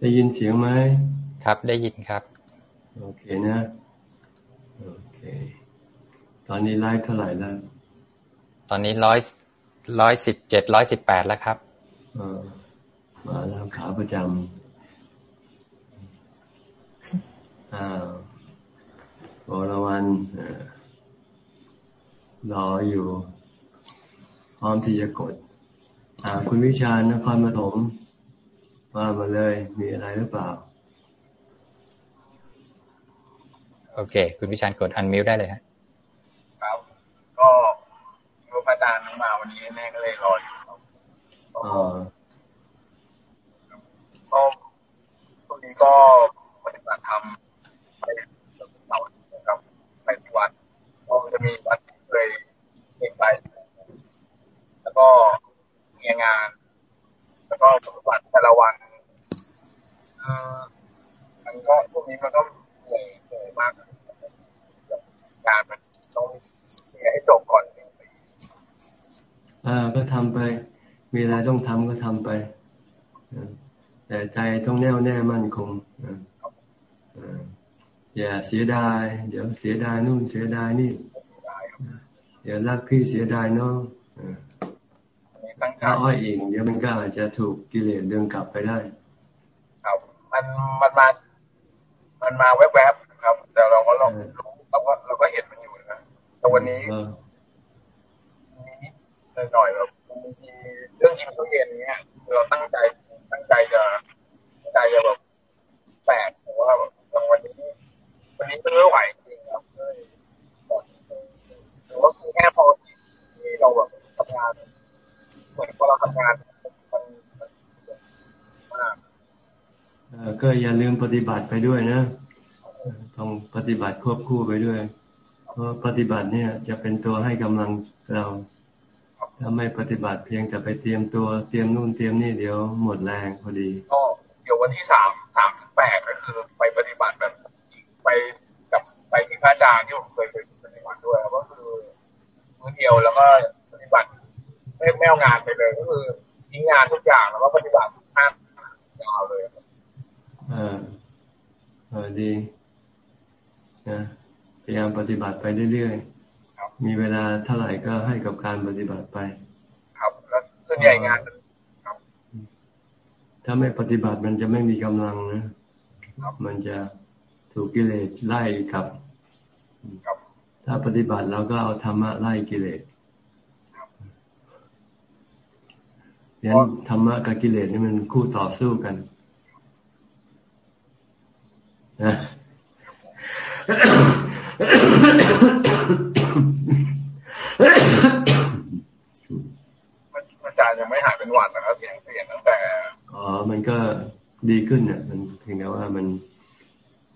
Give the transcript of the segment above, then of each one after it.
ได้ยินเสียงไหมครับได้ยินครับ โอเคนะ โอเค ตอนนี้ไลฟ์เท่าไหร่แล้ว ตอนนี้ร้อยร้อยสิบเจ็ดร้อยสิบแปดแล้วครับเออมาแล้วขาประจำอ้าววรวันเอ่อรออยู่ พร้อมที่จะกด อ่า คุณวิชาญนครปฐม มามาเลยมีอะไรหรือเปล่า โอเค คุณวิชาญกดอันมิวได้เลยฮะครับ ก็รูปอาจารย์มาวันนี้แม่ก็เลยรออยู่ครับอ๋อก็ช่วงนี้ก็ปฏิบัติธรรมไปเสาร์อาทิตย์นะครับไปที่วัดก็จะมีวัดที่เคยเคยไป แล้วก็มีงาน แล้วก็ปฏิบัติแต่ละวันเอ่อมันก็พ วกนี้มันก็เหนื่อยเหนื่อยมากการมันต้องให้จบก่อนอ่าก็ทำไปมีอะไรต้องทำก็ทำไปแต่ใจต้องแน่วแน่มั่นคงอย่าเสียดาย เดี๋ยวเสียดายนู่นเสียดายนี่เดี๋ยวรักพี่เสียดายน้องถ้าอ้อยเองเดี๋ยวมันก็อาจจะถูกกิเลสดึงกลับไปได้ครับมันมันมา มันมาแวบๆครับ แต่เราก็เรารู้เราก็เราก็เห็นมันอยู่นะแต่วันนี้เออนิดๆหน่อยๆแบบบางทีเรื่องกินข้าวเย็นเนี้ยเราตั้งใจตั้งใจจะตั้งใจจะแบบแปลกแต่ว่าแบบวันนี้ วันนี้มันไม่ไหวจริงครับเลยหรือว่าคือแค่พอที่เราแบบทำงาน เหมือนพอเราทำงานมันมันมาก เออ ก็อย่าลืมปฏิบัติไปด้วยนะ ต้องปฏิบัติควบคู่ไปด้วย เพราะปฏิบัติเนี่ยจะเป็นตัวให้กำลังเรา ถ้าไม่ปฏิบัติเพียงแต่ไปเตรียมตัวเตรียมนู่นเตรียมนี่เดี๋ยวหมดแรงพอดี ก็เดี๋ยววันที่สามสามถึงแปดก็คือไปปฏิบัติแบบไปกับไปที่พระอาจารย์ที่ผมเคยไปปฏิบัติด้วยก็คือมือเดียวแล้วก็ปฏิบัติไม่ไม่เอางานไปเลยก็คือทิ้งงานทุกอย่างแล้วก็ปฏิบัติห้ายาวเลย ออเออดีนะพยายามปฏิบัติไปเรื่อยครับๆมีเวลาเท่าไหร่ก็ให้กับการปฏิบัติไป ครับแล้วส่วนใหญ่งานมันครับ ถ้าไม่ปฏิบัติมันจะไม่มีกำลังนะมันจะถูกกิเลสไล่กลับครับ ถ้าปฏิบัติเราก็เอาธรรมะไล่กิเลสยันธรรมะกับกิเลสนี่มันคู่ต่อสู้กัน นะมันอาจารย์ยังไม่หายเป็นหวัดนะครับเสียงเปลี่ยนตั้งแต่อ๋อ มันก็ดีขึ้นเนี่ยมันเพียงแต่ว่ามัน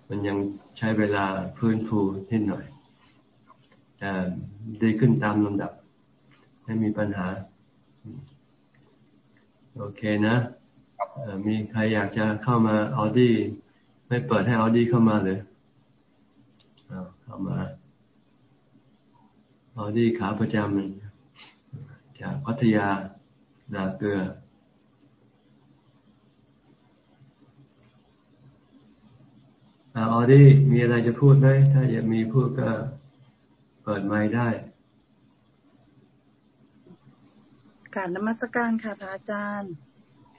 มันยังใช้เวลาพื้นฟูนิดหน่อยแต่ดีขึ้นตามลำดับ ไม่มีปัญหา โอเคนะเอ่อมีใครอยากจะเข้ามาออดี้ ไม่เปิดให้ออดี้เข้ามาเลยเข้ามาออดี้ขาประจำมาจากพัทยานาเกลืออ่ออดี้มีอะไรจะพูดไหมถ้าอยากมีพูดก็เปิดไมค์ได้กาบนมัสการค่ะพระอาจารย์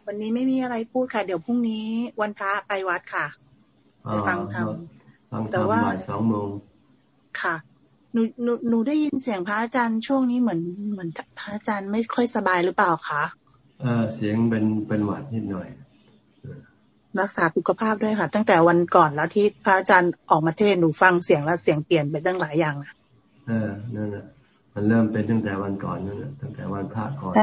วันนี้ไม่มีอะไรพูดค่ะ เดี๋ยวพรุ่งนี้วันพระไปวัดค่ะ ฟังธรรมฟังธแต่รรมว่าบ่ายสองโมงค่ะหนูหนูหนูได้ยินเสียงพระอาจารย์ช่วงนี้เหมือนเหมือนพระอาจารย์ไม่ค่อยสบายหรือเปล่าคะเออเสียงเป็นเป็นหวัดนิดหน่อย รักษาสุขภาพด้วยค่ะ ตั้งแต่วันก่อนแล้วที่พระอาจารย์ออกมาเทศน์หนูฟังเสียงแล้วเสียงเปลี่ยนไปตั้งหลายอย่างนะเออนั่นน่ะมันเริ่มเป็นตั้งแต่วันก่อนนั่นน่ะตั้งแต่วันพระก่อน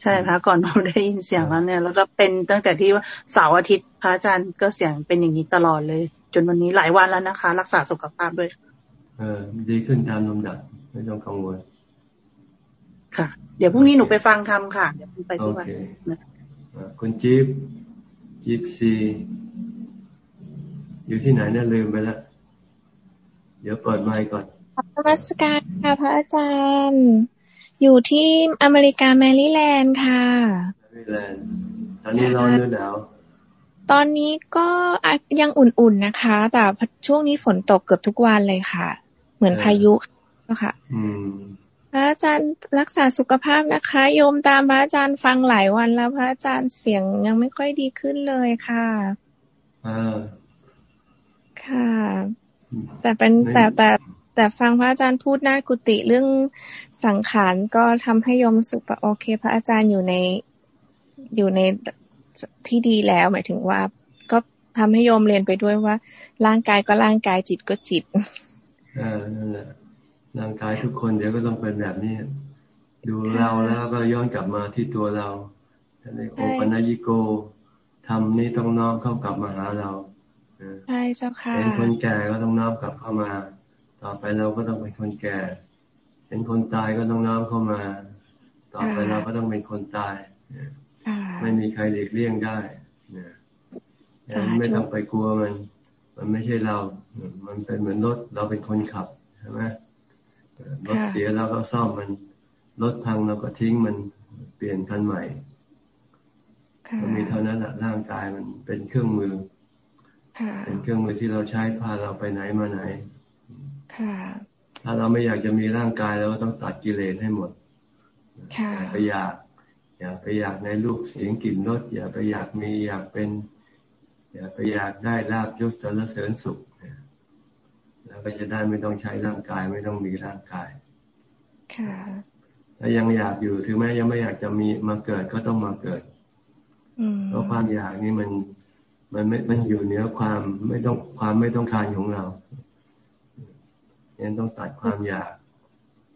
ใช่ใช่พระก่อนหนูได้ยินเสียงแล้วเนี่ย แล้วก็เป็นตั้งแต่ที่ว่าเสาร์อาทิตย์พระอาจารย์ก็เสียงเป็นอย่างนี้ตลอดเลย จนวันนี้หลายวันแล้วนะคะ รักษาสุขภาพด้วยเออดีขึ้นตามลำดับไม่ต้องกังวลค่ะ เดี๋ยวพรุ่งนี้หนูไปฟังธรรมค่ะเดี๋ยวไปโอที่วัดเคนะอะคุณจิ๊บจิ๊บซีอยู่ที่ไหนเนี่ยลืมไปแล้วเดี๋ยวเปิดไมค์ก่อนนมัสการค่ะพระอาจารย์ อยู่ที่อเมริกาแมริแลนด์ค่ะไม่แลนด์ตอนนี้ร้อนหรือหนาวตอนนี้ก็ยังอุ่นๆนะคะ แต่ช่วงนี้ฝนตกเกือบทุกวันเลยค่ะ เหมือนพายุค่ะอืมพระอาจารย์รักษาสุขภาพนะคะ โยมตามพระอาจารย์ฟังหลายวันแล้วพระอาจารย์เสียงยังไม่ค่อยดีขึ้นเลยค่ะอ่าค่ะ แต่เป็นแต่แต่ แต่ฟังพระอาจารย์พูดหน้ากุฏิเรื่องสังขารก็ทำให้โยมรู้สึกว่าโอเค พระอาจารย์อยู่ในอยู่ในที่ดีแล้ว หมายถึงว่า ก็ทำให้โยมเรียนไปด้วยว่า ร่างกายก็ร่างกายจิตก็จิตอ่านั่นแหละร่างกายทุกคนเดี๋ยวก็ต้องเป็นแบบนี้ดูเราแล้วก็ย้อนกลับมาที่ตัวเราท่านเรียกโอปัญญิโกทำนี่ต้องน้อมเข้ากลับมาหาเราใช่เจ้าค่ะเห็นคนแก่ก็ต้องน้อมกลับเข้ามา ต่อไปเราก็ต้องเป็นคนแก่ เห็นคนตายก็ต้องน้อมเข้ามา ต่อไปเราก็ต้องเป็นคนตายค่ะไม่มีใครหลีกเลี่ยงได้นะฉะนั้นไม่ต้องไปกลัวมัน มันไม่ใช่เรา มันเป็นเหมือนรถ เราเป็นคนขับใช่ไหมรถเสียเราก็ซ่อมมัน รถพังเราก็ทิ้งมันเปลี่ยนคันใหม่ค่ะมันมีเท่านั้นแหละร่างกายมันเป็นเครื่องมือค่ะเป็นเครื่องมือที่เราใช้พาเราไปไหนมาไหน ค่ะถ้าเราไม่อยากจะมีร่างกายเราก็ต้องตัดกิเลสให้หมดค่ะอย่าไปอยาก อย่าไปอยากในลูกเสียงกลิ่นรสอย่าไปอยากมีอยากเป็น อย่าไปอยากได้ลาบยศสรรเสริญสุขแล้วก็จะได้ไม่ต้องใช้ร่างกายไม่ต้องมีร่างกาย ค่ะ ถ้ายังอยากอยู่ถึงแม้ยังไม่อยากจะมีมาเกิดก็ต้องมาเกิดอืมเพราะความอยากนี่มัน มันไม่มันอยู่เหนือความไม่ต้องความไม่ต้องการของเรา ยังต้องตัดความอยาก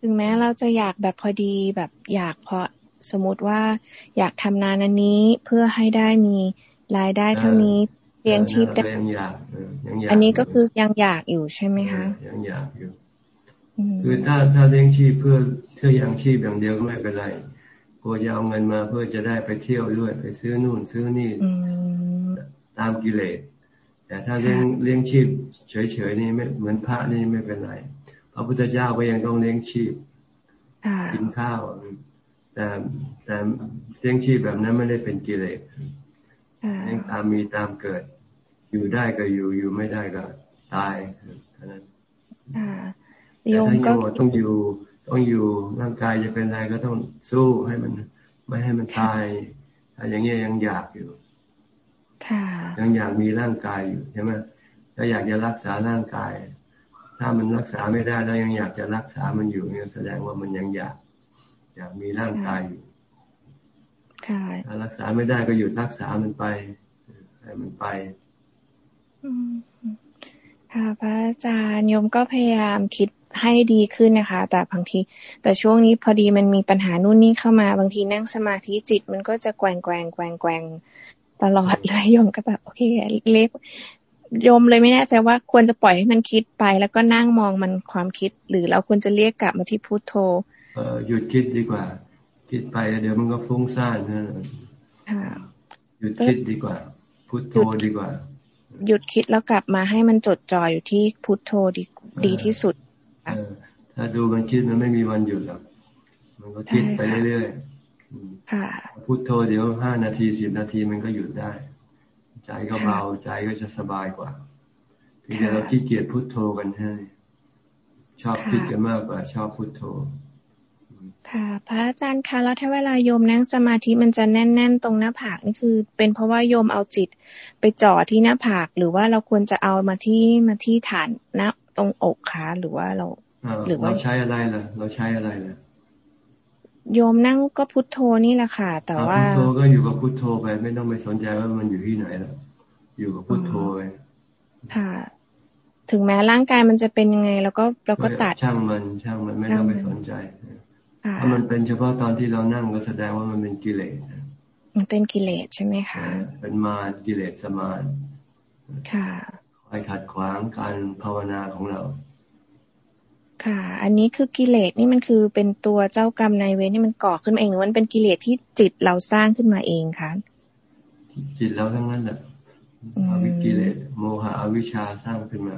ถึงแม้เราจะอยากแบบพอดีแบบอยากเพราะสมมติว่าอยากทำนานอันนี้เพื่อให้ได้มีรายได้เท่านี้เลี้ยงชีพได้ยังอยากเออยังอยากอันนี้ก็คือยังอยากอยู่ใช่ไหมคะเออยังอยากอยู่อืมคือถ้าถ้าเลี้ยงชีพเพื่อเพื่อยังชีพอย่างเดียวก็ไม่เป็นไรกลัวจะเอาเงินมาเพื่อจะได้ไปเที่ยวด้วย ไปซื้อนู่นซื้อนี่อืมตามกิเลส แต่ถ้าเลี้ยงเลี้ยงชีพ เฉยๆนี่ไม่เหมือนพระนี่ไม่เป็นไรพระพุทธเจ้าก็ยังต้องเลี้ยงชีพค่ะกินข้าว แต่แต่เลี้ยงชีพแบบนั้นไม่ได้เป็นกิเลสค่ะเลี้ยงตามมีตามเกิด อยู่ได้ก็อยู่อยู่ไม่ได้ก็ตายเท่านั้นค่ะแต่โยมถ้าก็โยมต้องอยู่ต้องอยู่ร่างกายจะเป็นอะไรก็ต้องสู้ให้มัน ไม่ให้มันตายถ้าอย่างเงี้ยยังอยากอยู่ค่ะ ยังอยากมีร่างกายอยู่ใช่ไหมถ้าอยากจะรักษาร่างกาย ถ้ามันรักษาไม่ได้แล้วยังอยากจะรักษามันอยู่เนี่ยแสดงว่ามันยังอยาก อยากมีร่างกายอยู่ค่ะถ้ารักษาไม่ได้ก็หยุดรักษามันไปให้มันไปอืมค่ะพระอาจารย์โยมก็พยายามคิดให้ดีขึ้นนะคะ แต่บางที แต่ช่วงนี้พอดีมันมีปัญหานู่นนี่เข้ามาบางทีนั่งสมาธิจิต มันก็จะแกว่งแกว่งแกว่งแกว่ง ตลอดเลยโยมก็แบบ โอเคเล็กโยมเลยไม่แน่ใจว่าควรจะปล่อยให้มันคิดไป แล้วก็นั่งมองมันความคิด หรือเราควรจะเรียกกลับมาที่พุโทโธเออหยุดคิดดีกว่า คิดไปเดี๋ยวมันก็ฟุ้งซ่านนะค่ะหยุดคิดดีกว่า พุทโธดีกว่า หยุดคิดแล้วกลับมาให้มันจดจ่ออยู่ที่พุทโธดีดีที่สุดเออถ้าดูมันคิดมันไม่มีวันหยุดหรอกมันก็คิดไปเรื่อยๆอืม ค่ะพุทโธเดี๋ยวห้านาทีสิบนาทีมันก็หยุดได้ ใจก็เบาใจก็จะสบายกว่าเพียงแต่เราขี้เกียจพุทโธกันให้ ชอบคิดกันมากกว่า ชอบพุทโธค่ะ พระอาจารย์คะแล้วถ้าเวลาโยมนั่งสมาธิมันจะแน่น ๆ ตรงหน้าผากนี่คือ เป็นเพราะว่าโยมเอาจิตไปจ่อที่หน้าผาก หรือว่าเราควรจะเอามาที่มาที่ฐานหน้าตรงอกคะหรือว่าเราอ้าวหรือว่าเราใช้อะไรล่ะ เราใช้อะไรล่ะ โยมนั่งก็พุทโธนี่แหละค่ะ แต่อ่ว่าพุทโธก็อยู่กับพุทโธไป ไม่ต้องไปสนใจว่ามันอยู่ที่ไหนแล้วอยู่กับพุทโธไปค่ะ ถึงแม้ร่างกายมันจะเป็นยังไงเราก็เราก็ตัดช่างมันช่างมันไม่ต้องไปสนใจค่ะถ้ามันเป็นเฉพาะตอนที่เรานั่งก็แสดงว่ามันเป็นกิเลสมันเป็นกิเลสใช่ไหมคะเป็นมารกิเลสสมารค่ะคอยขัดขวางการภาวนาของเรา ค่ะ อันนี้คือกิเลสนี่มันคือเป็นตัวเจ้ากรรมนายเวรนี่มันก่อขึ้นมาเองหรือมันเป็นกิเลสที่จิตเราสร้างขึ้นมาเองคะจิตเราทั้งนั้นแหละอืมอวิกิเลสโมหะอวิชชาสร้างขึ้นมา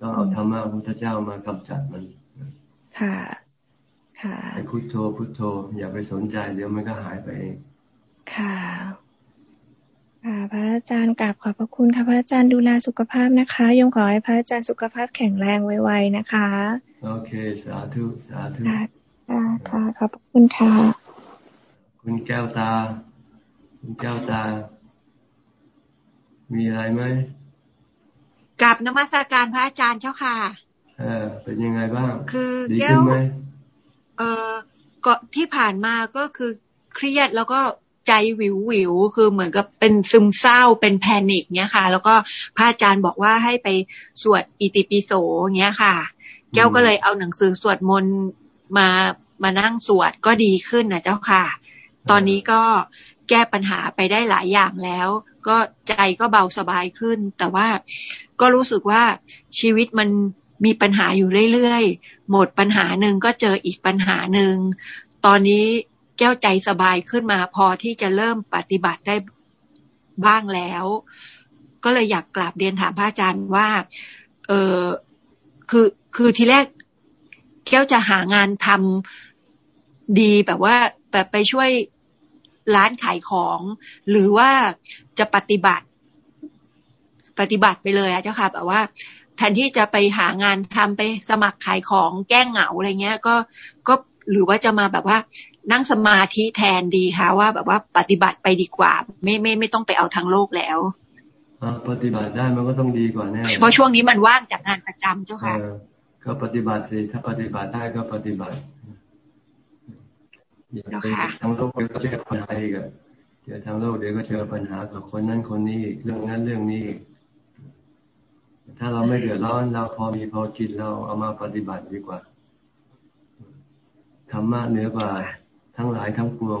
ต้องเอาธรรมะของพระพุทธเจ้ามากำจัดมัน ค่ะ ค่ะให้พุทโธพุทโธ อย่าไปสนใจเดี๋ยวมันก็หายไปเอง ค่ะ ค่ะพระอาจารย์กราบขอบพระคุณค่ะพระอาจารย์ดูแลสุขภาพนะคะยมขอให้พระอาจารย์สุขภาพแข็งแรงไวๆนะคะ โอเคสาธุสาธุค่ะค่ะขอบพระคุณค่ะ คุณแก้วตา คุณแก้วตา มีอะไรไหมกับนมัสการพระอาจารย์เจ้าค่ะเออเป็นยังไงบ้าง คือดีแก้ขึ้นวไหมเออก็ที่ผ่านมาก็คือเครียดแล้วก็ ใจวิววิวคือเหมือนกับเป็นซึมเศร้าเป็นแพนิคเนี้ยค่ะ แล้วก็พระอาจารย์บอกว่าให้ไปสวดอิติปิโสเงี้ยค่ะ แก้วก็เลยเอาหนังสือสวดมนต์มามานั่งสวดก็ดีขึ้นนะเจ้าค่ะ ตอนนี้ก็แก้ปัญหาไปได้หลายอย่างแล้ว ก็ใจก็เบาสบายขึ้น แต่ว่าก็รู้สึกว่าชีวิตมันมีปัญหาอยู่เรื่อยๆ หมดปัญหาหนึ่งก็เจออีกปัญหาหนึ่ง ตอนนี้ แก้วใจสบายขึ้นมาพอที่จะเริ่มปฏิบัติได้บ้างแล้ว ก็เลยอยากกราบเรียนถามพระอาจารย์ว่า เออคือคือทีแรกแก้วจะหางานทำดีแบบว่า แบบไปช่วยร้านขายของ หรือว่าจะปฏิบัติ ปฏิบัติไปเลยอะเจ้าค่ะแบบว่าแทนที่จะไปหางานทำไปสมัครขายของแก้งเหงาอะไรเงี้ย ก็ก็หรือว่าจะมาแบบว่า นั่งสมาธิแทนดีค่ะ ว่าแบบว่าปฏิบัติไปดีกว่า ไม่ไม่ไม่ต้องไปเอาทางโลกแล้วอ่าปฏิบัติได้มันก็ต้องดีกว่าแน่เพราะช่วงนี้มันว่างจากงานประจำเจ้าค่ะเออก็ปฏิบัติสิถ้าปฏิบัติได้ก็ปฏิบัติอย่าไปเจ้าค่ะทั้งโลกเดี๋ยวก็เจอปัญหาอีกอะเดี๋ยวทั้งโลกเดี๋ยวก็เจอปัญหากับคนนั้นคนนี้อีกเรื่องนั้นเรื่องนี้อีกถ้าเราไม่เดือดร้อนเราพอมีพอกินเราเอามาปฏิบัติดีกว่าธรรมะเหนือกว่า ทั้งหลายทั้งปวง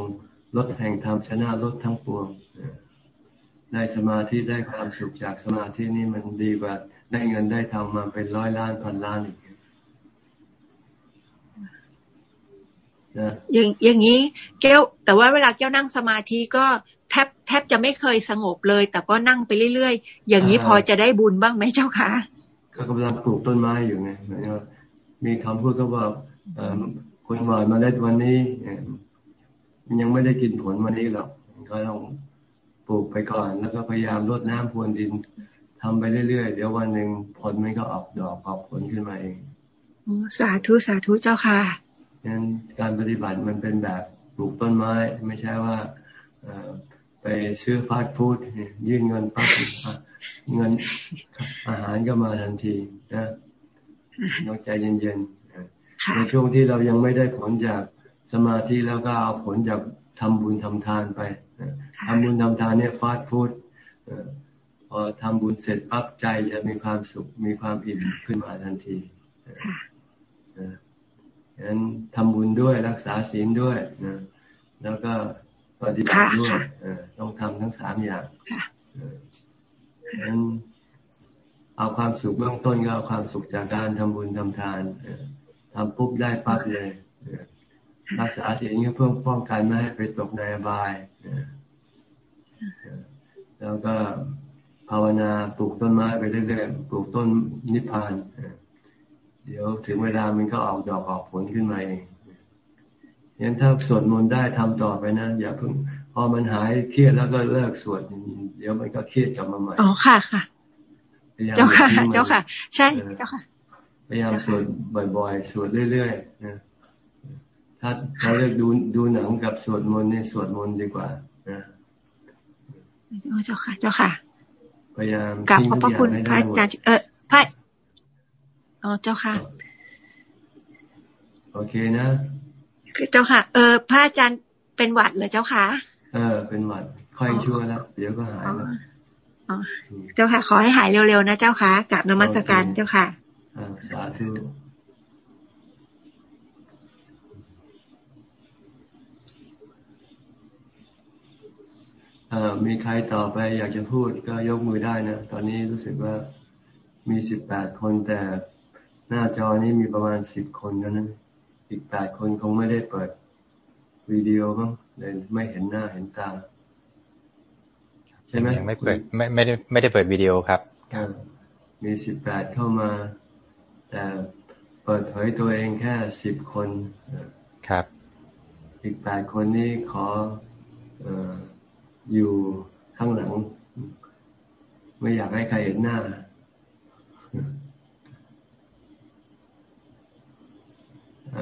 ลดแห่งธรรมชนะลดทั้งปวงได้สมาธิได้ความสุขจากสมาธินี่มันดีกว่าได้เงินได้ทำมาเป็นร้อยล้านพันล้านอีกนะอย่างอย่างนี้แก้ว แต่ว่าเวลาแก้วนั่งสมาธิก็แทบแทบจะไม่เคยสงบเลย แต่ก็นั่งไปเรื่อยๆ อย่างนี้พอจะได้บุญบ้างไหมเจ้าคะก็กำลังปลูกต้นไม้อยู่ไงเหมือนว่ามีคำพูดก็ว่าเอ่อ คุณหวานเมล็ดวันนี้เอ่อมันยังไม่ได้กินผลวันนี้หรอกก็ต้องปลูกไปก่อน แล้วก็พยายามรดน้ำพรวนดินทำไปเรื่อยๆ เดี๋ยววันหนึ่งผลมันก็ออกดอกออกผลขึ้นมาเองอ๋อสาธุสาธุเจ้าค่ะงั้นการปฏิบัติมันเป็นแบบปลูกต้นไม้ ไม่ใช่ว่าเอ่อไปซื้อฟาสต์ฟู้ดยื่นเงินปั๊บเงินอาหารก็มาทันทีนะต้องใจเย็นๆค่ะ ในช่วงที่เรายังไม่ได้ผลจากสมาธิแล้วก็เอาผลจากทำบุญทำทานไปนะทำบุญทำทานเนี่ยฟาสต์ฟู้ดเอ่อพอทำบุญเสร็จปั๊บใจจะมีความสุขมีความอิ่มขึ้นมาทันทีค่ะนะฉะนั้นทำบุญด้วยรักษาศีลด้วยนะแล้วก็ปฏิบัติด้วยค่ะเออต้องทำทั้งสามอย่างค่ะเออฉะนั้นเอาความสุขเบื้องต้นก็เอาความสุขจากการทำบุญทำทานเออ ทำปุ๊บได้ปั๊บเลยเออรักษาศีลก็เพื่อป้องกันไม่ให้ไปตกในอบายเออเออแล้วก็ภาวนาปลูกต้นไม้ไปเรื่อยๆปลูกต้นนิพพานเออเดี๋ยวถึงเวลามันก็ออกดอกออกผลขึ้นมาเองงั้นถ้าสวดมนต์ได้ทำต่อไปนะอย่าเพิ่งพอมันหายเครียดแล้วก็เลิกสวดเดี๋ยวมันก็เครียดกลับมาใหม่อ๋อค่ะค่ะพยายามเจ้าค่ะอย่ทิ้งมันเจ้าค่ะ ใช่เจ้าค่ะพ ยายามสวดบ่อยๆ สวดเรื่อยๆนะถ้าถ้าเลือกดูดูหนังกับสวดมนต์เนี่ยสวดมนต์ดีกว่านะอ๋อเจ้าค่ะ เจ้าค่ะ พยายามกราบทิ้งขอบพทุระกอย่าคุณงให้พระได้หมอาดจารย์เออพระอ๋อเจ้าค่ะ โอเคนะ เจ้าค่ะ เออพระอาจารย์เป็นหวัดเหรอเจ้าค่ะ เออ เป็นหวัดค่อยชั่วแล้ว เดี๋ยวก็หายอ๋อแล้วอ๋อเจ้าค่ะ ขอให้หายเร็วๆนะเจ้าค่ะกราบนมัสการโอเคเจ้าค่ะอ่า สาธุอ่ามีใครต่อไปอยากจะพูดก็ยกมือได้นะ ตอนนี้รู้สึกว่ามีสิบแปดคนแต่หน้าจอนี้มีประมาณสิบคนเท่านั้น อีกแปดคนคงไม่ได้เปิดวิดีโอบ้างเลยไม่เห็นหน้าเห็นตา ใช่ไหมยังไม่เปิดไม่ไม่ได้ไม่ได้เปิดวิดีโอครับอ่ามีสิบแปดเข้ามา แต่เปิดเผยตัวเองแค่สิบคนอ่าครับ อีกแปดคนนี้ขอเอออยู่ข้างหลัง ไม่อยากให้ใครเห็นหน้า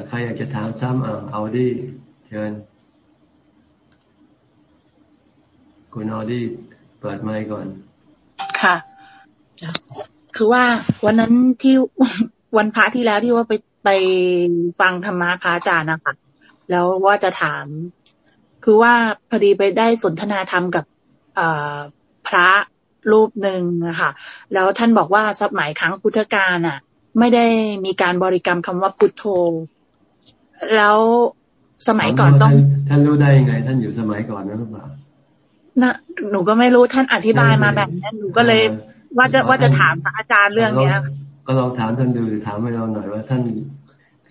ใครอยากจะถามซ้ำเอาเอาดิเชิญคุณออดี้เปิดไมค์ก่อน ค่ะ คือว่าวันนั้นที่ วันพระที่แล้วที่ว่าไปไปฟังธรรมะพระอาจารย์นะคะแล้วว่าจะถาม คือว่าพอดีไปได้สนทนาธรรมกับพระรูปหนึ่งนะคะแล้วท่านบอกว่าสมัยครั้งพุทธกาลอะ ไม่ได้มีการบริกรรมคำว่าพุทโธ แล้วสมัยก่อนต้อง ท่านรู้ได้ยังไง ท่านอยู่สมัยก่อนนะหรือเปล่านะหนูก็ไม่รู้ท่านอธิบายมาแบบนี้หนูก็เลยว่าจะว่าจะถามพระอาจารย์เรื่องเนี้ย ก็ลองถามท่านดูถามให้เราหน่อยว่าท่าน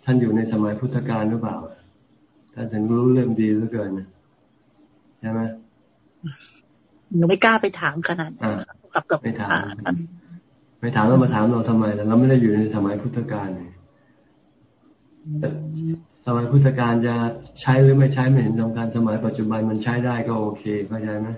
ท่านอยู่ในสมัยพุทธกาลหรือเปล่าท่านถึงรู้เรื่องดีเหลือเกินใช่ไหมหนูไม่กล้าไปถามขนาดกับกับไม่ถามไม่ถามแล้วมาถามเราทำไมเราไม่ได้อยู่ในสมัยพุทธกาลเลยสมัยพุทธกาลจะใช้หรือไม่ใช้ไม่เห็นสำคัญสมัยปัจจุบันมันใช้ได้ก็โอเคเข้าใจไหม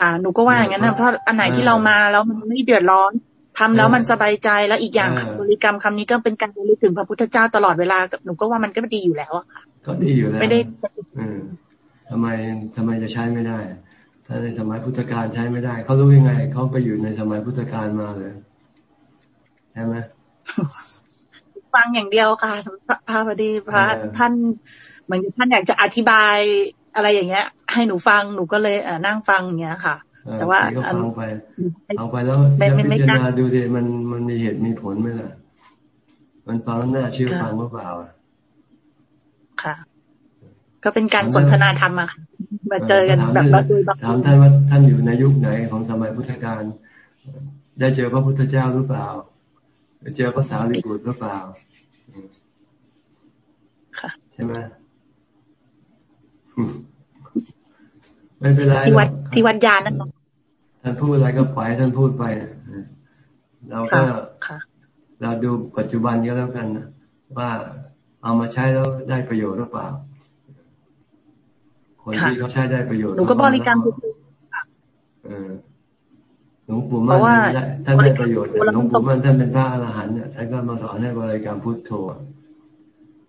ค่ะหนูก็ว่าอย่างนั้นนะเพราะอันไหนที่เรามาแล้วมันไม่เดือดร้อนทำแล้วมันสบายใจแล้วอีกอย่างบริกรรมคำนี้ก็เป็นการระลึกถึงพระพุทธเจ้าตลอดเวลาหนูก็ว่ามันก็ดีอยู่แล้วอะค่ะ ก็ดีอยู่แล้วไม่ได้ทำไมทำไมจะใช้ไม่ได้ ถ้าในสมัยพุทธกาลใช้ไม่ได้เขารู้ยังไงเขาไปอยู่ในสมัยพุทธกาลมาเลยใช่ไหมฟังอย่างเดียวค่ะพระพอดีพระท่านเหมือนท่านอยากจะอธิบายอะไรอย่างเงี้ย ให้หนูฟังหนูก็เลยนั่งฟังอย่างเงี้ยค่ะ แต่ว่าฟังไปเอาไปแล้วพิจารณาดูดิมันมันมีเหตุมีผลไหมล่ะ มันฟังน่าเชื่อฟังหรือเปล่าค่ะ ก็เป็นการสนทนาธรรมอะมาเจอกันแบบบังเอิญถามท่านว่าท่านอยู่ในยุคไหนของสมัยพุทธกาลได้เจอพระพุทธเจ้าหรือเปล่าเจอภาษาลิบุตรหรือเปล่าค่ะใช่ไหม ไม่เป็นไรที่วัดที่วัดยานนั่นท่านพูดอะไรก็ปล่อยท่านพูดไปเราก็เราดูปัจจุบันก็แล้วกันนะว่าเอามาใช้แล้วได้ประโยชน์หรือเปล่า คนที่เขาใช้ได้ประโยชน์หนูก็บริการทุกเออหลวงปู่มั่นท่านได้ประโยชน์หลวงปู่มั่นท่านเป็นพระอรหันต์เนี่ยท่านก็มาสอนให้บริกรรมพุทโธ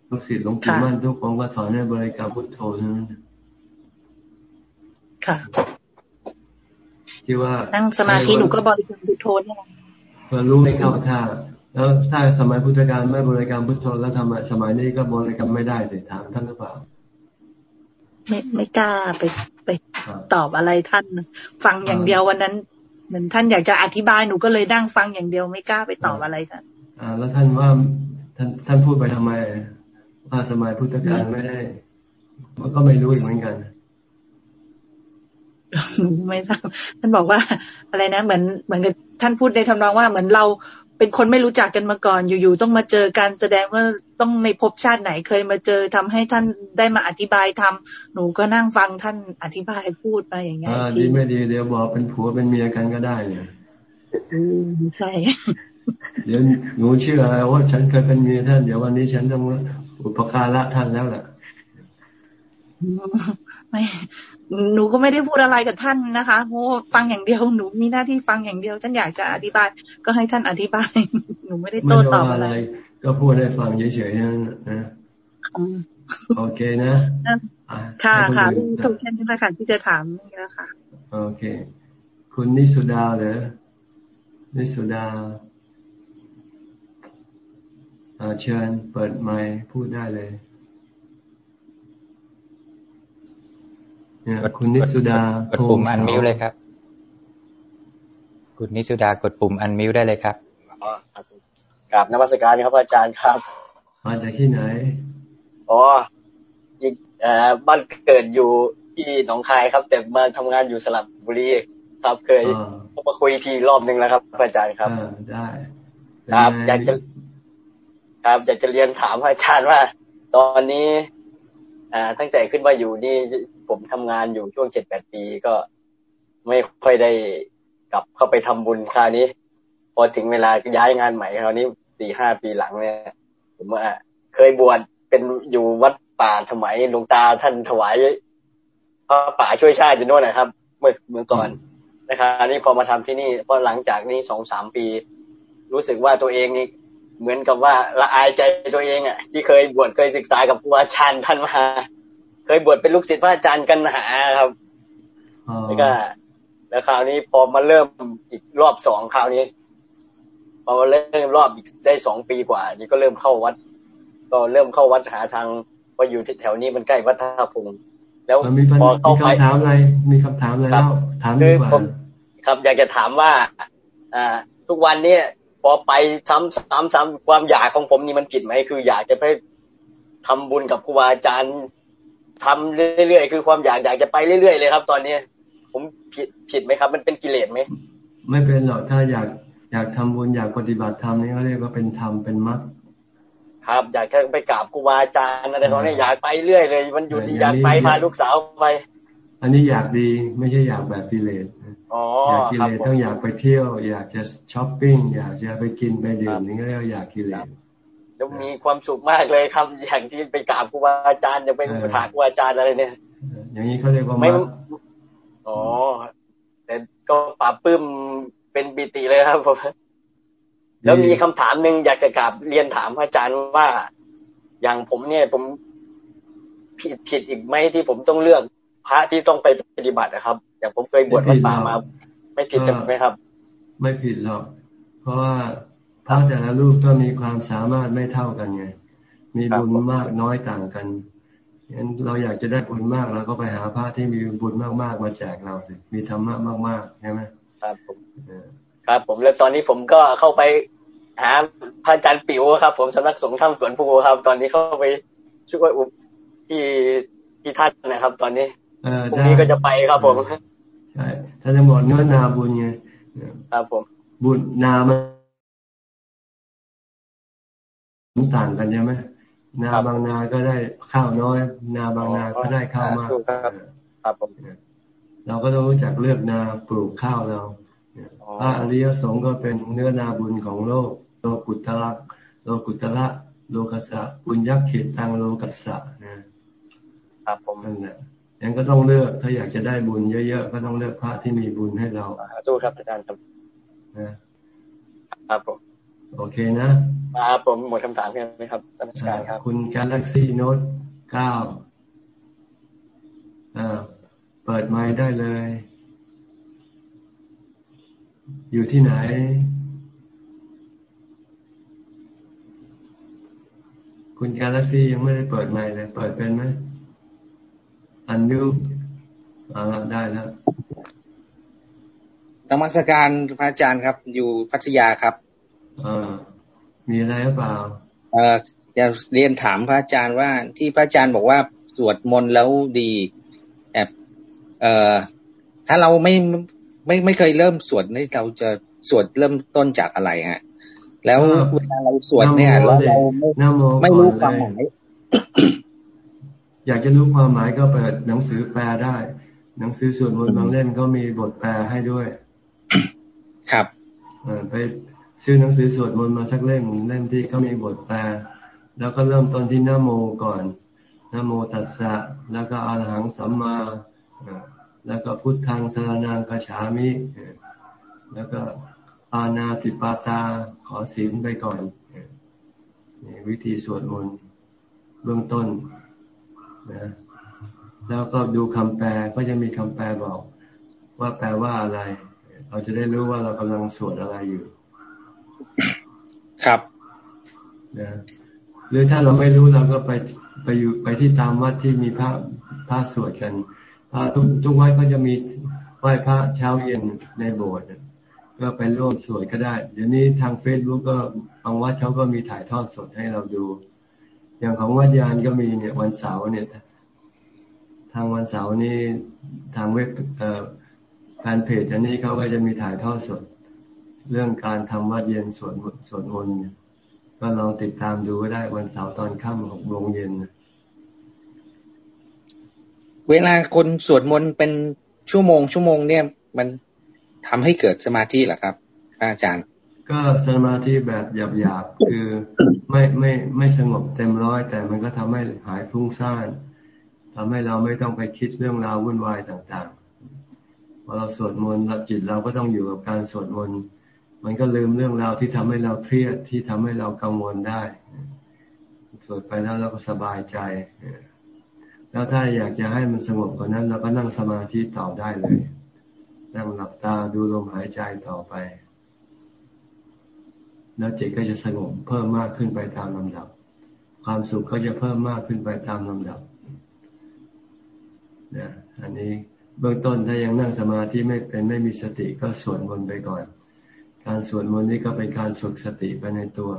ลูกศิษย์หลวงปู่มั่นทุกคนก็สอนให้บริกรรมพุทโธนั้น ค่ะที่ว่านั่งสมาธิหนูก็บริกรรมพุทโธเนี่ยพอรู้ไม่เข้าท่า แล้วถ้าสมัยพุทธกาลไม่บริกรรมพุทโธแล้วทำไมสมัยนี้ก็บริกรรมไม่ได้สิถามท่านหรือเปล่า ไม่ไม่กล้าไปไปตอบอะไรท่าน ฟังอย่างเดียววันนั้นเหมือนท่านอยากจะอธิบายหนูก็เลยนั่งฟังอย่างเดียวไม่กล้าไปตอบอะไรท่านอ่า แล้วท่านว่าท่านท่านพูดไปทำไมว่าสมัยพุทธกาลไม่ได้มันก็ไม่รู้อีกเหมือนกัน ไม่ทราบท่านบอกว่าอะไรนะ เหมือนเหมือนกับท่านพูดในทำนองว่าเหมือนเราเป็นคนไม่รู้จักกันมาก่อน อยู่ๆต้องมาเจอกันแสดงว่าต้องในภพชาติไหนเคยมาเจอทำให้ท่านได้มาอธิบายทำหนูก็นั่งฟังท่านอธิบายพูดไปอย่างเงี้ยดีไม่ดีเดี๋ยวบอกเป็นผัวเป็นเมียกันก็ได้เนี่ยใช่เดี๋ยวหนูเชื่อว่าฉันเคยเป็นเมียท่าน เดี๋ยววันนี้ฉันต้องอุปการะท่านแล้วแหละ ไม่หนูก็ไม่ได้พูดอะไรกับท่านนะคะเพราะฟังอย่างเดียวหนูมีหน้าที่ฟังอย่างเดียวท่านอยากจะอธิบาย ก็ให้ท่านอธิบาย หนูไม่ได้โต้ตอบอะไร ก็พูดให้ฟังเฉยๆนั่นนะโอเคนะค่ะค่ะถูกแค่นี้ค่ะที่จะถามนี่แล้วค่ะ โอเค คุณนิสุดาเหรอนิสุดาเชิญเปิดไมค์พูดได้เลย คุณนิสุดากดปุ่มอันมิวเลยครับ คุณนิสุดากดปุ่มอันมิวได้เลยครับกราบนมัสการครับ อาจารย์ครับ มาจากที่ไหน อ๋ออีกบ้านเกิดอยู่ที่หนองคายครับ แต่มาทำงานอยู่สระบุรีครับเคยมาคุยทีรอบหนึ่งแล้วครับ อาจารย์ครับได้ครับอยากจะครับอยากจะเรียนถามอาจารย์ว่า ตอนนี้ อ่า ตั้งแต่ขึ้นมาอยู่นี่ ผมทำงานอยู่ช่วงเจ็ดแปดปีก็ไม่ค่อยได้กลับเข้าไปทำบุญคราวนี้ พอถึงเวลาย้ายงานใหม่คราวนี้สี่ห้าปีหลังเนี่ยผมว่าเคยบวชเป็นอยู่วัดป่าสมัยหลวงตาท่านถวายพระป่าช่วยชาติอยู่โน่นนะครับ เมื่อเมื่อก่อนนะครับอันนี้พอมาทำที่นี่พอหลังจากนี้สองสามปี รู้สึกว่าตัวเองนี่เหมือนกับว่าละอายใจตัวเองอะ ที่เคยบวชเคยศึกษากับครูอาจารย์ท่านมา เคยบวชเป็นลูกศิษย์พระอาจารย์กันหาครับแล้วก็แล้วคราวนี้พอมาเริ่มอีกรอบสองคราวนี้พอมาเริ่มรอบอีกได้สองปีกว่า นี่ก็เริ่มเข้าวัด ก็เริ่มเข้าวัดหาทางว่าอยู่ที่แถวนี้มันใกล้วัดท่าพงแล้วพอเข้าไปคำถามอะไร มีคำถามอะไรแล้วถามดีกว่าครับอยากจะถามว่า อ่า ทุกวันเนี้ยพอไปซ้ำซ้ำซ้ำความอยากของผมนี่มันผิดไหมคือ อยากจะไปทำบุญกับครูบาอาจารย์ ทำเรื่อยๆคือความอยากอยากจะไปเรื่อยๆเลยครับ ตอนนี้ผมผิดผิดไหมครับ มันเป็นกิเลสไหมไม่เป็นหรอกถ้าอยากอยากทำบุญอยากปฏิบัติธรรมนี่เขาเรียกว่าเป็นธรรมเป็นมรรคครับ อยากจะไปกราบครูบาอาจารย์อะไรตอนนี้อยากไปเรื่อยเลย มันอยู่ดีอยากไปพาลูกสาวไป อันนี้อยากดีไม่ใช่อยากแบบกิเลสอยากกิเลสต้องอยากไปเที่ยว อยากจะช้อปปิ้งอยากจะไปกินไปดื่มนี่ก็เรียกอยากกิเลส แล้วมีความสุขมากเลยครับ อย่างที่ไปกราบครูบาอาจารย์จะไปถามครูบาอาจารย์อะไรเนี่ย อย่างนี้เขาเรียกว่าไม่อ๋อแต่ก็ปราบปื้มเป็นบิติเลยครับผมแล้วมีคำถามหนึ่งอยากจะกราบเรียนถามอาจารย์ว่า อย่างผมเนี่ยผมผิดผิดอีกไหมที่ผมต้องเลือกพระที่ต้องไปปฏิบัตินะครับ อย่างผมเคยบวชวัดป่ามา ไม่ผิดใช่ไหมครับ ไม่ผิดหรอกเพราะว่า พระแต่ละรูปก็มีความสามารถไม่เท่ากันไง มีบุญมากน้อยต่างกันงั้นเราอยากจะได้บุญมากเราก็ไปหาพระที่มีบุญมากๆมาแจกเราสิมีธรรมะมากๆใช่ไหมครับผมครับผมแล้วตอนนี้ผมก็เข้าไปหาพระอาจารย์ปิ๋วครับ ผมสำนักสงฆ์ถ้ำสวนภูครับ ตอนนี้เข้าไปช่วยอุปที่ที่ท่านนะครับ ตอนนี้พรุ่งนี้ก็จะไปครับผมใช่ท่านจะบอกเนื้อนาบุญไงครับผมบุญนามัน ต่างกันใช่ไหมนาบางนาก็ได้ข้าวน้อย นาบางนาก็ได้ข้าวมากครับผมเราก็ต้องรู้จักเลือกนาปลูกข้าวเราพระอริยสงฆ์ก็เป็นเนื้อนาบุญของโลก โลกุตระโลกุตระโลกัสสะบุญยักษ์เขตตังโลกัสสะนะครับผมนั่นแหละยังก็ต้องเลือกถ้าอยากจะได้บุญเยอะ ๆ ก็ต้องเลือกพระที่มีบุญให้เราตู้ครับอาจารย์ครับนะครับผม โอเคนะครับผมหมดคำถามแค่นี้ครับอาจารย์ครับ คุณกาแล็กซี่โน้ตเก้าเปิดไมค์ได้เลย อยู่ที่ไหน คุณกาแล็กซี่ยังไม่ได้เปิดไมค์เลย เปิดเป็นไหมอันยูอ่าได้แล้วธรรมสการพระอาจารย์ครับ อยู่พัทยาครับอ่า มีอะไรหรือเปล่าเอ่อจะเรียนถามพระอาจารย์ว่าที่พระอาจารย์บอกว่าสวดมนต์แล้วดีแอบเอ่อถ้าเราไม่ไม่ไม่เคยเริ่มสวดนี่เราจะสวดเริ่มต้นจากอะไรฮะ แล้วเวลาเราสวดเนี่ยเราเราไม่ไม่รู้ความหมายอยากจะรู้ความหมายก็เปิดหนังสือแปลได้ หนังสือสวดมนต์บางเล่มก็มีบทแปลให้ด้วย ครับไป ซื้อหนังสือสวดมนต์มาสักเล่มเล่มที่เขามีบทแปล แล้วก็เริ่มต้นที่นโมก่อนนโมตัสสะแล้วก็อรหังสัมมาแล้วก็พุทธังสารนังกฉามิ แล้วก็ปานาติปาตาขอศีลไปก่อนวิธีสวดมนต์เบื้องต้นนะแล้วก็ดูคำแปลก็จะมีคำแปลบอก ว่าแปลว่าอะไร เราจะได้รู้ว่าเรากำลังสวดอะไรอยู่ ครับนะหรือถ้าเราไม่รู้เราก็ไปไปอยู่ไปที่ตามวัดที่มีพระพระสวดกันพระทุกทุกวัดก็จะมีไหว้พระเช้าเย็นในโบสถ์ก็ไปร่วมสวดก็ได้ เดี๋ยวนี้ทางเฟซบุ๊กก็บางวัดเขาก็มีถ่ายทอดสดให้เราดู อย่างของวัดยานก็มีเนี่ยวันเสาร์เนี่ยทางวันเสาร์นี่ทางเว็บแฟนเพจอันนี้เขาก็จะมีถ่ายทอดสด เรื่องการทำวัดเย็นสวดสวดมนต์ก็ลองติดตามดูก็ได้วันเสาร์ตอนค่ำหกโมงเย็นเวลาคนสวดมนต์เป็นชั่วโมง ชั่วโมงเนี่ยมันทำให้เกิดสมาธิเหรอครับอาจารย์ ก็สมาธิแบบหยาบๆคือไม่ไม่ไม่สงบเต็มร้อย แต่มันก็ทำให้หายฟุ้งซ่านทำให้เราไม่ต้องไปคิดเรื่องราววุ่นวายต่างๆพอเราสวดมนต์จิตเราก็ต้องอยู่กับการสวดมนต์ มันก็ลืมเรื่องราวที่ทำให้เราเครียดที่ทำให้เรากังวลได้สวดไปแล้วเราก็สบายใจ แล้วถ้าอยากจะให้มันสงบกว่านั้นเราก็นั่งสมาธิต่อได้เลย นั่งหลับตาดูลมหายใจต่อไป แล้วจิตก็จะสงบเพิ่มมากขึ้นไปตามลำดับ ความสุขก็จะเพิ่มมากขึ้นไปตามลำดับนะอันนี้เบื้องต้นถ้ายังนั่งสมาธิไม่เป็นไม่มีสติก็สวดมนต์ไปก่อน การสวดมนต์นี่ก็เป็นการฝึกสติไปในตัว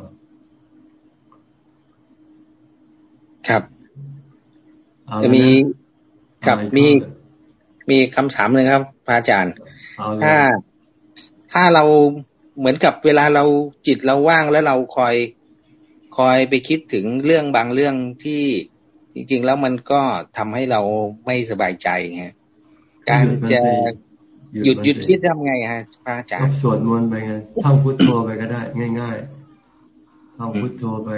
ครับจะมีกับมีมีคำถามหนึ่งครับพระอาจารย์ ถ้าถ้าเราเหมือนกับเวลาเราจิตเราว่างแล้วเราคอยคอยไปคิดถึงเรื่องบางเรื่องที่จริง ๆ แล้วมันก็ทำให้เราไม่สบายใจไงการจะ หยุดหยุดคิดทำไงฮะพระอาจารย์สวดมนต์ไปไงท่องพุทโธไปก็ได้ ง่ายๆท่องพุทโธไป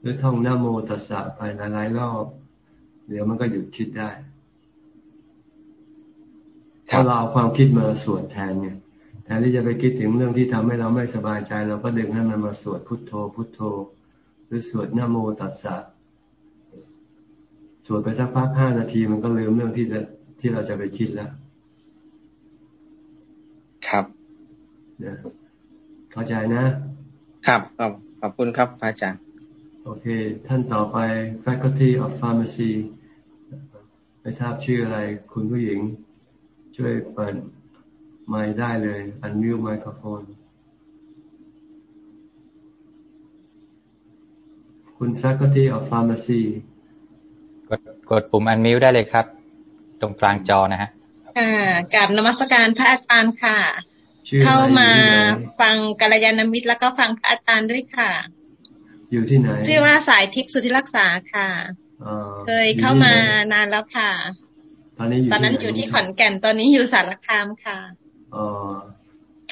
หรือท่องนโมตัสสะไปหลายๆรอบ เดี๋ยวมันก็หยุดคิดได้ถ้าเราเอาความคิดมาสวดแทนเนี่ยแทนที่จะไปคิดถึงเรื่องที่ทำให้เราไม่สบายใจ เราก็ดึงให้มันมาสวดพุทโธ พุทโธ หรือสวดนโมตัสสะสวดไปสักพักห้านาทีมันก็ลืมเรื่องที่จะที่เราจะไปคิดแล้ว ครับเนี่ยเข้าใจนะ ครับขอบขอบคุณครับอาจารย์ โอเค ท่านต่อไป Faculty of Pharmacy ไม่ทราบชื่ออะไรคุณผู้หญิง ช่วยเปิดไมค์ได้เลยอันมิวไมโครโฟนคุณ Faculty of Pharmacy กดกดปุ่มอันมิวได้เลยครับ ตรงกลางจอนะฮะ ค่ะกับนมัสการพระอาจารย์ค่ะ เข้ามาฟังกัลยาณมิตรแล้วก็ฟังพระอาจารย์ด้วยค่ะ อยู่ที่ไหนชื่อว่าสายทิพย์สุธิรักษาค่ะเคยเข้ามานานแล้วค่ะ ตอนนี้ตอนนั้นอยู่ที่ขอนแก่นตอนนี้อยู่สารคามค่ะอ๋อ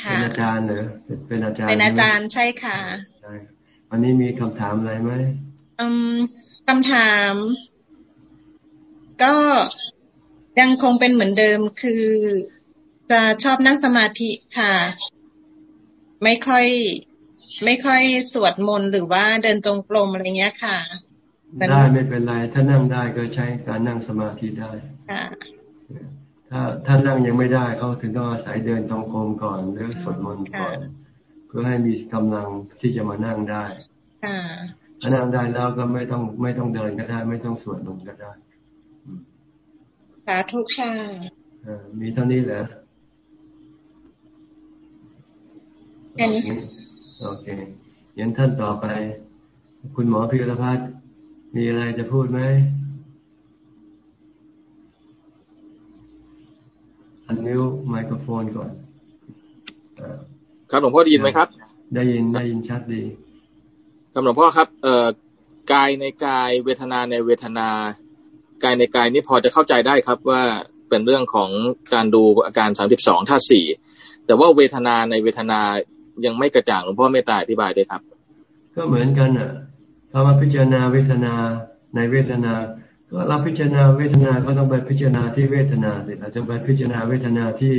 เป็นอาจารย์เหรอเป็นอาจารย์เป็นอาจารย์ใช่ค่ะใช่วันนี้มีคำถามอะไรไหมอืมคำถาม ก็ยังคงเป็นเหมือนเดิมคือ จะชอบนั่งสมาธิค่ะ ไม่ค่อย ไม่ค่อยสวดมนต์หรือว่าเดินจงกรมอะไรเงี้ยค่ะได้ไม่เป็นไร ถ้านั่งได้ก็ใช้การนั่งสมาธิได้ถ้าถ้านั่งยังไม่ได้เขาถึงต้องอาศัยเดินจงกรมก่อนหรือสวดมนต์ก่อน เพื่อให้มีกำลังที่จะมานั่งได้ถ้านั่งได้แล้วก็ไม่ต้องไม่ต้องเดินก็ได้ ไม่ต้องสวดมนต์ก็ได้สาธุค่ะมีเท่านี้แหละ แค่นี้โอเคยันท่านต่อไป คุณหมอพิรพัฒน์มีอะไรจะพูดไหมอันนิ้วไมโครโฟนก่อนครับหลวงพ่อได้ยินไหมครับ ได้ยินได้ยินชัดดีครับหลวงพ่อครับ เอ่อกายในกายเวทนาในเวทนากายในกายนี่พอจะเข้าใจได้ครับว่าเป็นเรื่องของการดูอาการสามสิบสองท่าสี่แต่ว่าเวทนาในเวทนา ยังไม่กระจ่างหลวงพ่อเมตตาอธิบายด้วยครับ ก็เหมือนกันอะถ้ามาพิจารณาเวทนาในเวทนา ก็เราพิจารณาเวทนาก็ต้องไปพิจารณาที่เวทนาสิเราจะไปพิจารณาเวทนาที่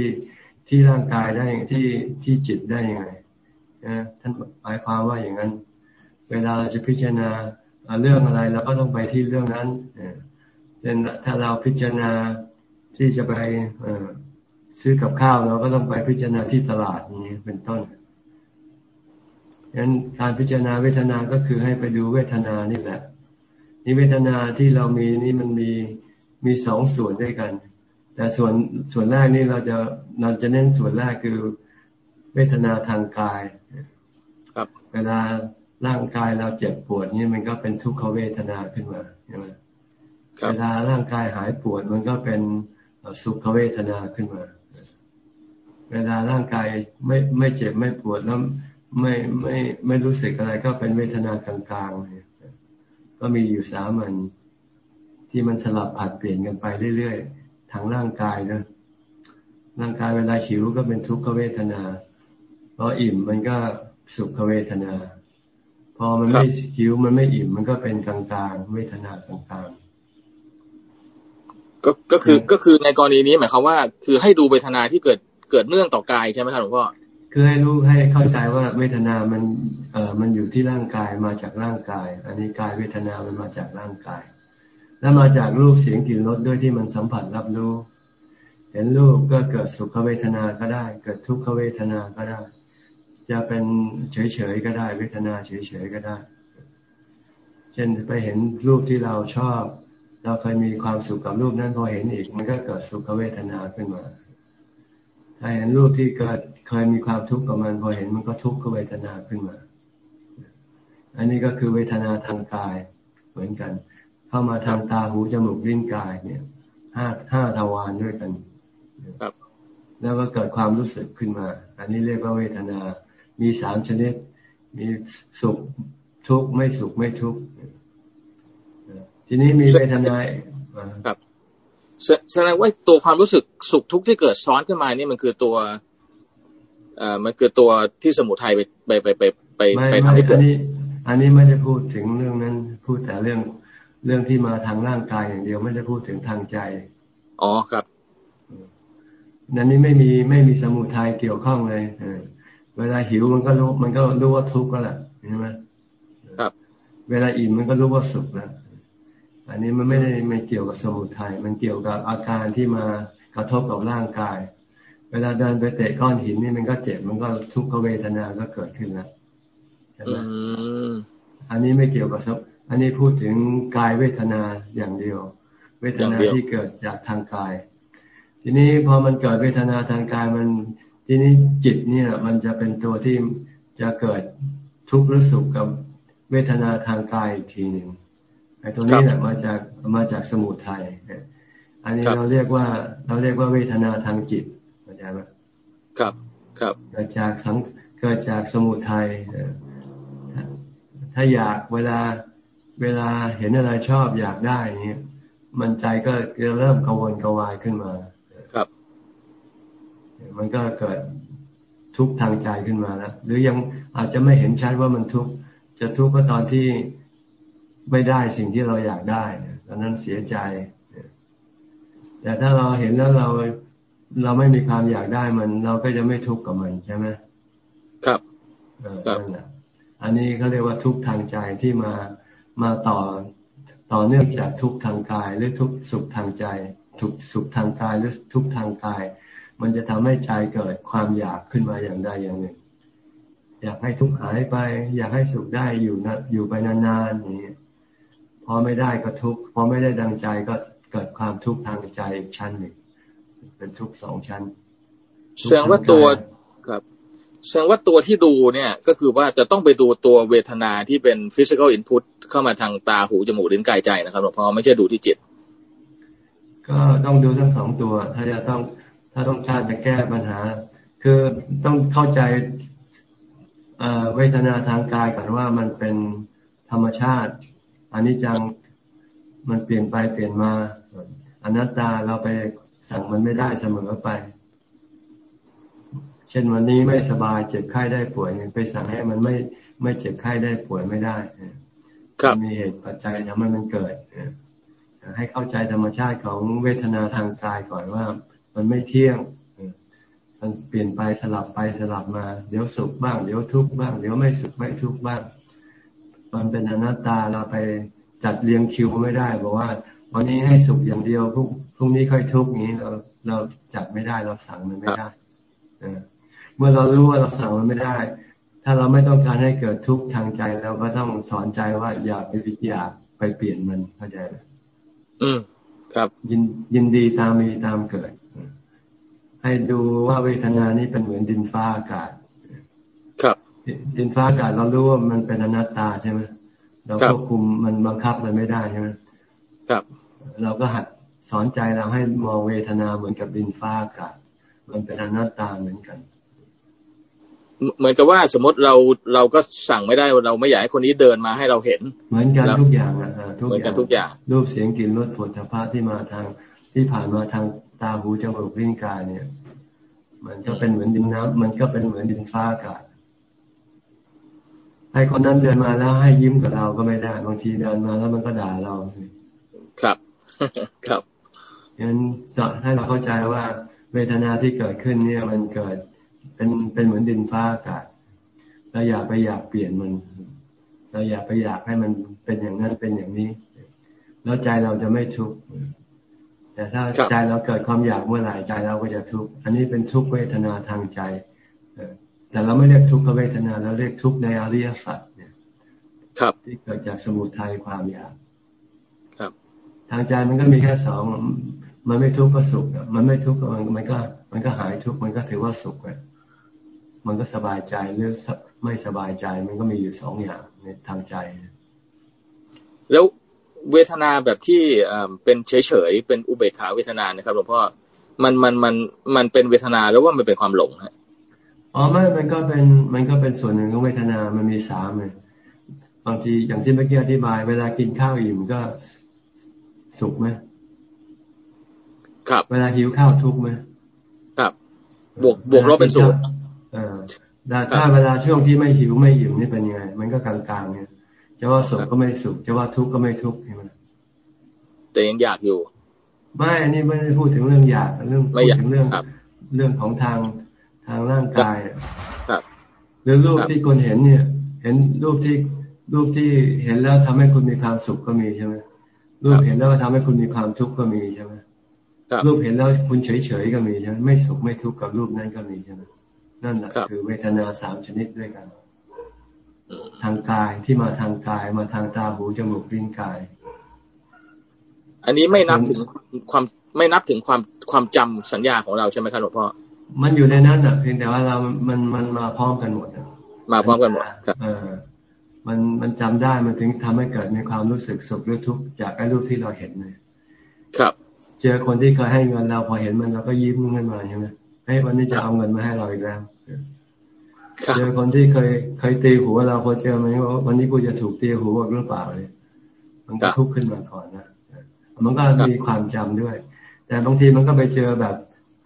ที่ร่างกายได้ที่ที่จิตได้ยังไงนะท่านหมายความว่าอย่างนั้น เวลาเราจะพิจารณาเรื่องอะไรเราก็ต้องไปที่เรื่องนั้นเช่นถ้าเราพิจารณาที่จะไปซื้อกับข้าวเราก็ต้องไปพิจารณาที่ตลาดนี้เป็นต้น งั้นการพิจารณาเวทนาก็คือให้ไปดูเวทนานี่แหละนี่เวทนาที่เรามีนี่มันมีมีสองส่วนด้วยกัน แต่ส่วนส่วนแรกนี่เราจะเราจะเน้นส่วนแรกคือเวทนาทางกาย ครับเวลาร่างกายเราเจ็บปวดนี่มันก็เป็นทุกขเวทนาขึ้นมาใช่ไหมเวลาร่างกายหายปวดมันก็เป็นสุขเวทนาขึ้นมา เวลาร่างกายไม่ไม่เจ็บไม่ปวดแล้ว ไม่ไม่ไม่รู้สึกอะไรก็เป็นเวทนากลางๆ ก็มีอยู่สามัน ที่มันสลับผัดเปลี่ยนกันไปเรื่อยๆทางร่างกายนะร่างกายเวลาหิวก็เป็นทุกขเวทนา พออิ่มมันก็สุขเวทนา พอมันไม่หิวมันไม่อิ่มมันก็เป็นกลางๆ เวทนากลางๆก็ก็คือก็คือในกรณีนี้หมายความว่า คือให้ดูเวทนาที่เกิดเกิดเนื่องต่อกายใช่ไหมครับหลวงพ่อ คือให้รู้ให้เข้าใจว่าเวทนามันเอ่อมันอยู่ที่ร่างกายมาจากร่างกาย อันนี้กายเวทนามันมาจากร่างกาย แล้วมาจากรูปเสียงกลิ่นรสด้วยที่มันสัมผัสรับรู้ เห็นรูปก็เกิดสุขเวทนาก็ได้ เกิดทุกขเวทนาก็ได้ จะเป็นเฉยๆก็ได้ เวทนาเฉยๆก็ได้ เช่นไปเห็นรูปที่เราชอบ เราเคยมีความสุขกับรูปนั้นพอเห็นอีก มันก็เกิดสุขเวทนาขึ้นมาถ้าเห็นรูปที่เกิด เคยมีความทุกข์กับมัน พอเห็นมันก็ทุกขเวทนาขึ้นมา อันนี้ก็คือเวทนาทางกายเหมือนกัน เข้ามาทางตาหูจมูกลิ้นกายเนี่ยห้าห้าทวารด้วยกันครับแล้วก็เกิดความรู้สึกขึ้นมา อันนี้เรียกว่าเวทนา มีสามชนิด มีสุขทุกข์ไม่สุขไม่ทุกข์ทีนี้มีเวทนาครับแสดงว่าตัวความรู้สึกสุขทุกข์ที่เกิดซ้อนขึ้นมานี่มันคือตัว เอ่อมันคือตัวที่สมุทัยไปไปไปไปไปไปทำให้เกิดอันนี้อันนี้ไม่ได้พูดถึงเรื่องนั้น พูดแต่เรื่องเรื่องที่มาทางร่างกายอย่างเดียวไม่ได้พูดถึงทางใจ อ๋อครับนั่นนี้ไม่มีไม่มีสมุทัยเกี่ยวข้องเลยเอเวลาหิวมันก็รู้มันก็รู้ว่าทุกข์ก็แหละใช่ไหมครับ เวลาอิ่มมันก็รู้ว่าสุขแล้วอันนี้มันไม่ได้ไม่เกี่ยวกับสมุทยัยมันเกี่ยวกับอาการที่มากระทบกับร่างกาย เวลาเดินไปเตะก้อนหินนี่มันก็เจ็บมันก็ทุกขเวทนาก็เกิดขึ้นแล้วใช่ไหมอันนี้ไม่เกี่ยวกับอันนี้พูดถึงกายเวทนาอย่างเดียว เวทนาที่เกิดจากทางกาย ทีนี้พอมันเกิดเวทนาทางกายมัน ทีนี้จิตเนี่ย มันจะเป็นตัวที่จะเกิดทุกข์หรือสุขกับเวทนาทางกายอีกทีหนึ่งไอ้ตรงนี้เนี่ยมาจากมาจากสมุทัยอันนี้เราเรียกว่าเราเรียกว่าเวทนาทางจิตเข้า ใจไหมครับ ครับ เกิดจากสังเกิดจากสมุทัยถ้าอยากเวลาเวลาเห็นอะไรชอบอยากได้เนี้ยมันใจก็จะเริ่มกังวลกวายขึ้นมา ครับ มันก็เกิดทุกข์ทางใจขึ้นมาแล้วหรือยังอาจจะไม่เห็นชัดว่ามันทุกข์จะทุกข์ก็ตอนที่ไม่ได้สิ่งที่เราอยากได้ตอนนั้นเสียใจ แต่ถ้าเราเห็นแล้วเรา เราไม่มีความอยากได้มัน เราก็จะไม่ทุกข์กับมันใช่ไหมครับนั่นแหละอันนี้เขาเรียกว่าทุกข์ทางใจที่มามาต่อต่อเนื่องจากทุกข์ทางกาย หรือทุกข์สุขทางใจ ทุกสุขทางกายหรือทุกข์ทางกาย มันจะทำให้ใจเกิดความอยากขึ้นมาอย่างใดอย่างหนึ่ง อยากให้ทุกข์หายไป อยากให้สุขได้อยู่นะอยู่ไปนานๆอย่างนี้พอไม่ได้ก็ทุกข์พอไม่ได้ดังใจก็เกิดความทุกข์ทางใจอีกชั้นหนึ่ง เป็นทุกข์สองชั้นแสดงว่าตัวครับแสดงว่าตัวที่ดูเนี่ยก็คือว่าจะต้องไปดูตัวเวทนาที่เป็น physical input เข้ามาทางตาหูจมูกลิ้นกายใจนะครับหลวงพ่อไม่ใช่ดูที่จิต ก็ต้องดูทั้งสองตัว ถ้าจะต้องถ้าต้องการจะแก้ปัญหา คือต้องเข้าใจเวทนาทางกายก่อนว่ามันเป็นธรรมชาติอันนี้จังมันเปลี่ยนไปเปลี่ยนมาอนัตตาเราไป สั่งมันไม่ได้เสมอไป เช่นวันนี้ไม่สบายเจ็บไข้ได้ป่วยไปสั่งให้มันไม่ไม่เจ็บไข้ได้ป่วยไม่ได้มีเหตุปัจจัยทำให้มันเกิดให้เข้าใจธรรมชาติของเวทนาทางกายก่อนว่า มันไม่เที่ยงมันเปลี่ยนไปสลับไปสลับมา เดี๋ยวสุขบ้างเดี๋ยวทุกข์บ้างเดี๋ยวไม่สุขไม่ทุกข์บ้าง มันเป็นอนัตตาเราไปจัดเรียงคิวไม่ได้ บอกว่า วันนี้ให้สุขอย่างเดียวพรุ่ง พรุ่งนี้ค่อยทุกข์นี้เราเราจัดไม่ได้เราสั่งมันไม่ได้เมื่อเรารู้ว่าเราสั่งมันไม่ได้ ถ้าเราไม่ต้องการให้เกิดทุกข์ทางใจเราก็ต้องสอนใจว่าอย่าไปวิจารไปเปลี่ยนมันเข้าใจไหมอืมครับยินยินดีตามมีตามเกิด ให้ดูว่าเวทนานี้เป็นเหมือนดินฟ้าอากาศดินฟ้าอากาศเรารู้ว่ามันเป็นอนัตตาใช่ไหมเราควบคุมมันบังคับมันไม่ได้ใช่ไหมครับ เราก็หัด สอนใจเราให้มองเวทนาเหมือนกับดินฟ้าอากาศมันเป็นอนัตตาเหมือนกัน เหมือนกับว่าสมมติเราเราก็สั่งไม่ได้เราไม่อยากให้คนนี้เดินมาให้เราเห็น เหมือนกันทุกอย่างอะเหมือนกันทุกอย่างรูปเสียงกลิ่นรสผลพระที่มาทางที่ผ่านมาทางตาหูจมูกลิ้นกายเนี่ย มันก็เป็นเหมือนดินน้ำมันก็เป็นเหมือนดินฟ้าอากาศให้คนนั้นเดินมาแล้วให้ยิ้มกับเราก็ไม่ได้ บางทีเดินมาแล้วมันก็ด่าเรา ครับ ครับ งั้นให้เราเข้าใจว่าเวทนาที่เกิดขึ้นเนี่ยมันเกิดเป็นเป็นเหมือนดินฟ้าอากาศเราอยากไปอยากเปลี่ยนมัน เราอยากไปอยากให้มันเป็นอย่างนั้นเป็นอย่างนี้ แล้วใจเราจะไม่ทุกข์แต่ถ้าใจเราเกิดความอยากเมื่อไหร่ใจเราก็จะทุกข์อันนี้เป็นทุกขเวทนาทางใจแต่เราไม่เรียกทุกขเวทนาเราเรียกทุกข์ในอริยสัจเนี่ย ครับ ที่เกิดจากสมุทัยความอยาก ครับ ทางใจมันก็มีแค่สอง มันไม่ทุกข์ก็สุขมันไม่ทุกข์มันมันก็ มันก็หายทุกข์มันก็ถือว่าสุขไปมันก็สบายใจหรือไม่สบายใจมันก็มีอยู่สองอย่างในทางใจ แล้วเวทนาแบบที่เป็นเฉยๆเป็นอุเบกขาเวทนานะครับหลวงพ่อมันมันมันมันเป็นเวทนาแล้วว่ามันเป็นความหลงฮะอ๋อไม่มันก็เป็นมันก็เป็นส่วนหนึ่งของเวทนา มันมีสามเลยบางทีอย่างที่เมื่อกี้อธิบาย เวลากินข้าวอิ่มก็สุขไหม ครับ เวลาหิวข้าวทุกข์ไหมครับ บวกบวกลบเป็นศูนย์อ่าถ้าเวลาช่วงที่ไม่หิวไม่หิวนี่เป็นยังไง มันก็กลางๆเนี่ยจะว่าสุขก็ไม่สุขจะว่าทุกข์ก็ไม่ทุกข์ใช่ไหมแต่ยังอยากอยู่ ไม่อันนี้ไม่ได้พูดถึงเรื่องอยากเรื่องพูดถึงเรื่องเรื่องของทางทางร่างกายครับหรือรูปที่คนเห็นเนี่ย เห็นรูปที่รูปที่เห็นแล้วทำให้คุณมีความสุขก็มีใช่ไหมรูปเห็นแล้วทำให้คุณมีความทุกข์ก็มีใช่ไหม รูปเห็นแล้วคุณเฉยๆก็มีใช่ไหมไม่สุขไม่ทุกข์กับรูปนั้นก็มีใช่ไหมนั่นแหละคือเวทนาสามชนิดด้วยกัน ทางกายที่มาทางกายมาทางตาหูจมูกลิ้นกาย อันนี้ไม่นับถึงความไม่นับถึงความความจำสัญญาของเราใช่ไหมครับหลวงพ่อมันอยู่ในนั้นอะเพียงแต่ว่าเรา มันมันมาพร้อมกันหมดมาพร้อมกันหมดครับเออ มันมันจำได้มันถึงทำให้เกิดมีความรู้สึกสุขหรือทุกข์จากไอ้รูปที่เราเห็นเลยครับ เจอคนที่เคยให้เงินเราพอเห็นมันเราก็ยิ้มขึ้นมาใช่ไหมเฮ้ยวันนี้จะเอาเงินมาให้เราอีกแล้วเจอคนที่เคยเคยตีหัวเราพอเจอมันว่าวันนี้กูจะถูกตีหัวหรือเปล่าเลยมันก็ทุกข์ขึ้นมาก่อนนะมันก็มีความจำด้วย แต่บางทีมันก็ไปเจอแบบ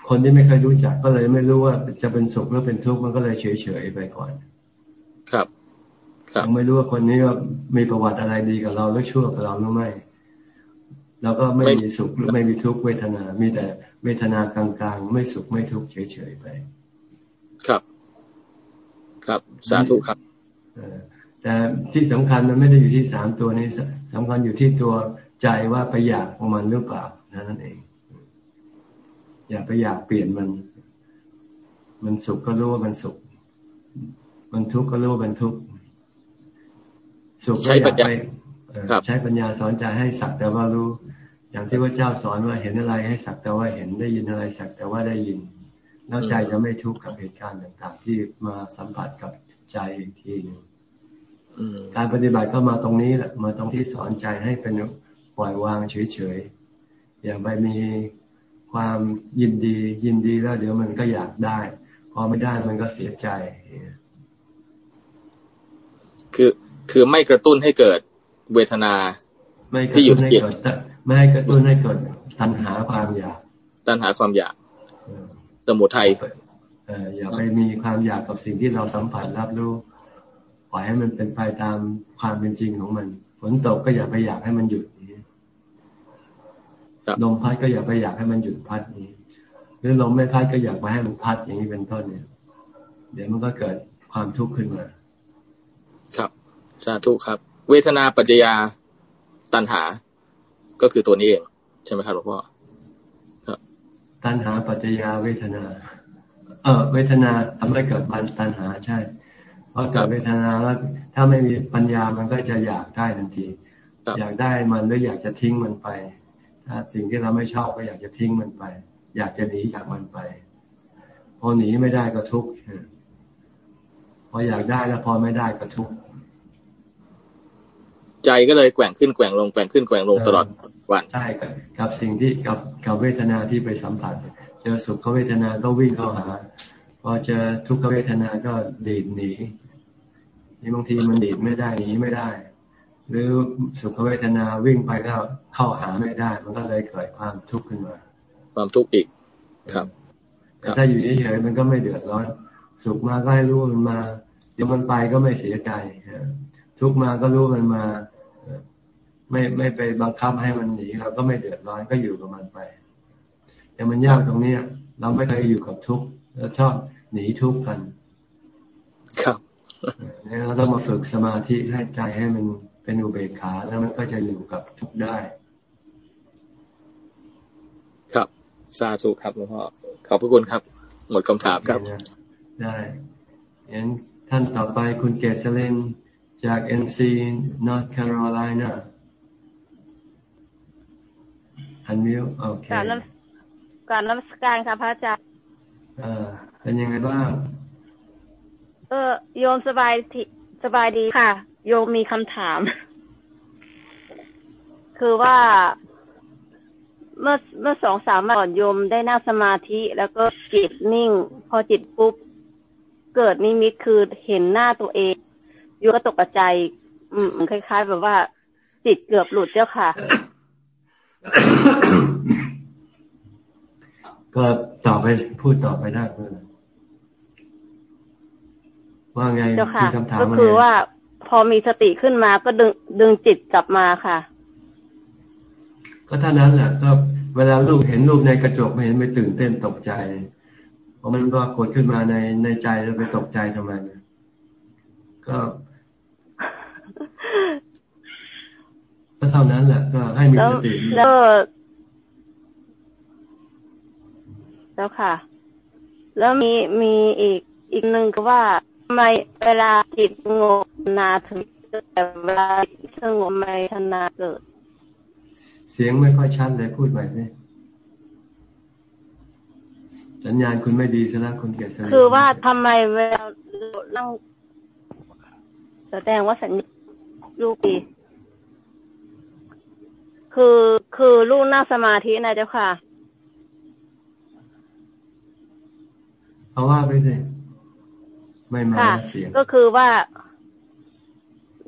คนที่ไม่เคยรู้จักก็เลยไม่รู้ว่าจะเป็นสุขหรือเป็นทุกข์มันก็เลยเฉยเฉยไปก่อน ครับ ครับไม่รู้ว่าคนนี้ว่ามีประวัติอะไรดีกับเราหรือชั่วกับเราหรือไม่ เราก็ไม่มีสุขหรือไม่มีทุกข์เวทนา มีแต่เวทนากลางๆ ไม่สุขไม่ทุกข์เฉยๆไป ครับ ครับสาธุครับแต่ที่สำคัญมันไม่ได้อยู่ที่สามตัวนี้สำคัญอยู่ที่ตัวใจว่าไปอยากของมันหรือเปล่านั่นเอง อย่าไปอยากเปลี่ยนมัน มันสุขก็รู้ว่ามันสุข มันทุกข์ก็รู้ว่ามันทุกข์สุขก็อยากไปใช้ปัญญาสอนใจให้สักแต่ว่ารู้ อย่างที่พระเจ้าสอนว่าเห็นอะไรให้สักแต่ว่าเห็นได้ยินอะไรสักแต่ว่าได้ยิน แล้วใจจะไม่ทุกข์กับเหตุการณ์ต่าง ๆ ที่มาสัมผัสกับใจอีกทีหนึ่งการปฏิบัติก็มาตรงนี้แหละมาตรงที่สอนใจให้เป็นปล่อยวางเฉยๆอย่าไปมีความยินดียินดีแล้วเดี๋ยวมันก็อยากได้ พอไม่ได้มันก็เสียใจ คือคือไม่กระตุ้นให้เกิดเวทนาที่อยู่ที่ ไม่ให้กระตุ้นให้เกิดตัณหาความอยาก ตัณหาความอยาก สมุทัยอย่าไปมีความอยากกับสิ่งที่เราสัมผัสรับรู้ปล่อยให้มันเป็นไปตามความเป็นจริงของมัน ฝนตกก็อย่าไปอยากให้มันหยุดนี้ลมพัดก็อย่าไปอยากให้มันหยุดพัดนี้ หรือลมไม่พัดก็อยากไปให้มันพัดอย่างนี้เป็นต้นเนี่ย เดี๋ยวมันก็เกิดความทุกข์ขึ้นมา ครับ สาธุครับ เวทนาปัจจยาตัณหา ก็คือตัวนี้เอง ใช่ไหมครับหลวงพ่อครับตัณหาปัจจยาเวทนา เออเวทนาทำให้เกิดบันตัณหาใช่เพราะเกิดเวทนาแล้วถ้าไม่มีปัญญามันก็จะอยากได้ทันที อยากได้มันหรืออยากจะทิ้งมันไป ถ้าสิ่งที่เราไม่ชอบก็อยากจะทิ้งมันไป อยากจะหนีจากมันไป พอหนีไม่ได้ก็ทุกข์พออยากได้แล้วพอไม่ได้ก็ทุกข์ ใจก็เลยแกว่งขึ้นแกว่งลงแกว่งขึ้นแกว่งลงตลอดวันใช่กับกับสิ่งที่กับกับเวทนาที่ไปสัมผัสเจอสุขเวทนาก็วิ่งเข้าหาพอเจอทุกขเวทนาก็ดีดหนีนี่บางทีมันดีดไม่ได้หนีไม่ได้ หรือสุขเวทนาวิ่งไปก็เข้าหาไม่ได้ มันก็เลยเกิดความทุกข์ขึ้นมา ความทุกข์อีกครับแต่ถ้าอยู่เฉยๆมันก็ไม่เดือดร้อน สุขมาก็ให้รู้มันมา เดี๋ยวมันไปก็ไม่เสียใจทุกมาก็รู้มันมา ไม่ไม่ไปบังคับให้มันหนีเราก็ไม่เดือดร้อนก็อยู่กับมันไป แต่มันยากตรงเนี้ย เราไม่เคยอยู่กับทุกข์เราชอบหนีทุกข์กัน ครับเราต้องมาฝึกสมาธิให้ใจให้มันเป็นอุเบกขาแล้วมันก็จะอยู่กับทุกได้ ครับสาธุครับหลวงพ่อขอบพระคุณครับ หมดคำถามครับ ได้งั้นท่านต่อไปคุณเกษเลนจาก NC North Carolina อันมิวโอเคการการนักการค่ะพระอาจารย์อ่าเป็นยังไงบ้างเออโยมสบายสบายดีค่ะ โยมมีคำถาม คือว่าเมื่อเมื่อสองสามวันก่อนโยมได้นั่งสมาธิแล้วก็จิตนิ่ง พอจิตปุ๊บ เกิดนิมิตคือเห็นหน้าตัวเองโยก็ตกใจ อืมคล้าย ๆ แบบว่า จิตเกือบหลุดเจ้าค่ะ ก็ต่อไปพูดต่อไปได้เพื่อว่าไงเจ้าค่ะก็คือว่า พอมีสติขึ้นมาก็ดึงดึงจิตกลับมาค่ะ ก็เท่านั้นแหละก็เวลาลูกเห็นรูปในกระจกไม่เห็นไม่ตื่นเต้นตกใจเพราะมันก็กดขึ้นมาในในใจแล้วไปตกใจทำไมก็ก็เท่านั้นแหละก็ให้มีสติแล้ว แล้วค่ะ แล้วมีมีอีกอีกหนึ่งก็ว่าทำไมเวลาจิตงบนาถึงแต่เวลาสงบไม่ทนาเกิด เสียงไม่ค่อยชัดเลยพูดใหม่สิสัญญาณคุณไม่ดีซะแล้วคุณเกศคือว่าทำไมเวลานั่งแสดงว่าสัญญาลูกดีคือคือลูกนั่งสมาธินะเจ้าค่ะ เอาว่าไปสิไม่มาเสียงก็คือว่า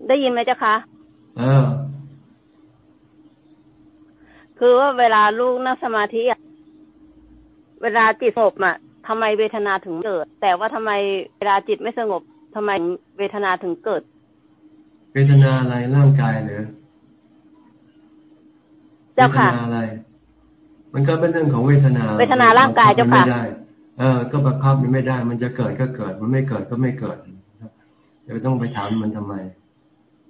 ได้ยินไหมเจ้าคะเออ คือว่าเวลาลูกนั่งสมาธิอะเวลาจิตสงบอะทำไมเวทนาถึงเกิด แต่ว่าทำไมเวลาจิตไม่สงบทำไมเวทนาถึงเกิด เวทนาอะไรร่างกายหรือเจ้าค่ะเวทนาอะไร มันก็เป็นเรื่องของเวทนา เวทนาร่างกายเจ้าค่ะ เออ ก็บังคับมันไม่ได้ มันจะเกิดก็เกิด มันไม่เกิดก็ไม่เกิดจะต้องไปถามมันทำไม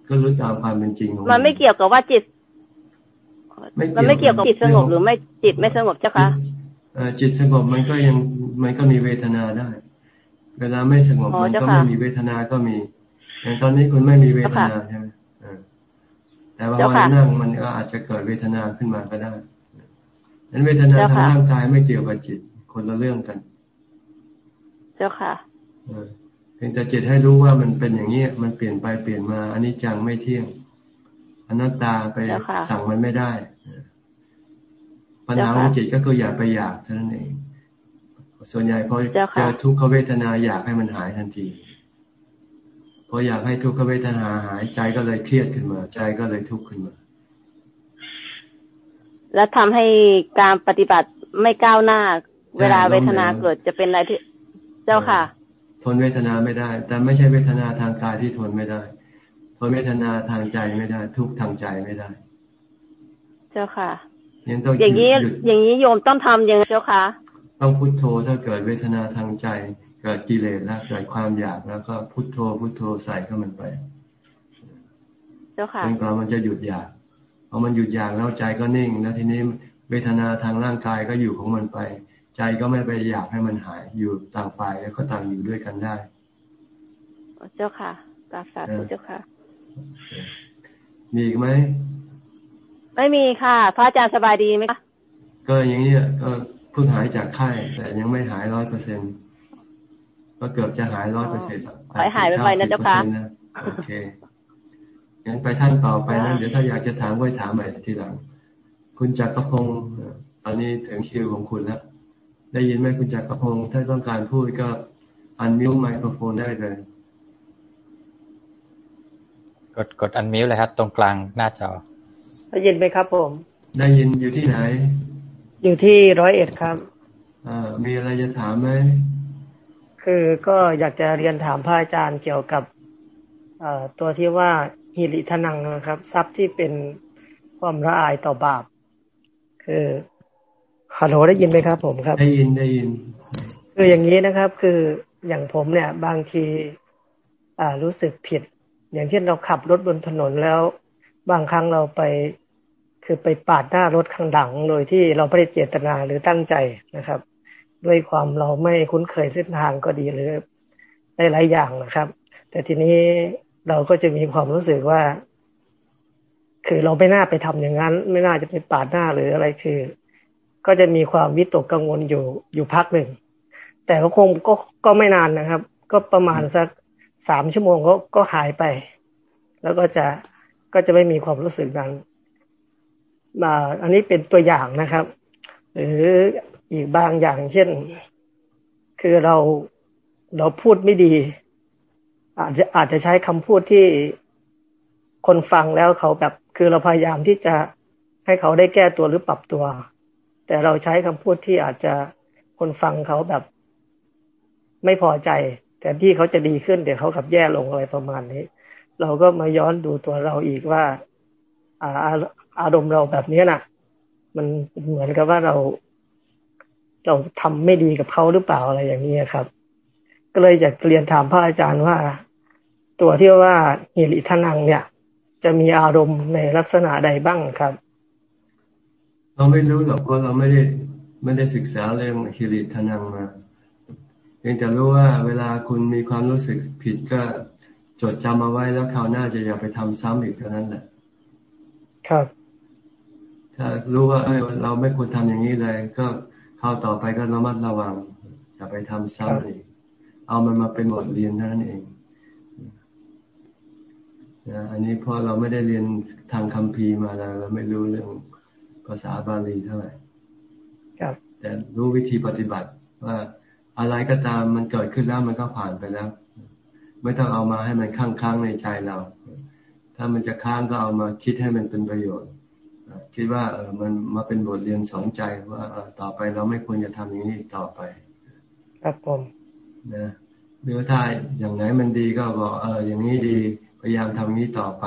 ก็รู้ตามความเป็นจริงของมันไม่เกี่ยวกับว่าจิต มันไม่เกี่ยวกับจิตสงบหรือไม่จิตไม่สงบเจ้าคะจิตสงบมันก็ยังมันก็มีเวทนาได้ เวลาไม่สงบมันก็ไม่มีเวทนาก็มีอย่างตอนนี้คุณไม่มีเวทนาใช่ไหมแต่ว่าวันนั่งมันก็อาจจะเกิดเวทนาขึ้นมาก็ได้นั้นเวทนาทางร่างกายไม่เกี่ยวกับจิตคนละเรื่องกันเจ้าค่ะเพียงแต่จิตให้รู้ว่ามันเป็นอย่างนี้มันเปลี่ยนไปเปลี่ยนมาอันนี้จังไม่เที่ยงอนัตตาไปสั่งมันไม่ได้ปัญหาของจิตก็คืออย่าไปอยากเท่านั้นเอง ส่วนใหญ่พอเจอทุกขเวทนาอยากให้มันหายทันทีพออยากให้ทุกขเวทนาหายใจก็เลยเครียดขึ้นมา ใจก็เลยทุกข์ขึ้นมา แล้วทำให้การปฏิบัติไม่ก้าวหน้า เวลาเวทนาเกิดจะเป็นอะไรที่ เจ้าค่ะ ทนเวทนาไม่ได้ แต่ไม่ใช่เวทนาทางกายที่ทนไม่ได้ ทนเวทนาทางใจไม่ได้ ทุกทางใจไม่ได้ เจ้าค่ะอย่างนี้อย่างนี้โยมต้องทำยังไงเจ้าค่ะต้องพุโทโธถ้าเกิดเวทนาทางใจเกิดกิเลสแล้วเกิดความอยากแล้วก็พุโทโธพุโทโธใส่เข้ามันไปเจ้าค่ะจนกว่ามันจะหยุดอยากพอมันหยุดอยากแล้วใจก็นิ่ง แล้วทีนี้เวทนาทางร่างกายก็อยู่ของมันไป ใจก็ไม่ไปอยากให้มันหายอยู่ต่างฝ่ายแล้วก็ต่างอยู่ด้วยกันได้เจ้าค่ะกราบสาธุเจ้าค่ะ มีอีกไหม ไม่มีค่ะ พระอาจารย์สบายดีไหมคะ ก็อย่างนี้ก็เพิ่งหายจากไข้แต่ยังไม่หายร้อยเปอร์เซ็นก็เกือบจะหายร้อยเปอร์เซ็นต์หายหายไปไปนะเจ้าค่ะโอเคงั้นไปท่านต่อไปนะเดี๋ยวถ้าอยากจะถามก็ถามใหม่ทีหลัง คุณจักรพงศ์ตอนนี้ถึงคิวของคุณแล้ว ได้ยินไหมคุณจักรพงศ์ถ้าต้องการพูดก็อันมิวไมโครโฟนได้เลย กดกดอันมิวเลยครับ ตรงกลางหน้าจอ ได้ยินไหมครับผม ได้ยินอยู่ที่ไหน อยู่ที่ร้อยเอ็ดครับอ่ามีอะไรจะถามไหมคือก็อยากจะเรียนถามพระอาจารย์เกี่ยวกับเอ่อตัวที่ว่าฮิริทนังนะครับ ทรัพย์ที่เป็นความละอายต่อบาป คือ ฮัลโหลได้ยินไหมครับ ผมครับ ได้ยินได้ยิน คืออย่างนี้นะครับ คืออย่างผมเนี่ย บางที อ่ารู้สึกผิด อย่างเช่นเราขับรถบนถนนแล้ว บางครั้งเราไป คือไปปาดหน้ารถข้างหลังโดยที่เราไม่ได้เจตนาหรือตั้งใจนะครับ ด้วยความเราไม่คุ้นเคยเส้นทางก็ดีหรือหลายๆอย่างนะครับ แต่ทีนี้เราก็จะมีความรู้สึกว่า คือเราไม่น่าไปทำอย่างนั้น ไม่น่าจะไปปาดหน้าหรืออะไรคือ ก็จะมีความวิตกกังวลอยู่อยู่พักหนึ่ง แต่ก็คงก็ก็ไม่นานนะครับ ก็ประมาณสักสามชั่วโมงก็ก็หายไป แล้วก็จะก็จะไม่มีความรู้สึกนั้นมาอันนี้เป็นตัวอย่างนะครับ หรืออีกบางอย่างเช่น คือเราเราพูดไม่ดี อาจจะอาจจะใช้คำพูดที่คนฟังแล้วเขาแบบ คือเราพยายามที่จะให้เขาได้แก้ตัวหรือปรับตัว แต่เราใช้คำพูดที่อาจจะคนฟังเขาแบบ ไม่พอใจแต่ที่เขาจะดีขึ้นเดี๋ยวเขากลับแย่ลงอะไรประมาณนี้ เราก็มาย้อนดูตัวเราอีกว่าอาอารมณ์เราแบบนี้น่ะ มันเหมือนกับว่าเรา เราทำไม่ดีกับเขาหรือเปล่าอะไรอย่างนี้ครับ ก็เลยอยากเรียนถามพระอาจารย์ว่า ตัวที่ว่าหิริทนังเนี่ย จะมีอารมณ์ในลักษณะใดบ้างครับ เราไม่รู้หรอกเพราะเราไม่ได้ไม่ได้ศึกษาเรื่องหิริทนังมาเพียงแต่รู้ว่าเวลาคุณมีความรู้สึกผิดก็จดจำเอาไว้แล้วคราวหน้าจะอย่าไปทำซ้ำอีกเท่านั้นแหละ ครับ ถ้ารู้ว่าเออเราไม่ควรทำอย่างนี้เลย ก็คราวต่อไปก็ระมัดระวังอย่าไปทำซ้ำอีก เอามันมาเป็นบทเรียนเท่านั้นเองนะอันนี้เพราะเราไม่ได้เรียนทางคัมภีร์มาแล้วเราไม่รู้เรื่อง ภาษาบาลีเท่าไหร่ครับแต่รู้วิธีปฏิบัติว่าอะไรก็ตามมันเกิดขึ้นแล้วมันก็ผ่านไปแล้ว ไม่ต้องเอามาให้มันค้างค้างในใจเรา ถ้ามันจะค้างก็เอามาคิดให้มันเป็นประโยชน์คิดว่าเออมันมาเป็นบทเรียนสอนใจว่าต่อไปเราไม่ควรจะทำอย่างนี้ต่อไป ครับผมนะหรือถ้าอย่างไหนมันดีก็บอกเอออย่างนี้ดีพยายามทำอย่างนี้ต่อไป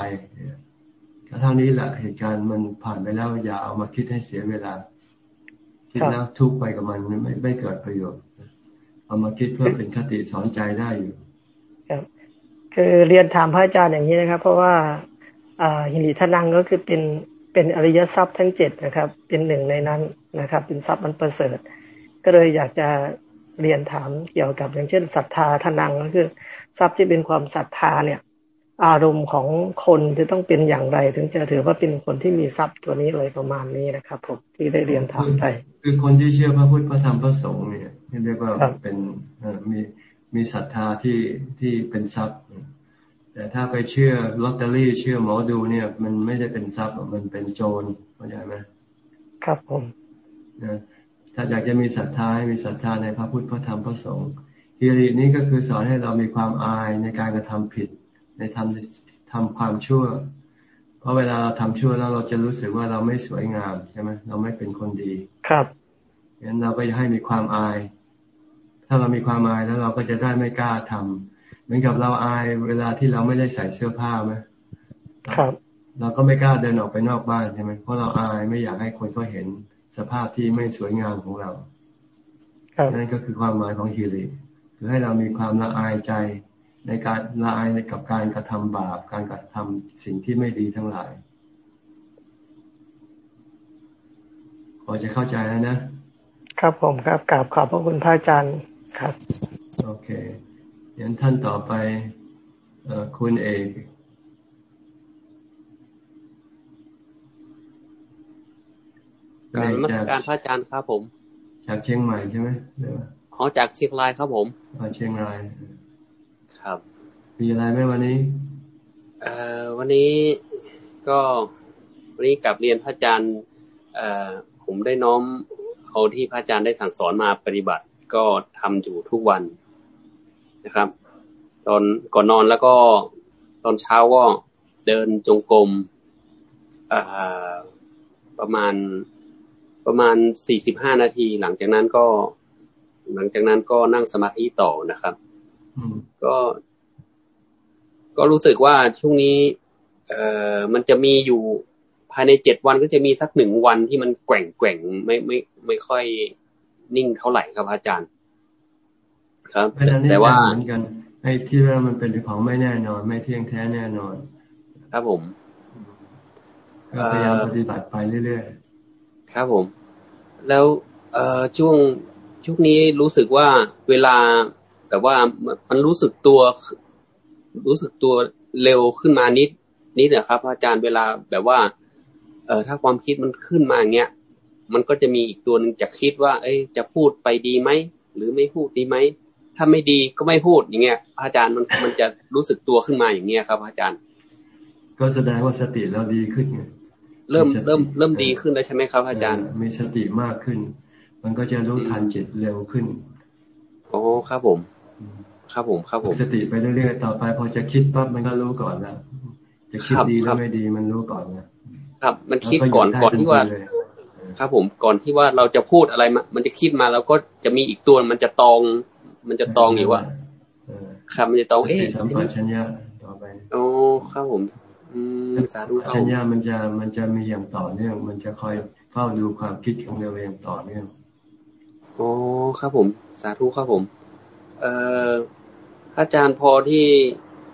ก็เท่านี้แหละเหตุการณ์มันผ่านไปแล้วอย่าเอามาคิดให้เสียเวลา คิดแล้วทุกไปกับมันไม่ไม่เกิดประโยชน์เอามาคิดเพื่อเป็นคติสอนใจได้อยู่ ครับ คือเรียนถามพระอาจารย์อย่างนี้นะครับ เพราะว่าอ่าหิริทนังก็คือเป็นเป็นอริยทรัพย์ทั้งเจ็ดนะครับ เป็นหนึ่งในนั้นนะครับ เป็นทรัพย์มันประเสริฐ ก็เลยอยากจะเรียนถามเกี่ยวกับอย่างเช่นศรัทธาทนังก็คือ ทรัพย์ที่เป็นความศรัทธาเนี่ย อารมณ์ของคนจะต้องเป็นอย่างไร ถึงจะถือว่าเป็นคนที่มีทรัพย์ตัวนี้เลยประมาณนี้นะครับผมที่ได้เรียนถามไป คือคนที่เชื่อพระพุทธพระธรรมพระสงฆ์เนี่ยเรียกว่าเป็นมีมีศรัทธาที่ที่เป็นทรัพย์ แต่ถ้าไปเชื่อลอตเตอรี่เชื่อหมอดูเนี่ย มันไม่ได้เป็นทรัพย์มันเป็นโจรเข้าใจไหมครับผมนะถ้าอยากจะมีศรัทธาให้มีศรัทธาในพระพุทธพระธรรมพระสงฆ์ฮิรินี้ก็คือสอนให้เรามีความอายในการกระทำผิด ในทำทำความชั่ว เพราะเวลาเราทำชั่วแล้วเราจะรู้สึกว่าเราไม่สวยงามใช่ไหมเราไม่เป็นคนดีครับงั้นเราก็จะให้มีความอาย ถ้าเรามีความอายแล้วเราก็จะได้ไม่กล้าทำเหมือนกับเราอายเวลาที่เราไม่ได้ใส่เสื้อผ้าไหมครับ เราก็ไม่กล้าเดินออกไปนอกบ้านใช่ไหมเพราะเราอายไม่อยากให้คนเขาเห็นสภาพที่ไม่สวยงามของเรา นั่นก็คือความหมายของฮิริคือให้เรามีความละอายใจ ในการละอายกับการกระทำบาป การกระทำสิ่งที่ไม่ดีทั้งหลายพอจะเข้าใจแล้วนะ ครับผมครับกราบขอบพระคุณพระอาจารย์ครับ โอเคงั้นท่านต่อไปอคุณเอกกรารมาสการพระอาจารย์ครับผม จากเชียงใหม่ใช่ไหมอ๋อจากเชียงรายครับผมอ๋อเชียงราย ครับ มีอะไรไหมวันนี้เอ่อวันนี้ก็วันนี้กลับเรียนพระอาจารย์เอ่อผมได้น้อมเอาที่พระอาจารย์ได้สั่งสอนมาปฏิบัติก็ทำอยู่ทุกวันนะครับ ตอนก่อนนอนแล้วก็ตอนเช้าก็เดินจงกรมประมาณประมาณสี่สิบห้านาที หลังจากนั้นก็ หลังจากนั้นก็นั่งสมาธิต่อนะครับ ก็ ก็รู้สึกว่าช่วงนี้ เอ่อมันจะมีอยู่ภายในเจ็ดวันก็จะมีสักหนึ่งวันที่มันแกว่งแกว่งไม่ไม่ ไม่ค่อยนิ่งเท่าไหร่ครับอาจารย์ ครับ แต่ว่าเหมือนกันไอ้ที่ว่ามันเป็นของไม่แน่นอน ไม่เที่ยงแท้แน่นอน ครับผมก็พยายามปฏิบัติไปเรื่อยๆครับผม แล้วเอ่อช่วงช่วงนี้รู้สึกว่าเวลา แต่ว่ามันรู้สึกตัว รู้สึกตัวเร็วขึ้นมานิดนิดนะครับ อาจารย์เวลาแบบว่า เออถ้าความคิดมันขึ้นมาอย่างเงี้ยมันก็จะมีอีกตัวหนึ่งจะคิดว่า เอ้ยจะพูดไปดีไหมหรือไม่พูดดีไหมถ้าไม่ดีก็ไม่พูดอย่างเงี้ยอาจารย์มันมันจะรู้สึกตัวขึ้นมาอย่างเงี้ยครับ อาจารย์ ก็แสดงว่าสติเราดีขึ้นไงเริ่มเริ่มเริ่มดีขึ้นแล้วใช่ไหมครับ อาจารย์มีสติมากขึ้น มันก็จะรู้ทันจิตเร็วขึ้นโอ้ครับผม ครับผมครับผมสติไปเรื่อยๆต่อไป พอจะคิดปั๊บมันก็รู้ก่อนแล้วจะคิดดีหรือไม่ดีมันรู้ก่อนนะครับ มันคิดก่อนก่อนที่ว่า ครับผมก่อนที่ว่าเราจะพูดอะไรมันจะคิดมาแล้วก็จะมีอีกตัวมันจะตอง มันจะตองอยู่ว่าครับมันจะตองเอ๊ะสัมปชัญญะต่อไปโอ้ครับผมอืมสาธุชัญญะมันจะมันจะมีอย่างต่อเนื่อง มันจะคอยเฝ้าดูความคิดของเราอย่างต่อเนื่องโอ้ครับผม สาธุครับผม เอ่ออาจารย์พอที่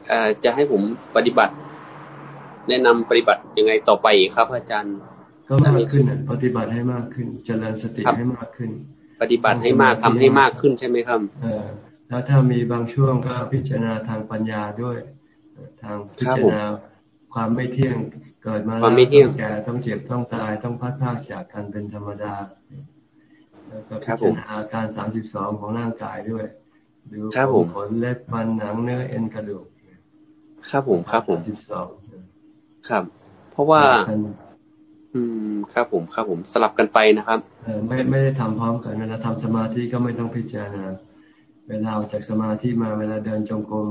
เอ่อจะให้ผมปฏิบัติ แนะนำปฏิบัติยังไงต่อไปครับ อาจารย์ ก็มากขึ้นปฏิบัติให้มากขึ้น เจริญสติให้มากขึ้น ปฏิบัติให้มากทำให้มากขึ้นใช่ไหมครับเออแล้วถ้ามีบางช่วงก็พิจารณาทางปัญญาด้วย ทางพิจารณาความไม่เที่ยงเกิดมาแล้วต้องแก่ต้องเจ็บต้องตายต้องพัดพากจากกันเป็นธรรมดาแล้วก็พิจารณาอาการสามสิบสองของร่างกายด้วย ดูขนเล็บฟันหนังเนื้อเอ็นกระดูกครับผมครับผมสิบสองครับ เพราะว่า อืม ครับผมครับผมสลับกันไปนะครับเออไม่ไม่ได้ทำพร้อมกันเวลาทำสมาธิก็ไม่ต้องพิจารณาเวลาออกจากสมาธิมาเวลาเดินจงกรม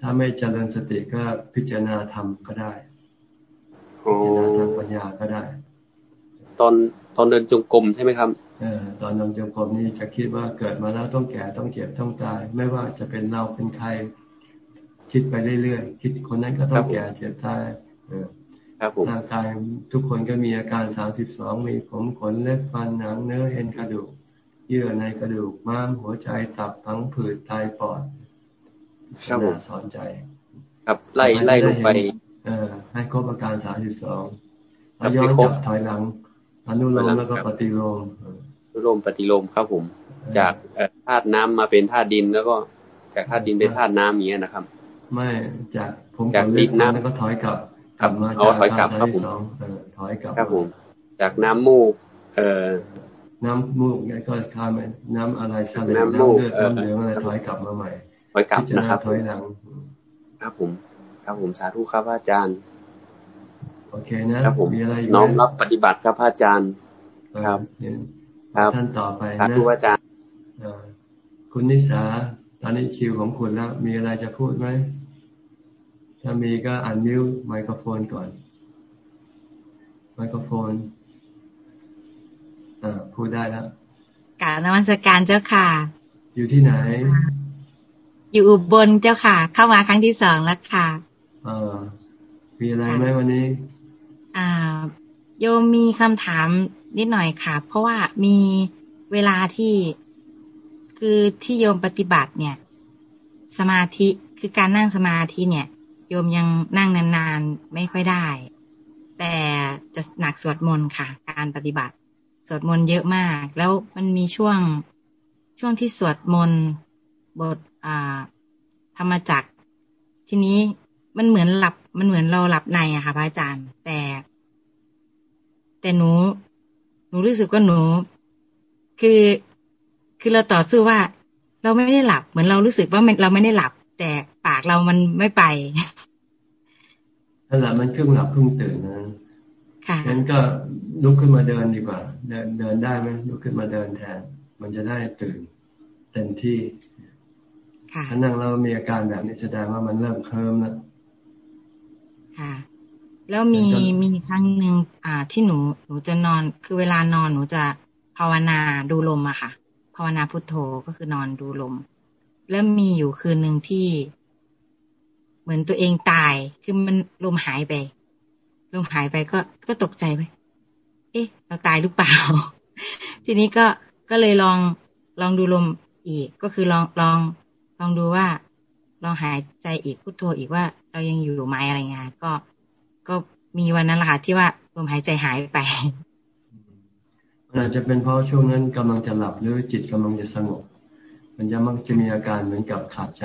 ถ้าไม่เจริญสติก็พิจารณาธรรมก็ได้พิจารณาทางปัญญาก็ได้ ตอนตอนเดินจงกรมใช่ไหมครับเออ ตอนเดินจงกรมนี่จะคิดว่าเกิดมาแล้วต้องแก่ต้องเจ็บต้องตาย ไม่ว่าจะเป็นเราเป็นใคร คิดไปเรื่อยๆคิดคนนั้นก็ต้องแก่เจ็บตายเออร่างกายทุกคนก็มีอาการสามสิบสองมีผมขนเล็บฟันหนังเนื้อเอ็นกระดูก เยื่อในกระดูกม้ามหัวใจตับพังผืดไตปอดครับผมสอนใจ ครับไล่ไล่ลงไป เออให้ครบอาการสามสิบสองแล้วย้อนจับถอยหลังอนุโลมแล้วก็ปฏิโลมอนุโลมปฏิโลมครับผม จากธาตุน้ำมาเป็นธาตุดินแล้วก็จากธาตุดินเป็นธาตุน้ำอย่างเงี้ยนะครับ ไม่จากผมจากดินน้ำแล้วก็ถอยกลับกลับมาจากถอยกลับครับผมถอยกลับครับผมจากน้ำมูก เอ่อน้ำมูกเนี่ยก็ข้ามน้ำอะไรสลดน้ำเลือดน้ำเหลืองอะไรถอยกลับมาใหม่ถอยกลับนะครับถอยหลังครับผม ครับผมสาธุครับอาจารย์ โอเคนะครับผมมีอะไรน้อมรับปฏิบัติครับอาจารย์ครับครับ ท่านต่อไปนะสาธุอาจารย์คุณนิสาตอนนี้คิวของคุณแล้ว มีอะไรจะพูดไหม ถ้ามีก็อันมิวไมโครโฟนก่อน ไมโครโฟนอ่าพูดได้แล้วกาบนมัสการเจ้าค่ะ อยู่ที่ไหน อยู่อุบลเจ้าค่ะ เข้ามาครั้งที่สองแล้วค่ะเออมีอะไรไหมวันนี้ อ่า โยมมีคำถาม นิดหน่อยค่ะ เพราะว่ามีเวลาที่คือที่โยมปฏิบัติเนี่ย สมาธิคือการนั่งสมาธิเนี่ย โยมยังนั่งนานๆไม่ค่อยได้ แต่จะหนักสวดมนต์ค่ะ การปฏิบัติสวดมนต์เยอะมาก แล้วมันมีช่วงช่วงที่สวดมนต์บทอ่าธรรมจักทีนี้มันเหมือนหลับ มันเหมือนเราหลับในอะค่ะพระอาจารย์ แต่ แต่หนู นูรู้สึกว่าหนู คือคือเราต่อสู้ว่า เราไม่ได้หลับ เหมือนเรารู้สึกว่าเราไม่ได้หลับ แต่ปากเรามันไม่ไปนั่นแหละมันครึ่งหลับครึ่งตื่นนะค่ะงั้นก็ลุกขึ้นมาเดินดีกว่า เดินเดินได้ไหมลุกขึ้นมาเดินแทน มันจะได้ตื่นเต็มที่ถ้านั่งเรามีอาการแบบนี้แสดงว่ามันเริ่มเคลิ้มแล้วค่ะ แล้วมีมีครั้งหนึ่งอ่า ที่หนูหนูจะนอน คือเวลานอนหนูจะภาวนาดูลมอะค่ะ ภาวนาพุทโธก็คือนอนดูลม แล้วมีอยู่คืนหนึ่งที่ เหมือนตัวเองตาย คือมันลมหายไป ลมหายไปก็ก็ตกใจไปเอ๊ะ เราตายหรือเปล่า ทีนี้ก็ก็เลยลองลองดูลมอีก ก็คือลองลองลองดูว่าลองหายใจอีกพุทโธอีกว่า เรายังอยู่ไหมอะไรเงี้ยก็ ก็มีวันนั้นแหละค่ะที่ว่าลมหายใจหายไปมันอาจจะเป็นเพราะช่วงนั้นกำลังจะหลับหรือจิตกำลังจะสงบ มันจะมักจะมีอาการเหมือนกับขาดใจ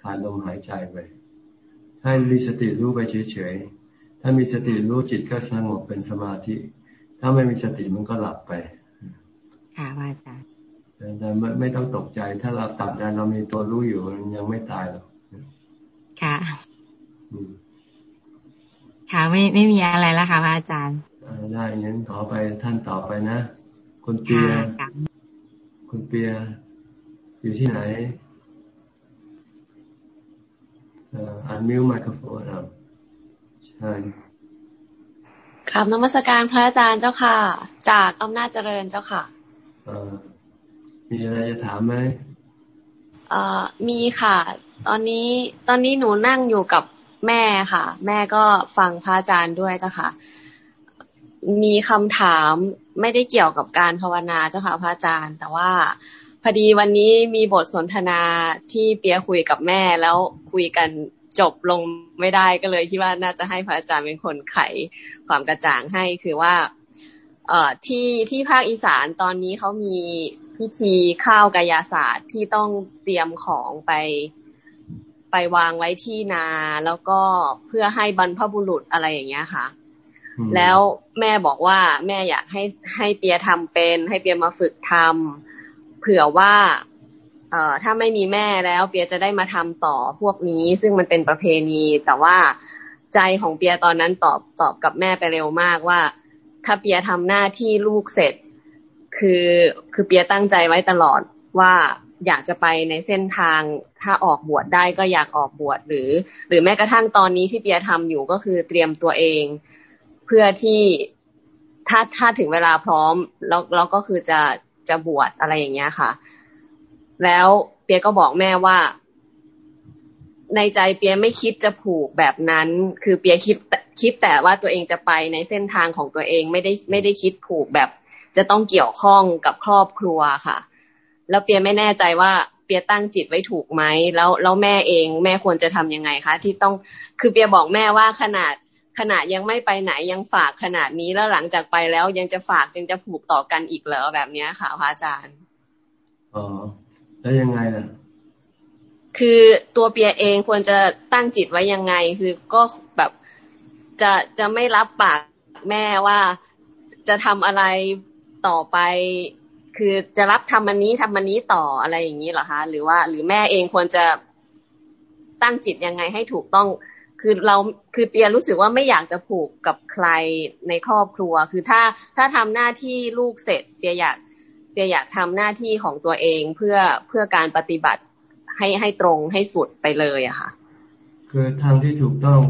ขาดลมหายใจไปให้มีสติรู้ไปเฉยๆถ้ามีสติรู้จิตก็สงบเป็นสมาธิ ถ้าไม่มีสติมันก็หลับไปค่ะอาจารย์แต่ไม่ไม่ต้องตกใจ ถ้าเราตัดได้เรามีตัวรู้อยู่มันยังไม่ตายหรอกค่ะ ค่ะไม่ไม่มีอะไรแล้วค่ะพระอาจารย์ได้งั้นขอไปท่านต่อไปนะ คุณเปียคุณเปีย อยู่ที่ไหนอันมิวไมโครโฟนอะใช่ครับนมัสการพระอาจารย์เจ้าค่ะ จากอำนาจเจริญเจ้าค่ะมีอะไรจะถามไหมเอ่อมีค่ะ ตอนนี้ตอนนี้หนูนั่งอยู่กับ แม่ค่ะ แม่ก็ฟังพระอาจารย์ด้วยเจ้าค่ะ มีคำถามไม่ได้เกี่ยวกับการภาวนาเจ้าค่ะพระอาจารย์ แต่ว่าพอดีวันนี้มีบทสนทนาที่เปียคุยกับแม่แล้วคุยกันจบลงไม่ได้ก็เลยคิดว่าน่าจะให้พระอาจารย์เป็นคนไขความกระจ่างให้คือว่า เอ่อที่ที่ภาคอีสานตอนนี้เขามีพิธีข้าวกายศาสตร์ที่ต้องเตรียมของไป ไปวางไว้ที่นา แล้วก็เพื่อให้บรรพบุรุษอะไรอย่างเงี้ยค่ะ แล้วแม่บอกว่าแม่อยากให้ให้เปียทำเป็น ให้เปียมาฝึกทำเผื่อว่า เอ่อถ้าไม่มีแม่แล้วเปียจะได้มาทำต่อพวกนี้ ซึ่งมันเป็นประเพณี แต่ว่าใจของเปียตอนนั้นตอบตอบกับแม่ไปเร็วมากว่า ถ้าเปียทำหน้าที่ลูกเสร็จ คือคือเปียตั้งใจไว้ตลอดว่า อยากจะไปในเส้นทางถ้าออกบวชได้ก็อยากออกบวชหรือ หรือแม้กระทั่งตอนนี้ที่เปียทำอยู่ก็คือเตรียมตัวเอง เพื่อที่ถ้าถ้าถึงเวลาพร้อมแล้วเราก็คือจะจะบวชอะไรอย่างเงี้ยค่ะ แล้วเปียก็บอกแม่ว่า ในใจเปียไม่คิดจะผูกแบบนั้น คือเปียคิดคิดแต่ว่าตัวเองจะไปในเส้นทางของตัวเองไม่ได้ไม่ได้คิดผูกแบบ จะต้องเกี่ยวข้องกับครอบครัวค่ะ แล้วเปียไม่แน่ใจว่าเปียตั้งจิตไว้ถูกไหมแล้วแล้วแม่เองแม่ควรจะทํำยังไงคะ ที่ต้องคือเปียบอกแม่ว่าขนาดขณะยังไม่ไปไหนยังฝากขนาดนี้แล้วหลังจากไปแล้วยังจะฝากจึงจะผูกต่อกันอีกเหรอแบบเนี้ยค่ะพระอาจารย์อ๋อแล้วยังไงล่ะคือตัวเปียเองควรจะตั้งจิตไว้ยังไง คือก็แบบจะจะไม่รับปากแม่ว่าจะทำอะไรต่อไป คือจะรับทำอันนี้ทำอันนี้ต่ออะไรอย่างนี้เหรอคะ หรือว่า หรือแม่เองควรจะตั้งจิตยังไงให้ถูกต้อง คือเราคือเปียรู้สึกว่าไม่อยากจะผูกกับใครในครอบครัว คือถ้าถ้าทำหน้าที่ลูกเสร็จเปียอยากเปียอยากทำหน้าที่ของตัวเองเพื่อเพื่อการปฏิบัติให้ให้ตรงให้สุดไปเลยอะค่ะ คือทางที่ถูกต้อง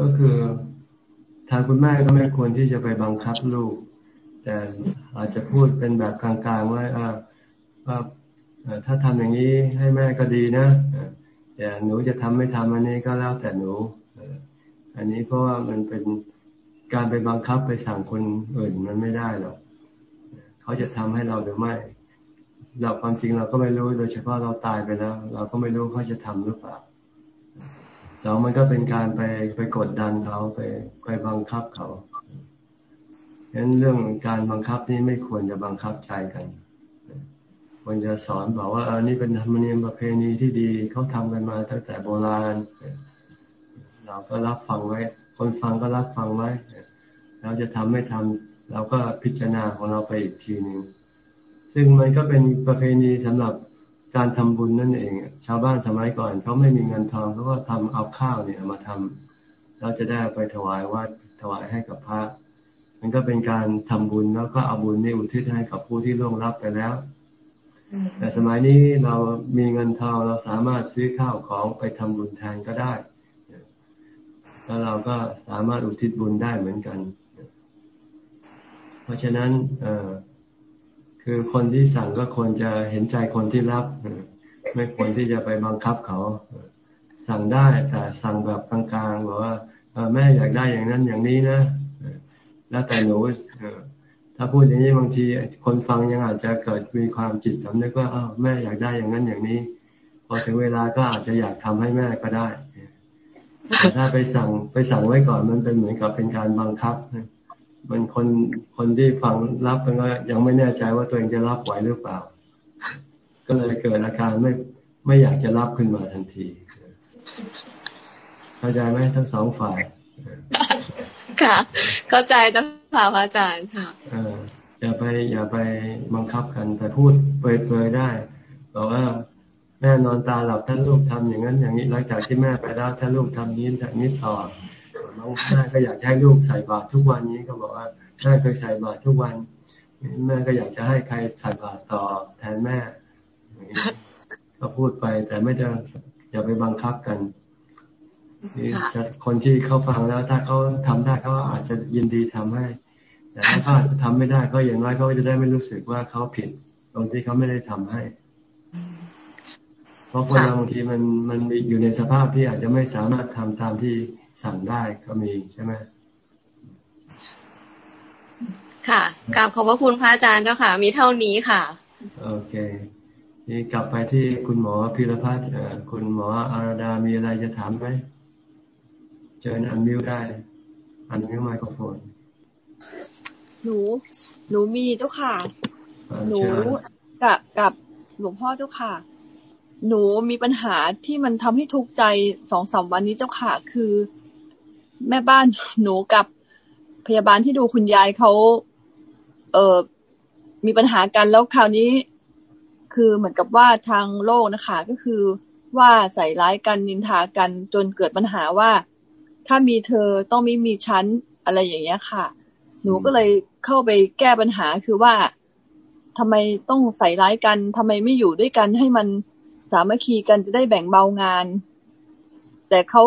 ก็คือทางคุณแม่ก็ไม่ควรที่จะไปบังคับลูก แต่อาจจะพูดเป็นแบบกลางๆว่าว่าถ้าทำอย่างนี้ให้แม่ก็ดีนะแต่หนูจะทำไม่ทำอันนี้ก็แล้วแต่หนูอันนี้เพราะว่ามันเป็นการไปบังคับไปสั่งคนอื่นมันไม่ได้หรอกเขาจะทำให้เราหรือไม่ เราความจริงเราก็ไม่รู้โดยเฉพาะเราตายไปแล้ว เราก็ไม่รู้เขาจะทำหรือเปล่าสองมันก็เป็นการไปไปกดดันเขาไปไปบังคับเขา ฉะนั้นเรื่องการบังคับนี่ไม่ควรจะบังคับใจกันควรจะสอนบอกว่าอันนี้เป็นธรรมเนียมประเพณีที่ดีเขาทำกันมาตั้งแต่โบราณ เราก็รับฟังไว้ คนฟังก็รับฟังไว้ เราจะทำไม่ทำเราก็พิจารณาของเราไปอีกทีหนึ่งซึ่งมันก็เป็นประเพณีสำหรับการทำบุญนั่นเอง ชาวบ้านสมัยก่อนเขาไม่มีเงินทองเขาก็ทำเอาข้าวเนี่ยมาทำเราจะได้ไปถวายวัดถวายให้กับพระ มันก็เป็นการทำบุญแล้วก็เอาบุญนี้อุทิศให้กับผู้ที่ล่วงลับไปแล้ว แต่สมัยนี้เรามีเงินทองเราสามารถซื้อข้าวของไปทำบุญแทนก็ได้แล้วเราก็สามารถอุทิศบุญได้เหมือนกัน เพราะฉะนั้นเอคือคนที่สั่งก็ควรจะเห็นใจคนที่รับ ไม่ควรที่จะไปบังคับเขา สั่งได้แต่สั่งแบบกลางๆบอกว่าแม่อยากได้อย่างนั้นอย่างนี้นะ แล้วแต่หนูถ้ถ้าพูดอย่างนี้บางที คนฟังยังอาจจะเกิดมีความจิตสำนึกว่าอ้าวแม่อยากได้อย่างนั้นอย่างนี้ พอถึงเวลาก็อาจจะอยากทำให้แม่ก็ได้แต่ถ้าไปสั่งไปสั่งไว้ก่อนมันเป็นเหมือนกับเป็นการบังคับมันคนคนที่ฟังรับมันก็ยังไม่แน่ใจว่าตัวเองจะรับไหวหรือเปล่า ก็เลยเกิดอาการไม่ไม่อยากจะรับขึ้นมาทันทีเข้าใจไหมทั้งสองฝ่าย ค่ะ เข้าใจจ้าค่ะพระอาจารย์ค่ะอย่าไปอย่าไปบังคับกัน แต่พูดเปรยๆได้บอกว่าแม่นอนตาหลับท่านลูกทำอย่างนั้น อย่างนี้หลังจากที่แม่ไปแล้วถ้านลูกทำนี้แบบนี้ต่อน้องแม่ก็อยากให้ลูกใส่บาตรทุกวันนี้ก็บอกว่าแม่เคยใส่บาตรทุกวันแม่ก็อยากจะให้ใครใส่บาตรต่อแทนแม่ก็พูดไปแต่ไม่ได้อย่าไปบังคับกัน คนที่เขาฟังแล้วถ้าเขาทำได้เขาอาจจะยินดีทำให้ แต่ถ้าเขาจะทำไม่ได้ก็อย่างน้อยเขาจะได้ไม่รู้สึกว่าเขาผิด ตรงที่เขาไม่ได้ทำให้ เพราะคนเราบางทีมันมันมีอยู่ในสภาพที่อาจจะไม่สามารถทำตามที่สั่งได้ก็มีใช่ไหมค่ะกราบขอบพระคุณพระอาจารย์เจ้าค่ะ มีเท่านี้ค่ะ โอเค นี่กลับไปที่คุณหมอพิรพัฒน์คุณหมออารดามีอะไรจะถามไหม เชิญอันมิวได้ อันมิวไมโครโฟน หนู หนูมีเจ้าค่ะ หนูกับกับหลวงพ่อเจ้าค่ะ หนูมีปัญหาที่มันทำให้ทุกข์ใจสองสามวันนี้เจ้าค่ะ คือ แม่บ้านหนูกับพยาบาลที่ดูคุณยายเขาเออมีปัญหากันแล้วคราวนี้ คือเหมือนกับว่าทางโลกนะคะ ก็คือว่าใส่ร้ายกันนินทากันจนเกิดปัญหาว่า ถ้ามีเธอต้องไม่มีฉันอะไรอย่างเงี้ยค่ะ หนูก็เลยเข้าไปแก้ปัญหาคือว่าทำไมต้องใส่ร้ายกันทำไมไม่อยู่ด้วยกันให้มันสามัคคีกันจะได้แบ่งเบางาน แต่เขา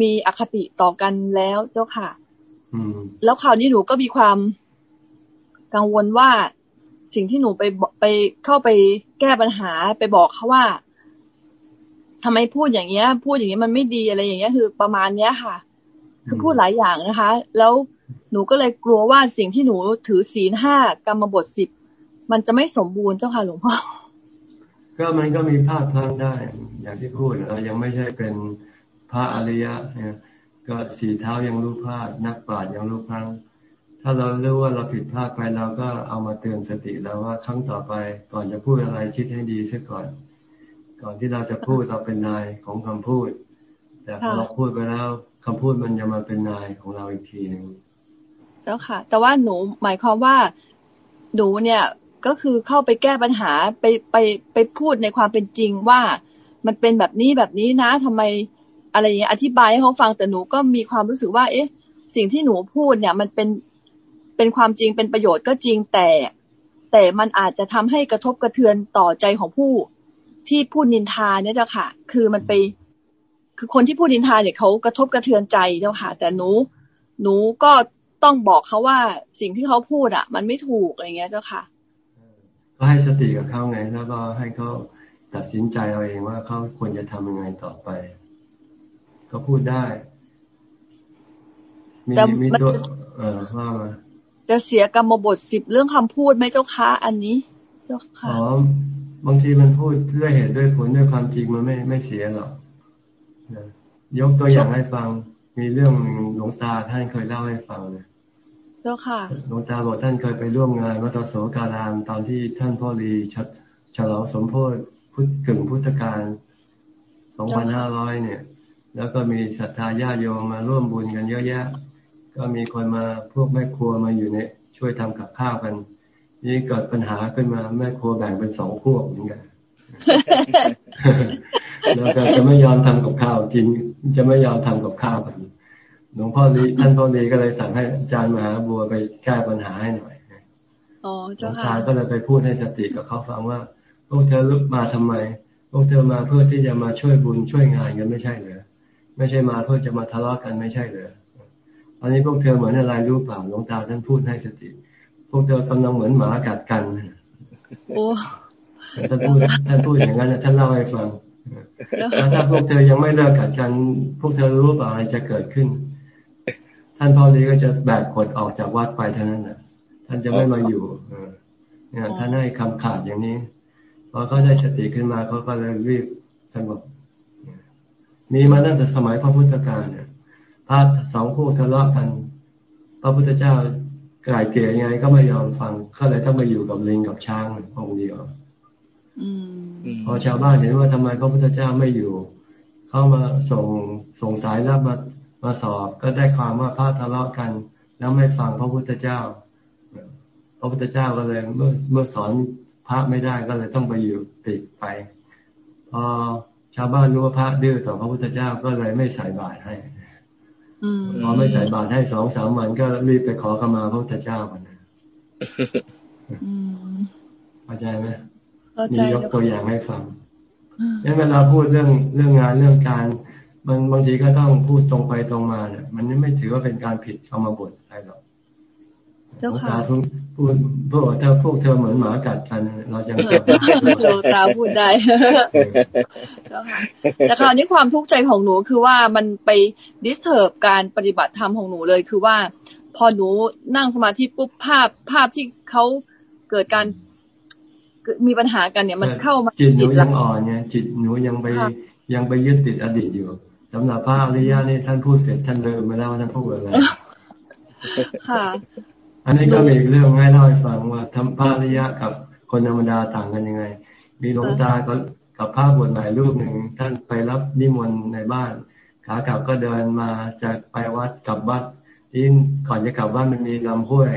มีอคติต่อกันแล้วเจ้าค่ะแล้วคราวนี้หนูก็มีความกังวลว่าสิ่งที่หนูไปไปเข้าไปแก้ปัญหาไปบอกเขาว่าทำไมพูดอย่างเงี้ย พูดอย่างเงี้ยมันไม่ดีอะไรอย่างเงี้ย คือประมาณเนี้ยค่ะคือ พูดหลายอย่างนะคะ แล้วหนูก็เลยกลัวว่าสิ่งที่หนูถือศีลห้ากรรมบทสิบมันจะไม่สมบูรณ์เจ้าค่ะหลวงพ่อก็มันก็มีพลาดพลั้งได้ อย่างที่พูดเรายังไม่ใช่เป็นพระอริยะเนี่ยก็สีเท้ายังรู้พลาด นักปราชญ์ยังรู้พลั้งถ้าเรารู้ว่าเราผิดพลาดไปเราก็เอามาเตือนสติเราว่าครั้งต่อไป ก่อนจะพูดอะไรคิดให้ดีซะก่อน ก่อนที่เราจะพูดเราเป็นนายของคำพูด แต่พอเราพูดไปแล้ว คำพูดมันจะมาเป็นนายของเราอีกทีหนึ่งแล้วค่ะ แต่ว่าหนูหมายความว่าหนูเนี่ยก็คือเข้าไปแก้ปัญหาไปไปไปพูดในความเป็นจริงว่ามันเป็นแบบนี้แบบนี้นะทำไมอะไรอย่างเงี้ยอธิบายให้เขาฟังแต่หนูก็มีความรู้สึกว่า เอ๊ะ สิ่งที่หนูพูดเนี่ยมันเป็นเป็นความจริงเป็นประโยชน์ก็จริงแต่ แต่มันอาจจะทำให้กระทบกระเทือนต่อใจของผู้ที่พูดนินทาเนี่ยเจ้าค่ะ คือมันไป คือคนที่พูดนินทาเนี่ยเขากระทบกระเทือนใจเจ้าค่ะ แต่หนู หนูก็ต้องบอกเขาว่าสิ่งที่เขาพูดอะ มันไม่ถูกอะไรเงี้ยเจ้าค่ะ ก็ให้สติกับเขาไงแล้วก็ให้เขาตัดสินใจเอาเองว่าเขาควรจะทำยังไงต่อไปเขาพูดได้มีมีตัวเออว่ามาจะเสียกรรมบทสิบเรื่องคำพูดไหมเจ้าคะอันนี้ เจ้าค่ะอ๋อบางทีมันพูดด้วยเหตุด้วยผลด้วยความจริงมันไม่ไม่เสียหรอก ยกตัวอย่างให้ฟัง มีเรื่องหลวงตาท่านเคยเล่าให้ฟังเลยเจ้าค่ะหลวงตาบอกท่านเคยไปร่วมงานวัดโสการามตอนที่ท่านพ่อรีชัดฉลองสมโพธิพุทธกึ่งพุทธกาลสองพันห้าร้อยเนี่ย แล้วก็มีศรัทธาญาติโยมมาร่วมบุญกันเยอะแยะ ก็มีคนมาพวกแม่ครัวมาอยู่เนี่ยช่วยทำกับข้าวกัน นี่เกิดปัญหาขึ้นมาแม่ครัวแบ่งเป็นสองพวกเหมือนกัน แล้วก็จะไม่ยอมทำกับข้าวกิน จะไม่ยอมทำกับข้าวกันหลวงพ่อดีท่านพ่อดีก็เลยสั่งให้อาจารย์มหาบัวไปแก้ปัญหาให้หน่อยอ๋อเจ้าค่ะก็เลยไปพูดให้สติกับเขาฟังว่าพวกเธอลุกมาทำไม พวกเธอมาเพื่อที่จะมาช่วยบุญช่วยงานกันไม่ใช่เหรอไม่ใช่มาเพื่อจะมาทะเลาะกันไม่ใช่เหรอตอนนี้พวกเธอเหมือนอะไรรู้เปล่าหลวงตาท่านพูดให้สติ พวกเธอกำลังเหมือนหมากัดกันโอ้ท่านพูดท่านพูดอย่างนั้นท่านเล่าให้ฟัง แล้วถ้าพวกเธอยังไม่เลิกกัดกัน พวกเธอรู้เปล่าอะไรจะเกิดขึ้น ท่านพ่อนี้ก็จะแบกกดออกจากวัดไปเท่านั้นนะท่านจะไม่มาอยู่เนี่ยท่านให้คำขาดอย่างนี้พอเขาได้สติขึ้นมาเขาก็เลยรีบสงบมีมาตั้งแต่สมัยพระพุทธกาลเนี่ยพระสองคู่ทะเลาะกัน พระพุทธเจ้าไก่เกลี่ยยังไงก็ไม่ยอมฟังก็เลยต้องมาอยู่กับลิงกับช้างองค์เดียว พอชาวบ้านเห็นว่าทำไมพระพุทธเจ้าไม่อยู่ เข้ามาส่งส่งสายรับมามาสอบก็ได้ความว่าพระทะเลาะกัน แล้วไม่ฟังพระพุทธเจ้า พระพุทธเจ้าก็เลยเมื่อเมื่อสอนพระไม่ได้ก็เลยต้องไปอยู่ติดไป พอชาวบ้านรู้ว่าพระดื้อต่อพระพุทธเจ้าก็เลยไม่ใส่บาตรให้พอไม่ใส่บาตรให้สองสามวันก็รีบไปขอขมาพระพุทธเจ้ากันนะเข้าใจไหม มียกตัวอย่างให้ฟังเนี่ยเวลาพูดเรื่องเรื่องงานเรื่องการบางบางทีก็ต้องพูดตรงไปตรงมาเนี่ยมันไม่ถือว่าเป็นการผิดคำบทอะไรหรอกเจ้าค่ะพูดพูดพวกถ้าพวกเธอเหมือนหมากัดกัน เราจะโลตาพูดได้เจ้าค่ะแต่คราวนี้ความทุกข์ใจของหนูคือว่ามันไปดิสเทิร์บการปฏิบัติธรรมของหนูเลยคือว่า พอหนูนั่งสมาธิปุ๊บภาพภาพที่เขาเกิดการ มีปัญหากันเนี่ยมันเข้ามาจิตหนูยังอ่อนไงจิตหนูยังไปยังไปยึดติดอดีตอยู่สำหรับพระอริยะนี่ท่านพูดเสร็จท่านเดินมาแล้วท่านพูดอะไรค่ะ อันนี้ก็มีเรื่องง่ายเล่าให้ฟังว่าทำพระอริยะกับคนธรรมดาต่างกันยังไง มีหลวงตาก็กับพระบวชใหม่รูปหนึ่งท่านไปรับนิมนต์ในบ้านขากลับก็เดินมาจากไปวัดกลับวัดที่ก่อนจะกลับบ้านมันมีลำห้วย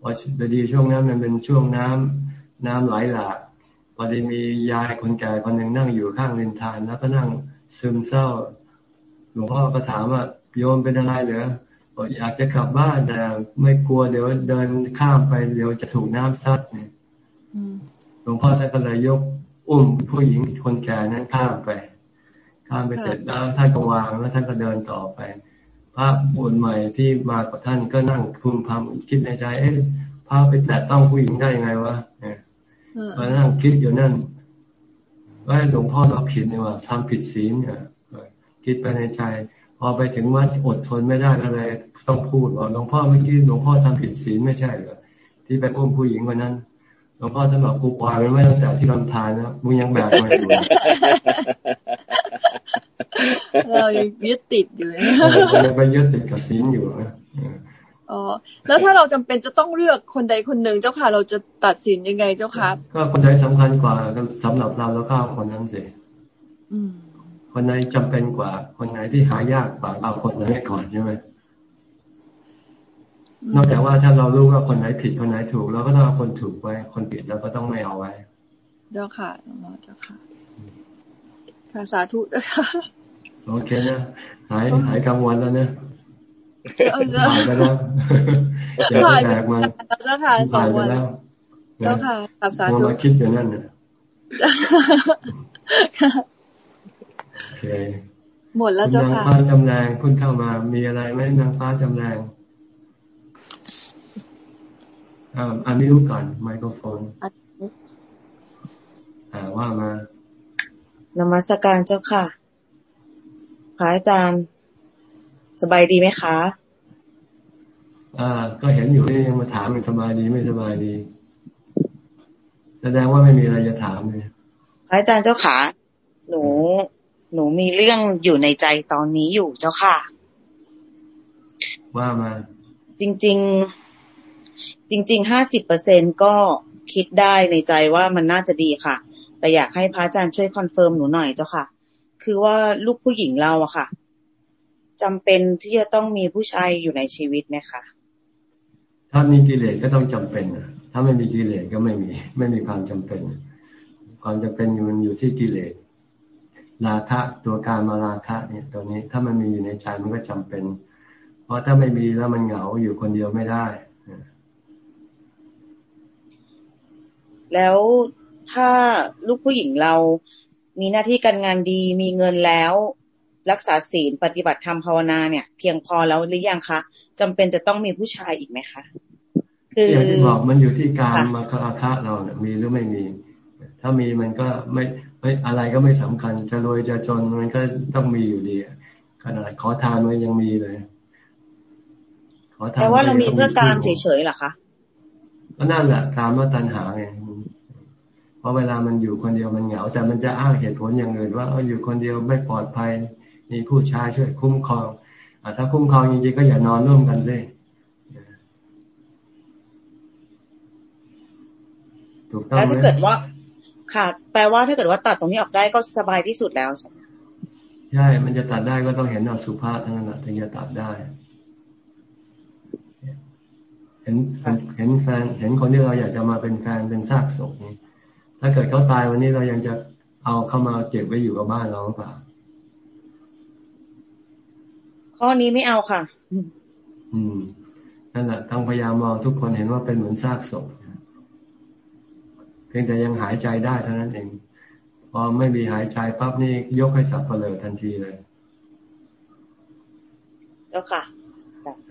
พอดีช่วงนั้นมันเป็นช่วงน้ำ น้ำไหลหลากพอดีมียายคนแก่คนหนึ่งนั่งอยู่ข้างริมทาน แล้วก็นั่งซึมเศร้า หลวงพ่อก็ถามว่าโยมเป็นอะไรเหรออยากจะกลับบ้านแต่ไม่กลัวเดี๋ยวเดินข้ามไปเดี๋ยวจะถูกน้ำซัดเนี่ยหลวงพ่อท่านก็เลยยกอุ้มผู้หญิงคนแก่นั้นข้ามไปข้ามไปเสร็จแล้วท่านก็วางแล้วท่านก็เดินต่อไปพระบุญใหม่ที่มากับท่านก็นั่งคุมพำคิดในใจ เอ๊ะพระไปแตะต้องผู้หญิงได้ยังไงวะเนี่ย มานั่งคิดอยู่นั่นว่าหลวงพ่อเราผิดเนี่ยว่าทำผิดศีลเนี่ยคิดไปในใจพอไปถึงวัดอดทนไม่ได้อะไรต้องพูดว่าหลวงพ่อเมื่อกี้หลวงพ่อทำผิดศีลไม่ใช่เหรอที่ไปอุ้มผู้หญิงคนนั้นหลวงพ่อท่านบอกกูปล่อยมันไม่ตั้งแต่ที่ลำทานนะมึงยังแบกมาอยู่เรายังยึดติดอยู่ยังไปยึดติดกับศีลอยู่นะ อ๋อแล้วถ้าเราจำเป็นจะต้องเลือกคนใดคนหนึ่งเจ้าค่ะ เราจะตัดสินยังไงเจ้าค่ะก็คนใดสำคัญกว่าสำหรับเราแล้วก็คนนั้นสิอืมคนไหนจำเป็นกว่า คนไหนที่หายากกว่าเอาคนนั้นก่อนใช่ไหมนอกจากว่าถ้าเรารู้ว่าคนไหนผิดคนไหนถูกเราก็ต้องเอาคนถูกไว้ คนผิดเราก็ต้องไม่เอาไว้ เจ้าค่ะเจ้าค่ะภาษาทุด้วยค่ะโอเคนะหายหายกังวลแล้วเนี่ย หายไปแล้วอย่าไปแบกมันเจ้าค่ะสองวันแล้วเจ้าค่ะภาษาทุมาคิดอย่างนั้นเนี่ยเคหมดแล้วเจ้าค่ะนางฟ้าจำแรงคุณเข้ามา มีอะไรไหมนางฟ้าจำแรงอ่าอันนี้รู้ก่อนไมโครโฟนอ่าว่ามา นมัสการเจ้าค่ะพระอาจารย์ สบายดีไหมคะ อ่า ก็เห็นอยู่นี่ยังมาถามเป็นสบายดีไม่สบายดี แสดงว่าไม่มีอะไรจะถามเลยพระอาจารย์เจ้าขาหนู หนูมีเรื่องอยู่ในใจตอนนี้อยู่เจ้าค่ะ ว่ามา จริง ๆ จริงๆห้าสิบเปอร์เซ็นก็คิดได้ในใจว่ามันน่าจะดีค่ะ แต่อยากให้พระอาจารย์ช่วย confirm หนูหน่อยเจ้าค่ะ คือว่าลูกผู้หญิงเราอะค่ะ จำเป็นที่จะต้องมีผู้ชายอยู่ในชีวิตไหมคะถ้ามีกิเลสก็ต้องจำเป็นถ้าไม่มีกิเลสก็ไม่มี ไม่มีความจำเป็น ความจำเป็นมันอยู่ที่กิเลสราคะตัวการมาราคะเนี่ยตัวนี้ถ้ามันมีอยู่ในใจมันก็จำเป็น เพราะถ้าไม่มีแล้วมันเหงาอยู่คนเดียวไม่ได้ แล้วถ้าลูกผู้หญิงเรามีหน้าที่การงานดีมีเงินแล้ว รักษาศีลปฏิบัติธรรมภาวนาเนี่ย เพียงพอแล้วหรือยังคะจำเป็นจะต้องมีผู้ชายอีกไหมคะคืออย่างที่บอกมันอยู่ที่การมาคาคะเราเนี่ยมีหรือไม่มี ถ้ามีมันก็ไม่ไม่อะไรก็ไม่สำคัญ จะรวยจะจนมันก็ต้องมีอยู่ดีขนาดขอทานมันยังมีเลยขอทานแต่ว่าเรามีเพื่อการเฉยๆหรอคะก็นั่นแหละตามว่าตัณหาไงเพราะเวลามันอยู่คนเดียวมันเหงา แต่มันจะอ้างเหตุผลอย่างอื่นว่าเอออยู่คนเดียวไม่ปลอดภัย มีผู้ชายช่วยคุ้มครองอถ้าคุ้มครองจริงๆก็อย่านอนร่วมกันสิถูกต้องแล้วถ้าเกิดว่า ค่ะ แปลว่าถ้าเกิดว่าตัดตรงนี้ออกได้ก็สบายที่สุดแล้วใช่ไหมใช่ มันจะตัดได้ก็ต้องเห็นอสุภาพทั้งนั้นแหละถึงจะตัดได้ เห็นเห็นแฟน เห็นคนที่เราอยากจะมาเป็นแฟนเป็นซากศพนี่ถ้าเกิดเขาตายวันนี้เรายังจะเอาเข้ามาเก็บไว้อยู่กับบ้านเราหรือเปล่า ข้อนี้ไม่เอาค่ะ อืมนั่นแหละต้องพยายามมองทุกคนเห็นว่าเป็นเหมือนซากศพเพียงแต่ยังหายใจได้เท่านั้นเองพอไม่มีหายใจปั๊บนี่ยกให้สับเปลือทันทีเลยแล้วค่ะ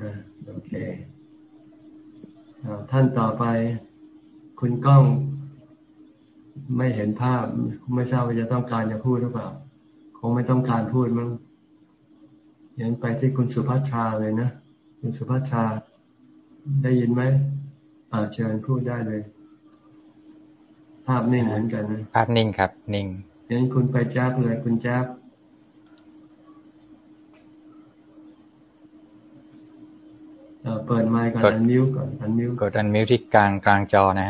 อ่าโอเคท่านต่อไป คุณก้อง ไม่เห็นภาพ ไม่ทราบว่าจะต้องการจะพูดหรือเปล่า คงไม่ต้องการพูดมั้ง ยันไปที่คุณสุภัชชาเลยนะ คุณสุภัชชา ได้ยินไหมอ่าเชิญพูดได้เลย ภาพนิ่งเหมือนกันนะ ภาพนิ่งครับ นิ่งยันคุณไปแจ๊บเลยคุณแจ๊บเปิดไมค์ก่อนอันมิวก่อนอันมิวกดอันมิวที่กลางกลางจอนะ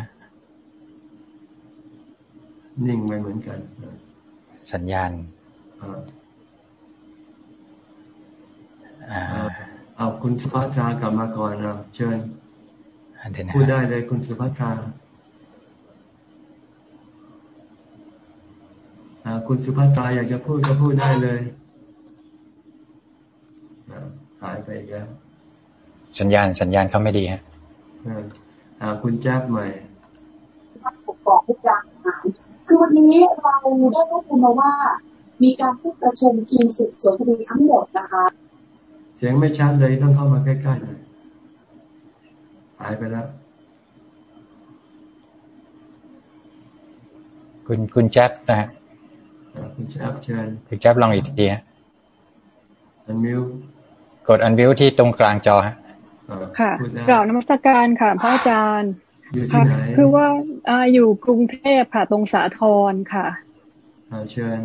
นิ่งไปเหมือนกัน สัญญาณ เอาคุณสุภัทรากลับมาก่อนนะเชิญพูดได้เลยคุณสุภัทราคุณสุภัทราอยากจะพูดก็พูดได้เลยหายไปอีกแล้วสัญญาณสัญญาณเขาไม่ดีฮะคุณแจ๊บใหม่บอกทุกอย่างหายคือวันนี้เราได้ข้อมูลมาว่า มีการพูดประชุมทีมสืบสวนคดีทั้งหมดนะคะ เสียงไม่ชัดเลยต้องเข้ามาใกล้ๆหน่อยหายไปแล้ว คุณคุณแจ๊บนะฮะคุณแจ๊บเชิญคุณแจ๊บลองอีกทีฮะอันมิวกดอันวิวที่ตรงกลางจอฮะค่ะกล่าวนมัสการค่ะพระอาจารย์ค่ะคือว่าออยู่กรุงเทพค่ะตรงสาทรค่ะเชิญ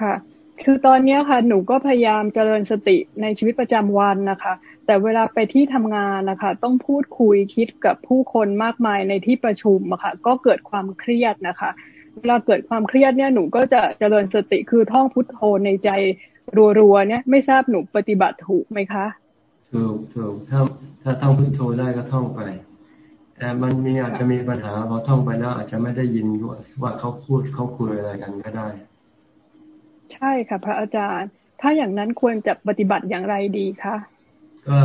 ค่ะ คือตอนนี้ค่ะหนูก็พยายามเจริญสติในชีวิตประจำวันนะคะ แต่เวลาไปที่ทำงานนะคะ ต้องพูดคุยคิดกับผู้คนมากมายในที่ประชุมอะค่ะ ก็เกิดความเครียดนะคะเวลาเกิดความเครียดเนี่ยหนูก็จะเจริญสติคือท่องพุทโธในใจรัวๆเนี่ยไม่ทราบหนูปฏิบัติถูกไหมคะ ถูกถูกถ้าถ้าท่องพุทโธได้ก็ท่องไป แต่มันมีอาจจะมีปัญหาพอท่องไปแล้วอาจจะไม่ได้ยินว่าเขาพูดเขาคุยอะไรกันก็ได้ ใช่ค่ะพระอาจารย์ ถ้าอย่างนั้นควรจะปฏิบัติอย่างไรดีคะก็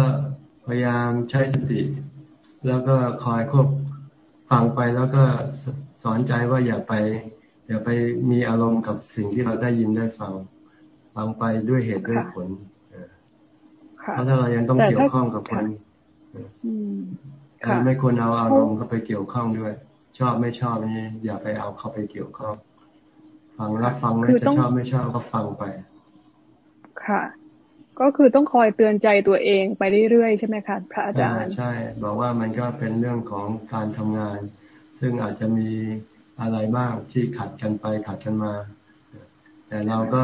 พยายามใช้สติ แล้วก็คอยควบฟังไปแล้วก็สอนใจว่าอย่าไปอย่าไปมีอารมณ์กับสิ่งที่เราได้ยินได้ฟังฟังไปด้วยเหตุด้วยผลเพราะถ้าเรายังต้องเกี่ยวข้องกับคนไม่ควรเอาอารมณ์เข้าไปเกี่ยวข้องด้วย ชอบไม่ชอบนี่อย่าไปเอาเข้าไปเกี่ยวข้อง ฟังรับฟังไม่จะชอบไม่ชอบก็ฟังไป ค่ะ ก็คือต้องคอยเตือนใจตัวเองไปเรื่อยๆใช่ไหมคะพระอาจารย์ใช่ บอกว่ามันก็เป็นเรื่องของการทำงาน ซึ่งอาจจะมีอะไรบ้างที่ขัดกันไปขัดกันมา แต่เราก็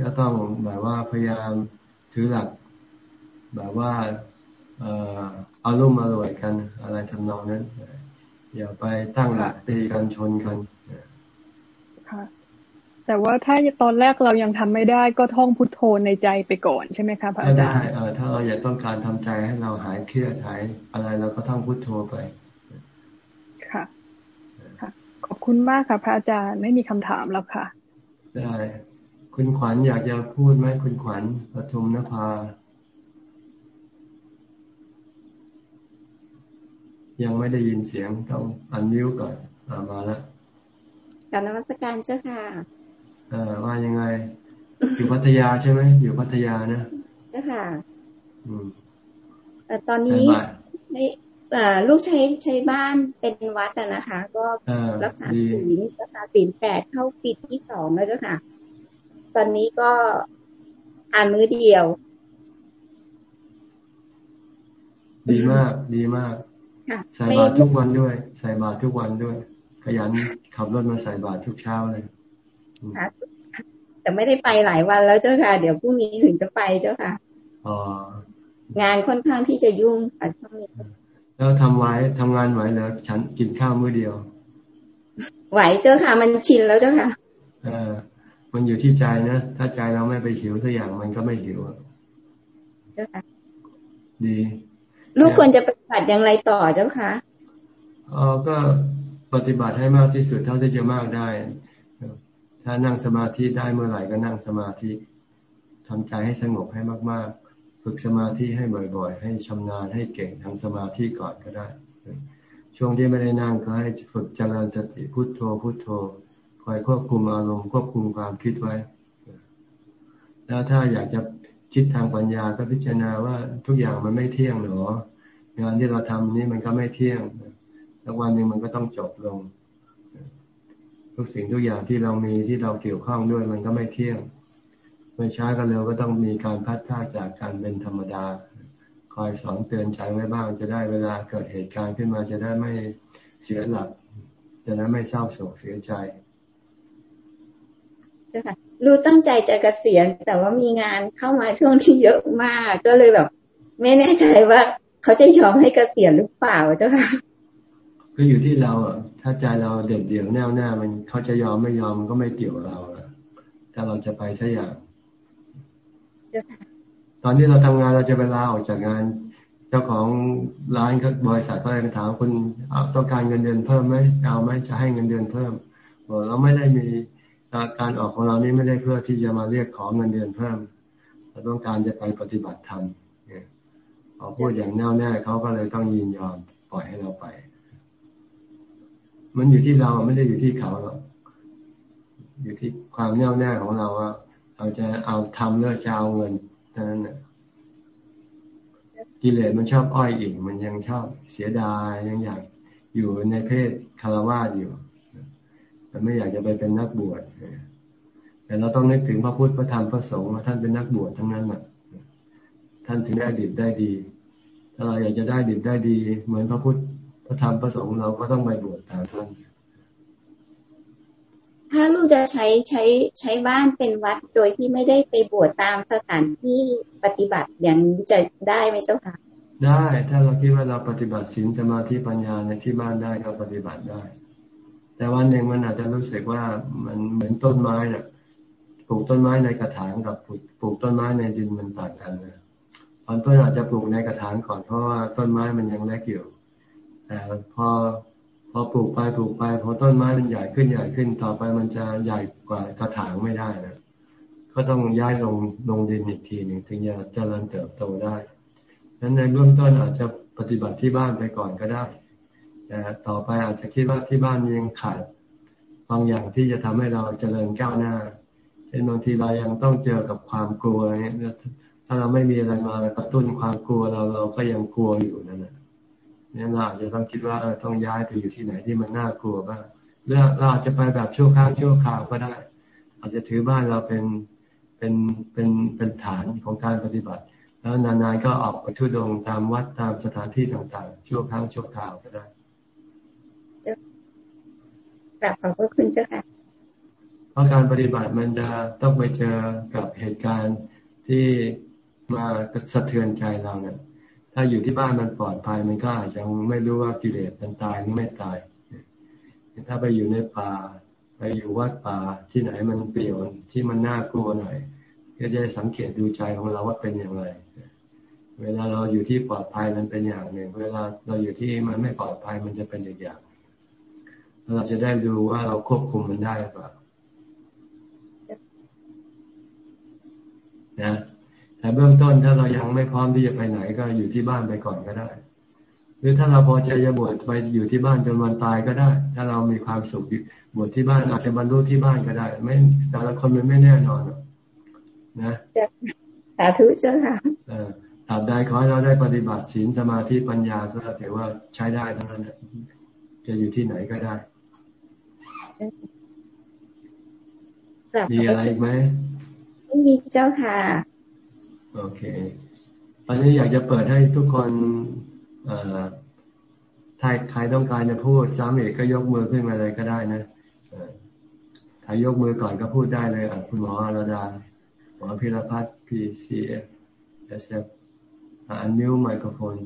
ก็ต้องแบบว่าพยายามถือหลัก แบบว่าเอารุ่มอร่อยกันอะไรทำนองนั้นอย่าไปตั้งหลักตีกันชนกัน ค่ะแต่ว่าถ้าตอนแรกเรายังทำไม่ได้ ก็ท่องพุทโธในใจไปก่อนใช่ไหมคะพระอาจารย์ได้ถ้าเราอยากต้องการทำใจให้เราหายเครียดหายอะไรเราก็ท่องพุทโธไปค่ะ ค่ะ ขอบคุณมากค่ะ พระอาจารย์ไม่มีคำถามแล้วค่ะ ได้ คุณขวัญอยากจะพูดไหมคุณขวัญปทุมนภายังไม่ได้ยินเสียงต้องอันมิวก่อนอามาแล้ว การนวัตการเจ้าค่ะอ่าว่ายังไง อยู่พัทยาใช่ไหมอยู่พัทยานะเจ้าค่ะ อืมแต่ตอนนี้ใช้ลูกใช้ใช้บ้านเป็นวัดอะนะคะ ก็รักษาศีลรักษาศีลแปดเข้าปีที่สองแล้วเจ้าค่ะ ตอนนี้ก็อ่านมือเดียว ดีมาก ดีมาก ใส่บาตรทุกวันด้วย ใส่บาตรทุกวันด้วย ขยันขับรถมาใส่บาตรทุกเช้าเลยแต่ไม่ได้ไปหลายวันแล้วเจ้าค่ะ เดี๋ยวพรุ่งนี้ถึงจะไปเจ้าค่ะงานค่อนข้างที่จะยุ่งค่ะช่วงนี้แล้วทำไว้ทำงานไหวแล้วฉันกินข้าวมื้อเดียว ไหวเจ้าค่ะ มันชินแล้วเจ้าค่ะเออมันอยู่ที่ใจนะถ้าใจเราไม่ไปหิวสักอย่างมันก็ไม่หิวเจ้าค่ะดี ลูกควรจะปฏิบัติอย่างไรต่อเจ้าค่ะเออก็ ปฏิบัติให้มากที่สุดเท่าที่จะมากได้ ถ้านั่งสมาธิได้เมื่อไหร่ก็นั่งสมาธิทำใจให้สงบให้มาก ๆ ฝึกสมาธิให้บ่อย ๆ ให้ชำนาญให้เก่งทำสมาธิก่อนก็ได้ ช่วงที่ไม่ได้นั่งก็ให้ฝึกเจริญสติพุโทโธพุโทโธคอยควบคุมอารมณ์ควบคุมความคิดไว้ แล้วถ้าอยากจะคิดทางปัญญาก็พิจารณาว่าทุกอย่างมันไม่เที่ยงหรองานที่เราทำนี้มันก็ไม่เที่ยง แล้ววันหนึ่งมันก็ต้องจบลง ทุกสิ่งทุกอย่างที่เรามีที่เราเกี่ยวข้องด้วยมันก็ไม่เที่ยงไม่ช้าก็เร็วก็ต้องมีการพัดพาจากการเป็นธรรมดา คอยสอนเตือนใจไว้บ้างจะได้เวลาเกิดเหตุการณ์ขึ้นมาจะได้ไม่เสียหลัก จะได้ไม่เศร้าโศกเสียใจใช่ค่ะรู้ตั้งใจจะเกษียณแต่ว่ามีงานเข้ามาช่วงที่เยอะมากก็เลยแบบ ไม่แน่ใจว่าเขาจะยอมให้เกษียณหรือเปล่าเจ้าค่ะ ก็อยู่ที่เราอะ ถ้าใจเราเด็ดเดี่ยวแน่วแน่มันเขาจะยอมไม่ยอมมันก็ไม่เกี่ยวเราถ้าเราจะไปสักอย่างตอนที่เราทำงานเราจะไปลาออกจากงาน เจ้าของร้านก็บริษัทก็เลยถามคุณต้องการเงินเดือนเพิ่มไหมเอาไหมจะให้เงินเดือนเพิ่มบอกเราไม่ได้มีการออกของเรานี่ไม่ได้เพื่อที่จะมาเรียกขอเงินเดือนเพิ่มเราต้องการจะไปปฏิบัติธรรมพอพูดอย่างแน่วแน่เขาก็เลยต้องยินยอมปล่อยให้เราไป มันอยู่ที่เราไม่ได้อยู่ที่เขาหรอกอยู่ที่ความแน่วแน่ของเราว่าเราจะเอาทำเลือจะเอาเงินเท่านั้นนะกิเลสมันชอบอ้อยอิงมันยังชอบเสียดายยังอยากอยู่ในเพศคารวะอยู่แต่ไม่อยากจะไปเป็นนักบวชแต่เราต้องนึกถึงพระพุทธพระธรรมพระสงฆ์ว่าท่านเป็นนักบวชทั้งนั้นน่ะ ท่านถึงได้ดิบได้ดี ถ้าเราอยากจะได้ดิบได้ดี เหมือนพระพุทธ พระธรรมพระสงฆ์เราก็ต้องไปบวชตามท่านถ้าลูกจะใช้ใช้ใช้บ้านเป็นวัดโดยที่ไม่ได้ไปบวชตามสถานที่ปฏิบัติอย่างนี้จะได้ไหมเจ้าค่ะ ได้ถ้าเราคิดว่าเราปฏิบัติศีลสมาธิปัญญาในที่บ้านได้ก็ปฏิบัติได้ แต่วันหนึ่งมันอาจจะรู้สึกว่ามันเหมือนต้นไม้น่ะปลูกต้นไม้ในกระถางกับปลูกต้นไม้ในดินมันต่างกันนะตอนต้นอาจจะปลูกในกระถางก่อนเพราะว่าต้นไม้มันยังเล็กอยู่ แต่พอพอปลูกไปปลูกไปพอต้นไม้มันใหญ่ขึ้นใหญ่ขึ้นต่อไปมันจะใหญ่กว่ากระถางไม่ได้นะก็ต้องย้ายลงลงดินอีกทีหนึ่งถึงจะเจริญเติบโตได้ดังนั้นในเบื้องต้นอาจจะปฏิบัติที่บ้านไปก่อนก็ได้แต่ต่อไปอาจจะคิดว่าที่บ้านยังขาดบางอย่างที่จะทำให้เราเจริญก้าวหน้า เช่นบางทีเรายังต้องเจอกับความกลัวเนี่ยถ้าเราไม่มีอะไรมากระตุ้นความกลัวเราเราก็ยังกลัวอยู่นั่นแหละ เนี่ยเราอาจจะต้องคิดว่าเออต้องย้ายไปอยู่ที่ไหนที่มันน่ากลัวบ้างหรือเราอาจจะไปแบบชั่วครั้งชั่วคราวก็ได้ อาจจะถือบ้านเราเป็นเป็นเป็นเป็นฐานของการปฏิบัติ แล้วนานๆก็ออกไปทุดงตามวัดตามสถานที่ต่างๆ ชั่วครั้งชั่วคราวก็ได้กลับขอบพระคุณเจ้าค่ะเพราะการปฏิบัติมันจะต้องไปเจอกับเหตุการณ์ที่มาสะเทือนใจเราเนี่ย ถ้าอยู่ที่บ้านมันปลอดภัยมันก็อาจจะไม่รู้ว่ากิเลสมันตายหรือไม่ตาย ถ้าไปอยู่ในป่า ไปอยู่วัดป่าที่ไหนมันเปลี่ยวที่มันน่ากลัวหน่อย ก็จะสังเกตดูใจของเราว่าเป็นอย่างไร เวลาเราอยู่ที่ปลอดภัยมันเป็นอย่างหนึ่ง เวลาเราอยู่ที่มันไม่ปลอดภัยมันจะเป็นอีกอย่าง เราจะได้ดูว่าเราควบคุมมันได้หรือเปล่านะ แต่เบื้องต้นถ้าเรายังไม่พร้อมที่จะไปไหนก็อยู่ที่บ้านไปก่อนก็ได้ หรือถ้าเราพอใจจะบวชไปอยู่ที่บ้านจนวันตายก็ได้ ถ้าเรามีความสุขบวชที่บ้านอาจจะบรรลุที่บ้านก็ได้ ไม่แต่ละคนมันไม่แน่นอนนะสาธุเจ้าค่ะตราบใดขอให้เราได้ปฏิบัติศีลสมาธิปัญญาก็ถือว่าใช้ได้ทั้งนั้นจะอยู่ที่ไหนก็ได้มีอะไรอีกไหมไม่มีเจ้าค่ะ โอเค ตอนนี้อยากจะเปิดให้ทุกคนถ้าใครต้องการจะพูดซ้ำอีกก็ยกมือขึ้นมาเลยก็ได้นะถ้ายกมือก่อนก็พูดได้เลยคุณหมออาราดาหมอพิรพัฒน์พีซีเอฟเอสเอฟอันมิวไมโครโฟน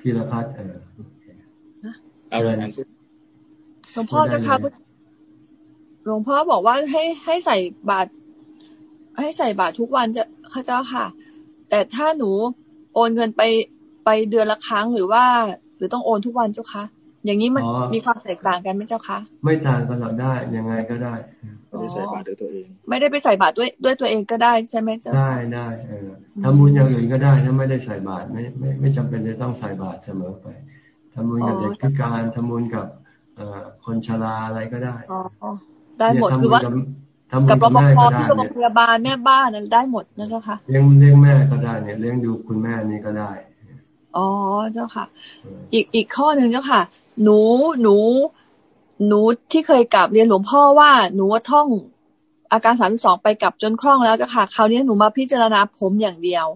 พิรพัฒน์เอออะไรนะหลวงพ่อจะครับหลวงพ่อบอกว่าให้ให้ใส่บาตร ให้ใส่บาตรทุกวันจะข้าเจ้าค่ะ แต่ถ้าหนูโอนเงินไปไปเดือนละครั้งหรือว่า หรือต้องโอนทุกวันเจ้าคะอย่างนี้มันมีความแตกต่างกันไหมเจ้าคะไม่ต่างกันหรอกได้ยังไงก็ได้ไม่ได้ใส่บาตรด้วยตัวเอง ไม่ได้ไปใส่บาตรด้วยด้วยตัวเองก็ได้ใช่ไหมเจ้าได้ได้เออทำบุญอย่างอื่นก็ได้ถ้าไม่ได้ใส่บาตรไม่ไม่ไม่จำเป็นจะต้องใส่บาตรเสมอไปทำบุญกับเด็กพิการทำบุญกับคนชราอะไรก็ได้ได้หมดคือว่า กับรปภที่โรงพยาบาลแม่บ้านนั้นได้หมดนะเจ้าค่ะเลี้ยงเลี้ยงแม่ก็ได้เนี่ยเลี้ยงดูคุณแม่นี่ก็ได้ อ๋อเจ้าค่ะ อีกอีกข้อหนึ่งเจ้าค่ะ หนูหนู หนูที่เคยกลับเรียนหลวงพ่อว่าหนูท่องอาการสามสองไปกลับจนคล่องแล้วเจ้าค่ะคราวนี้หนูมาพิจารณาผมอย่างเดียว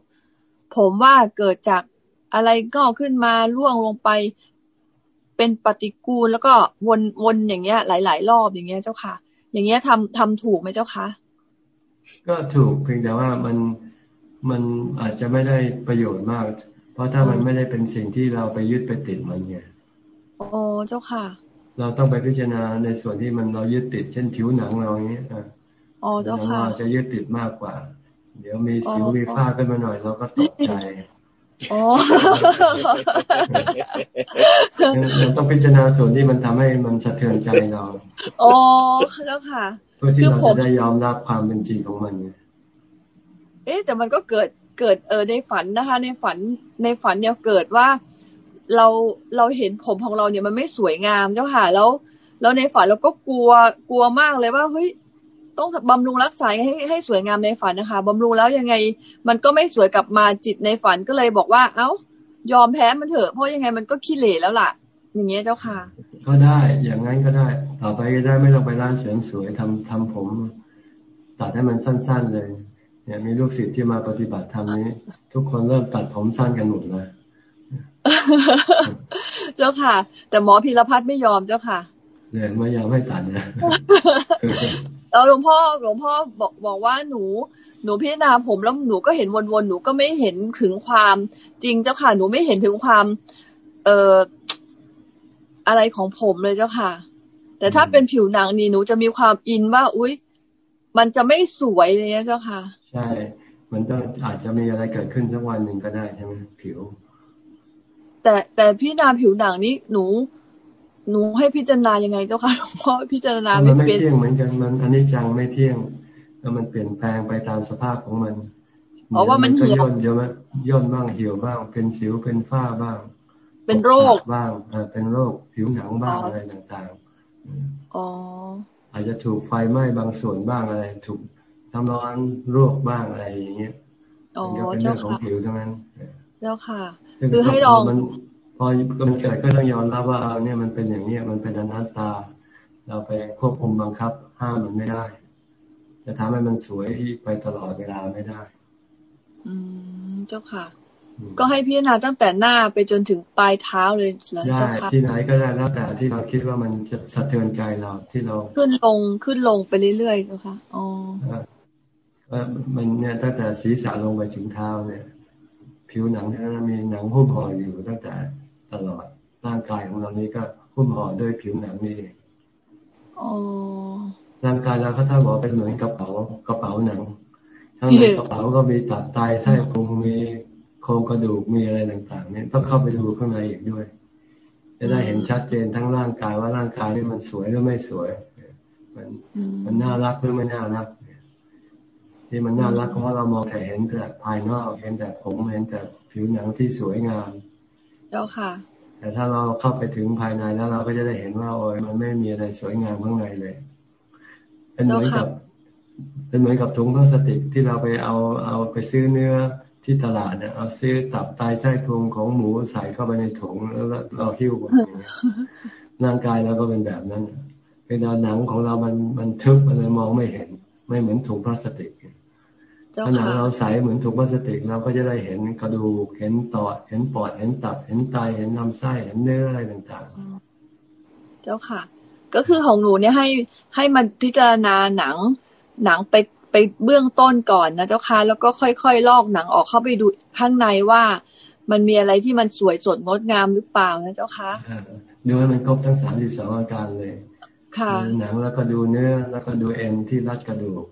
ผมว่าเกิดจากอะไรก็ขึ้นมาล่วงลงไปเป็นปฏิกูลแล้วก็วนวนอย่างเงี้ย หลาย ๆ รอบอย่างเงี้ยเจ้าค่ะ อย่างเงี้ยทำทำถูกไหมเจ้าคะก็ถูกเพียงแต่ว่ามันมันอาจจะไม่ได้ประโยชน์มาก เพราะถ้ามันไม่ได้เป็นสิ่งที่เราไปยึดไปติดมันไงโอ้เจ้าค่ะ เราต้องไปพิจารณาในส่วนที่มันเรายึดติด เช่นผิวหนังเราอย่างเงี้ยอ๋อเจ้าค่ะเราจะยึดติดมากกว่า เดี๋ยวมีสิวมีฝ้าขึ้นมาหน่อยเราก็ตกใจ อ๋อต้องพิจารณาส่วนที่มันทำให้มันสะเทือนใจเราอ๋อแล้วค่ะเพื่อที่เราจะได้ยอมรับความเป็นจริงของมันเอ๊ะ แต่มันก็เกิดเกิดเออในฝันนะคะ ในฝันในฝันเนี่ยเกิดว่าเราเราเห็นผมของเราเนี่ยมันไม่สวยงามเจ้าค่ะแล้วแล้วในฝันเราก็กลัวกลัวมากเลยว่าเฮ้ย ต้องบำรุงรักษาให้ให้สวยงามในฝันนะคะบำรุงแล้วยังไง มันก็ไม่สวยกลับมาจิตในฝันก็เลยบอกว่า เอ้ายอมแพ้มันเถอะเพราะยังไงมันก็ขี้เหร่แล้วล่ะ อย่างเงี้ยเจ้าค่ะ ก็ได้อย่างนั้นก็ได้ ต่อไปก็ได้ไม่ต้องไปร้านเสริมสวยทำทำผม ตัดให้มันสั้น ๆเลย เนี่ยมีลูกศิษย์ที่มาปฏิบัติธรรมนี้ ทุกคนเริ่มตัดผมสั้นกันหมดเลยเจ้าค่ะ แต่หมอพิรพัฒน์ไม่ยอมเจ้าค่ะเนี่ยไม่ยอมให้ตัดนะ เออหลวงพ่อหลวงพ่อบอกบอกว่าหนูหนูพิจารณาผมแล้วหนูก็เห็นวนๆหนูก็ไม่เห็นถึงความจริงเจ้าค่ะหนูไม่เห็นถึงความ เอ่ออะไรของผมเลยเจ้าค่ะ แต่ถ้าเป็นผิวหนังนี่หนูจะมีความอินว่า อุ้ยมันจะไม่สวยเลยเจ้าค่ะ ใช่ มันต้องอาจจะมีอะไรเกิดขึ้นสักวันหนึ่งก็ได้ใช่ไหมผิว แต่แต่พี่นาผิวหนังนี้หนู หนูให้พิจารณายังไงเจ้าค่ะหลวงพ่อพิจารณาไม่เป็นมันไม่เที่ยงเหมือนกันมันอันนี้จังไม่เที่ยงแล้วมันเปลี่ยนแปลงไปตามสภาพของมันเพราะว่ามันเหี่ยวย่นเยอะย่นบ้างเหี่ยวบ้าง เป็นสิวเป็นฝ้าบ้าง เป็นโรคบ้างอ่าเป็นโรคผิวหนังบ้างอะไรต่างๆอ๋ออาจจะถูกไฟไหม้บางส่วนบ้างอะไร ถูกทำร้อนโรคบ้างอะไรอย่างเงี้ยมันก็เป็นเรื่องของผิวทั้งนั้นเจ้าค่ะ คือให้ลอง พอมันเกิดก็ต้องยอมรับว่าเอาเนี่ยมันเป็นอย่างเนี้ยมันเป็นอนัตตา เราไปควบคุมบังคับ ห้ามมันไม่ได้ จะทำให้มันสวยไปตลอดเวลาไม่ได้ อืมเจ้าค่ะ ก็ให้พิจารณาตั้งแต่หน้าไปจนถึงปลายเท้าเลยเหรอเจ้าค่ะที่ไหนก็ได้แล้วแต่ที่เราคิดว่ามันจะสะเทือนใจเราที่เรา ขึ้นลงขึ้นลงไปเรื่อยๆเจ้าค่ะอ๋อมันเนี่ยตั้งแต่ศีรษะลงไปถึงเท้าเนี่ย ผิวหนังเนี่ยมีหนังหุ้มห่ออยู่ตั้งแต่ ตลอด ร่างกายของเรานี้ก็หุ้มห่อด้วยผิวหนังนี่เองร่างกายเราก็ถ้าบอกเป็นเหมือนกระเป๋ากระเป๋าหนังทั้งในกระเป๋าก็มีตับไตไส้พุงมีโครงกระดูกมีอะไรต่าง ๆ เนี่ยต้องเข้าไปดูข้างในอีกด้วย จะได้เห็นชัดเจนทั้งร่างกายว่าร่างกายนี่มันสวยหรือไม่สวย มันมันน่ารักหรือไม่น่ารักที่มันน่ารักเพราะเรามองแต่เห็นแต่ภายนอกเห็นแต่ผมเห็นแต่ผิวหนังที่สวยงาม เจ้าค่ะ แต่ถ้าเราเข้าไปถึงภายในแล้วเราก็จะได้เห็นว่าโอ้ยมันไม่มีอะไรสวยงามข้างในเลย เป็นเหมือนกับ เป็นเหมือนกับถุงพลาสติกที่เราไปเอาเอาไปซื้อเนื้อที่ตลาดเนี่ยเอาซื้อตับไตไส้พุงของหมูใส่เข้าไปในถุงแล้วเราหิ้วไปร่างกายเราก็เป็นแบบนั้นเป็นหนังของเรามันมันทึบมันเลยมองไม่เห็น ไม่เหมือนถุงพลาสติก ถ้าหนังเราใสเหมือนถุงพลาสติกเราก็จะได้เห็นกระดูกเห็นตอด เห็นปอด เห็นตับ เห็นไตเห็นลำไส้เห็นเนื้ออะไรต่างๆ เจ้าค่ะ ก็คือของหนูเนี่ยให้ให้มันพิจารณาหนังหนังไปไปเบื้องต้นก่อนนะเจ้าค่ะแล้วก็ค่อยๆลอกหนังออกเข้าไปดูข้างในว่ามันมีอะไรที่มันสวยสดงดงามหรือเปล่านะเจ้าค่ะดูให้มันครบทั้งสามสิบสองอาการเลย ค่ะหนังแล้วก็ดูเนื้อแล้วก็ดูเอ็นที่รัดกระดูก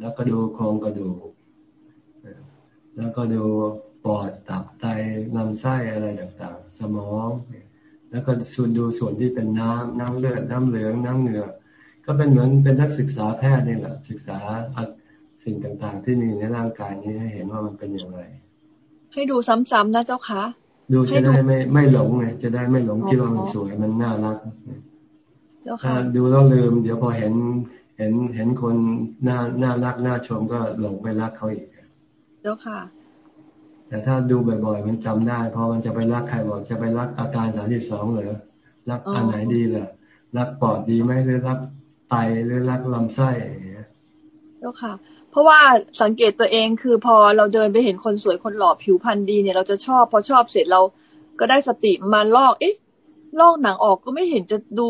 แล้วก็ดูโครงกระดูกแล้วก็ดูปอดตับไตลำไส้อะไรต่างๆ สมอง แล้วก็ส่วนดูส่วนที่เป็นน้ำน้ำเลือดน้ำเหลืองน้ำเหนือก็เป็นเหมือนเป็นนักศึกษาแพทย์นี่แหละศึกษาสิ่งต่างๆ ที่มีในร่างกายนี้ให้เห็นว่ามันเป็นอย่างไร ให้ดูซ้ำๆนะเจ้าคะดูจะได้ไม่ไม่หลงไงจะได้ไม่หลงคิดว่ามันสวยมันน่ารักถ้าดูแล้วลืม เดี๋ยวพอเห็น เห็นเห็นคนน่าน่ารักน่าชมก็หลงไปรักเขาอีกเจ้าค่ะ แต่ถ้าดูบ่อยๆ มันจำได้พอมันจะไปรักใครบอกจะไปรักอาการสามสิบสองเหรอรักอันไหนดีล่ะรักปอดดีไหมหรือรักไตหรือรักลำไส้อย่างเงี้ยเจ้าค่ะ เพราะว่าสังเกตตัวเองคือพอเราเดินไปเห็นคนสวยคนหล่อผิวพรรณดีเนี่ยเราจะชอบพอชอบเสร็จเราก็ได้สติมาลอก เอ๊ะลอกหนังออกก็ไม่เห็นจะดู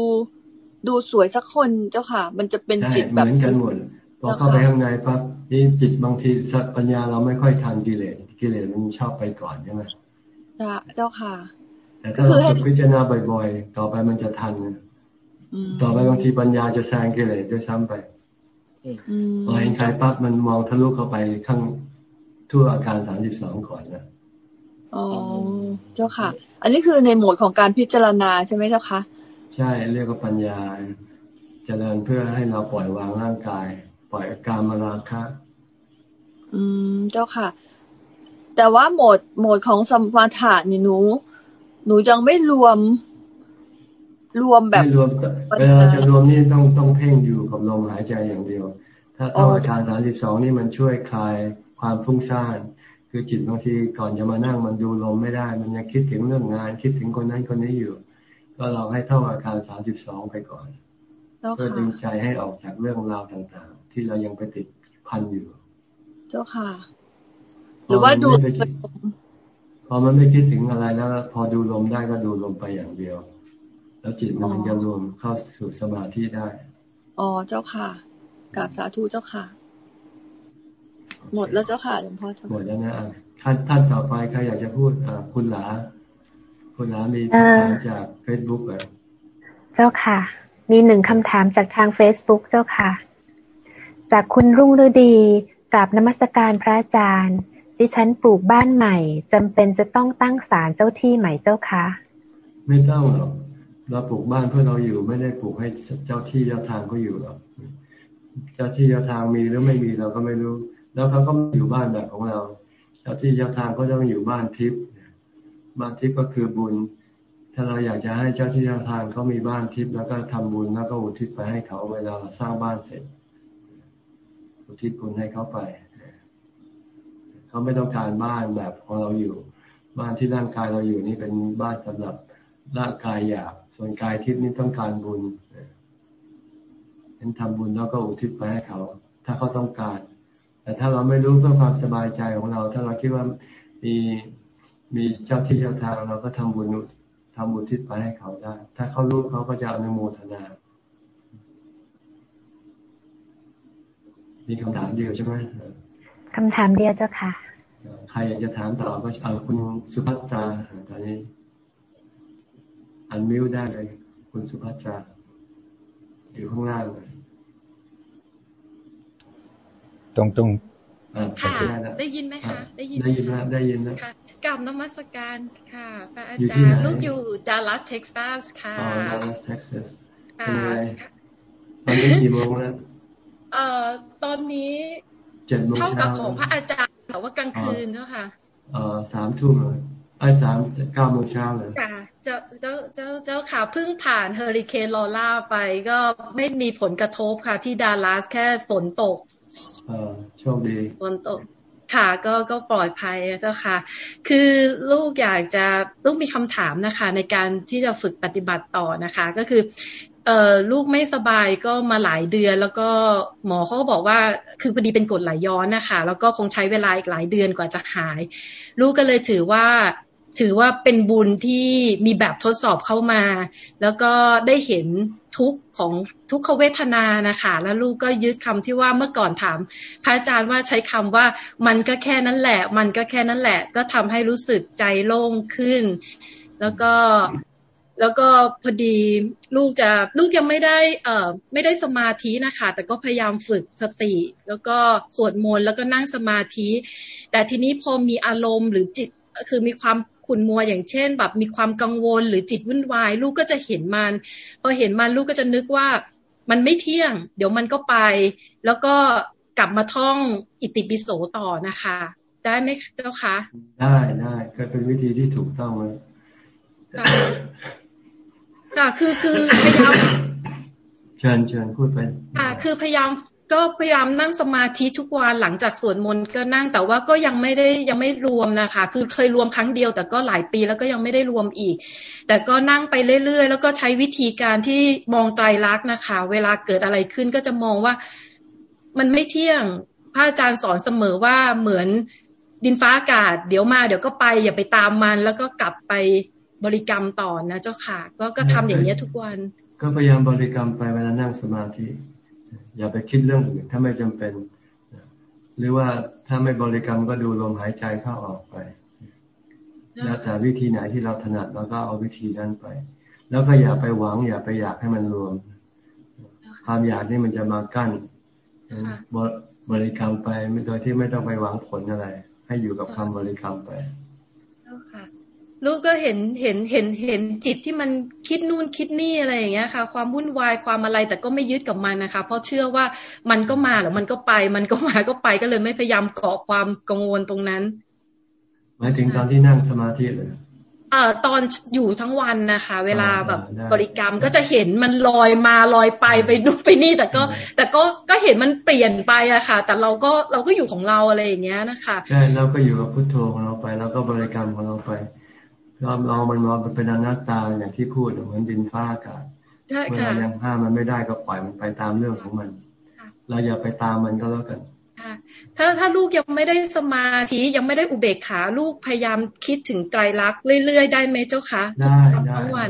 ดูสวยสักคนเจ้าค่ะ มันจะเป็นจิตแบบเหมือนกันหมดพอเข้าไปข้างในปั๊บนี่จิตบางทีสัปัญญาเราไม่ค่อยทันกิเลสกิเลสมันชอบไปก่อนใช่ไหมเจ้าค่ะ แต่ถ้าเราฝึกพิจารณาบ่อยๆ ต่อไปมันจะทันต่อไปบางทีปัญญาจะแซงกิเลสด้วยซ้ำไปพอเห็นใครปั๊บมันมองทะลุเข้าไปข้างทั่วอาการสามสิบสองก่อนนะอ๋อเจ้าค่ะ อันนี้คือในโหมดของการพิจารณาใช่ไหมเจ้าคะ ใช่เรียกว่าปัญญาเจริญเพื่อให้เราปล่อยวางร่างกาย ปล่อยอาการมาราคะ อืมเจ้าค่ะ แต่ว่าโหมดโหมดของสมาธินี่หนู หนูยังไม่รวมรวมแบบรวมเวลาจะรวมนี่ต้องต้องเพ่งอยู่กับลมหายใจอย่างเดียว ถ้าถ้าอาการสามสิบสองนี่มันช่วยคลายความฟุ้งซ่านคือจิตบางทีก่อนจะมานั่งมันดูลมไม่ได้ มันยังคิดถึงเรื่องงาน คิดถึงคนนั้นคนนี้อยู่ ก็เราให้เท่าอาการสามสิบสองไปก่อนเพื่อดึงใจให้ออกจากเรื่องราวต่างๆ ที่เรายังไปติดพันอยู่ เจ้าค่ะ หรือว่าดูพอมันไม่คิดถึงอะไรแล้ว พอดูลมได้ก็ดูลมไปอย่างเดียว แล้วจิตมันจะรวมเข้าสู่สมาธิได้ อ๋อเจ้าค่ะกราบสาธุเจ้าค่ะ หมดแล้วเจ้าค่ะหลวงพ่อหมดแล้วนะท่านท่านต่อไปใครอยากจะพูดอ่าคุณหลา คุณน้ามีคำถามจากเฟซบุ๊กเหรอเจ้าค่ะ มีหนึ่งคำถามจากทางเฟซบุ๊กเจ้าค่ะ จากคุณรุ่งฤดีกราบนมัสการพระอาจารย์ ดิฉันปลูกบ้านใหม่จำเป็นจะต้องตั้งศาลเจ้าที่ใหม่เจ้าค่ะไม่ต้องหรอกเราปลูกบ้านเพื่อเราอยู่ไม่ได้ปลูกให้เจ้าที่เจ้าทางเขาอยู่หรอกเจ้าที่เจ้าทางมีหรือไม่มีเราก็ไม่รู้ แล้วเขาก็อยู่บ้านแบบของเรา เจ้าที่เจ้าทางก็ต้องอยู่บ้านทิพย์ บ้านทิพย์ก็คือบุญ ถ้าเราอยากจะให้เจ้าที่เจ้าทางเขามีบ้านทิพย์แล้วก็ทำบุญแล้วก็อุทิศไปให้เขาเวลาสร้างบ้านเสร็จ อุทิศบุญให้เขาไป เขาไม่ต้องการบ้านแบบของเราอยู่ บ้านที่ร่างกายเราอยู่นี่เป็นบ้านสำหรับร่างกายอยากส่วนกายทิพย์นี่ต้องการบุญเป็นทำบุญแล้วก็อุทิศไปให้เขา ถ้าเขาต้องการ แต่ถ้าเราไม่รู้เพื่อความสบายใจของเรา ถ้าเราคิดว่ามี มีเจ้าที่เจ้าทางเราก็ทำบุญทำบุญทิศไปให้เขาได้ ถ้าเขารู้เขาก็จะอนุโมทนา มีคำถามเดียวใช่ไหมคำถามเดียวเจ้าค่ะ ใครอยากจะถามต่อก็เอาคุณสุภัตราตอนนี้ unmute ได้เลย คุณสุภัตราอยู่ข้างล่างเลยตรงตรงค่ะ ได้ยินไหมคะ ได้ยิน ได้ยินนะได้ยินนะ กราบนมัสการค่ะพระอาจารย์ลูกอยู่ดัลลัสเท็กซัสค่ะอ๋อดัลลัสเท็กซัสค่ะตอนนี้กี่โมงแล้วเอ่อตอนนี้เท่ากับของพระอาจารย์แต่ว่ากลางคืนเนาะค่ะเอ่อสามทุ่มเลยไอ้สามเก้าโมงเช้าเลยค่ะเจ้าเจ้าเจ้าเจ้าข่าวเพิ่งผ่านเฮอริเคนลอร่าไปก็ไม่มีผลกระทบค่ะที่ดัลลัสแค่ฝนตก เออโชคดีฝนตก ค่ะก็ก็ปลอดภัยเจ้าค่ะ คือลูกอยากจะลูกมีคำถามนะคะ ในการที่จะฝึกปฏิบัติต่อนะคะ ก็คือเอ่อลูกไม่สบายก็มาหลายเดือน แล้วก็หมอเขาก็บอกว่าคือพอดีเป็นกรดไหลย้อนนะคะ แล้วก็คงใช้เวลาอีกหลายเดือนกว่าจะหาย ลูกก็เลยถือว่าถือว่าเป็นบุญที่มีแบบทดสอบเข้ามา แล้วก็ได้เห็นทุกของ ทุกขเวทนานะคะแล้วลูกก็ยึดคำที่ว่าเมื่อก่อนถาม พระอาจารย์ว่าใช้คำว่ามันก็แค่นั้นแหละ มันก็แค่นั้นแหละ ก็ทำให้รู้สึกใจโล่งขึ้น แล้วก็แล้วก็พอดีลูกจะลูกยังไม่ได้เอ่อไม่ได้สมาธินะคะ แต่ก็พยายามฝึกสติ แล้วก็สวดมนต์แล้วก็นั่งสมาธิ แต่ทีนี้พอมีอารมณ์หรือจิตคือมีความขุ่นมัวอย่างเช่น แบบมีความกังวลหรือจิตวุ่นวาย ลูกก็จะเห็นมันพอเห็นมันลูกก็จะนึกว่า มันไม่เที่ยง เดี๋ยวมันก็ไป แล้วก็กลับมาท่องอิติปิโสต่อนะคะ ได้ไหมเจ้าคะได้ได้ก็เป็นวิธีที่ถูกต้องเลยค่ะคือคือพยายามเชิญเชิญพูดไปค่ะคือพยายาม ก็พยายามนั่งสมาธิทุกวันหลังจากสวดมนต์ก็นั่งแต่ว่าก็ยังไม่ได้ยังไม่รวมนะคะ คือเคยรวมครั้งเดียว แต่ก็หลายปีแล้วก็ยังไม่ได้รวมอีก แต่ก็นั่งไปเรื่อยๆ แล้วก็ใช้วิธีการที่มองไตรลักษณ์นะคะ เวลาเกิดอะไรขึ้นก็จะมองว่ามันไม่เที่ยงพระอาจารย์สอนเสมอว่าเหมือนดินฟ้าอากาศ เดี๋ยวมาเดี๋ยวก็ไปอย่าไปตามมัน แล้วก็กลับไปบริกรรมต่อนะเจ้าค่ะ ก็ก็ทำอย่างนี้ทุกวัน ก็พยายามบริกรรมไปเวลานั่งสมาธิ อย่าไปคิดเรื่องอื่นถ้าไม่จำเป็น หรือว่าถ้าไม่บริกรรมก็ดูลมหายใจเข้าออกไป แล้วแต่วิธีไหนที่เราถนัดเราก็เอาวิธีนั้นไป แล้วก็อย่าไปหวัง อย่าไปอยากให้มันรวม ความอยากนี่มันจะมากั้นบริกรรมไปโดยที่ไม่ต้องไปหวังผลอะไร ให้อยู่กับคำบริกรรมไป ลูกก็เห็นเห็นเห็นเห็นจิตที่มันคิดนู่นคิดนี่อะไรอย่างเงี้ยค่ะ ความวุ่นวายความอะไรแต่ก็ไม่ยึดกับมันนะคะ เพราะเชื่อว่ามันก็มาหรือมันก็ไป มันก็มาก็ไปก็เลยไม่พยายามเกาะความกังวลตรงนั้น หมายถึงตอนที่นั่งสมาธิเลยเอ่อตอนอยู่ทั้งวันนะคะ เวลาแบบบริกรรมก็จะเห็นมันลอยมาลอยไปไปนู่นไปนี่ แต่ก็ แต่ก็ก็เห็นมันเปลี่ยนไปอะค่ะ แต่เราก็เราก็อยู่ของเราอะไรอย่างเงี้ยนะคะใช่เราก็อยู่กับพุทโธของเราไป แล้วก็บริกรรมของเราไป เราเรามันมองเป็นอนัตตาอย่างที่พูดเหมือนดินฟ้าอากาศเมื่อเรายังห้ามมันไม่ได้ก็ปล่อยมันไปตามเรื่องของมันเราอย่าไปตามมันก็แล้วกันถ้าถ้าลูกยังไม่ได้สมาธิยังไม่ได้อุเบกขาลูกพยายามคิดถึงไตรลักษณ์เรื่อยๆ ได้ไหมเจ้าคะได้ได้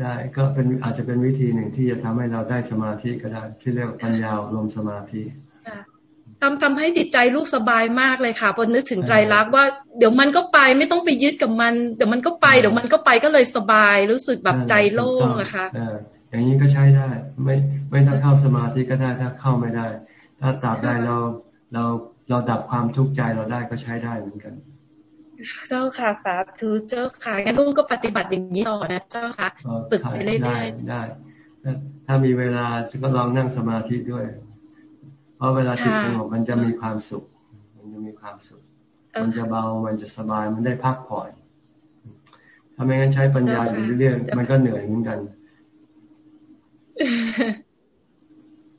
ได้ก็เป็นอาจจะเป็นวิธีหนึ่งที่จะทำให้เราได้สมาธิก็ได้ที่เรียกปัญญาลมสมาธิ ทำทำให้จิตใจลูกสบายมากเลยค่ะพอนึกถึงไตรลักษณ์ว่าเดี๋ยวมันก็ไปไม่ต้องไปยึดกับมัน เดี๋ยวมันก็ไปเดี๋ยวมันก็ไปก็เลยสบายรู้สึกแบบใจโล่งอะค่ะอย่างนี้ก็ใช้ได้ ไม่ไม่ต้องเข้าสมาธิก็ได้ถ้าเข้าไม่ได้ ถ้าตับได้เราเราเราดับความทุกข์ใจเราได้ก็ใช้ได้เหมือนกัน เจ้าค่ะสาธุเจ้าค่ะงั้นลูกก็ปฏิบัติอย่างนี้ต่อนะเจ้าค่ะฝึกไปเรื่อยๆได้ถ้ามีเวลาก็ลองนั่งสมาธิด้วย เพราะเวลาจิตสงบมันจะมีความสุข มันจะมีความสุข มันจะเบา มันจะสบาย มันได้พักผ่อนถ้าไม่งั้นใช้ปัญญาอยู่เรื่อยๆมันก็เหนื่อยเหมือนกัน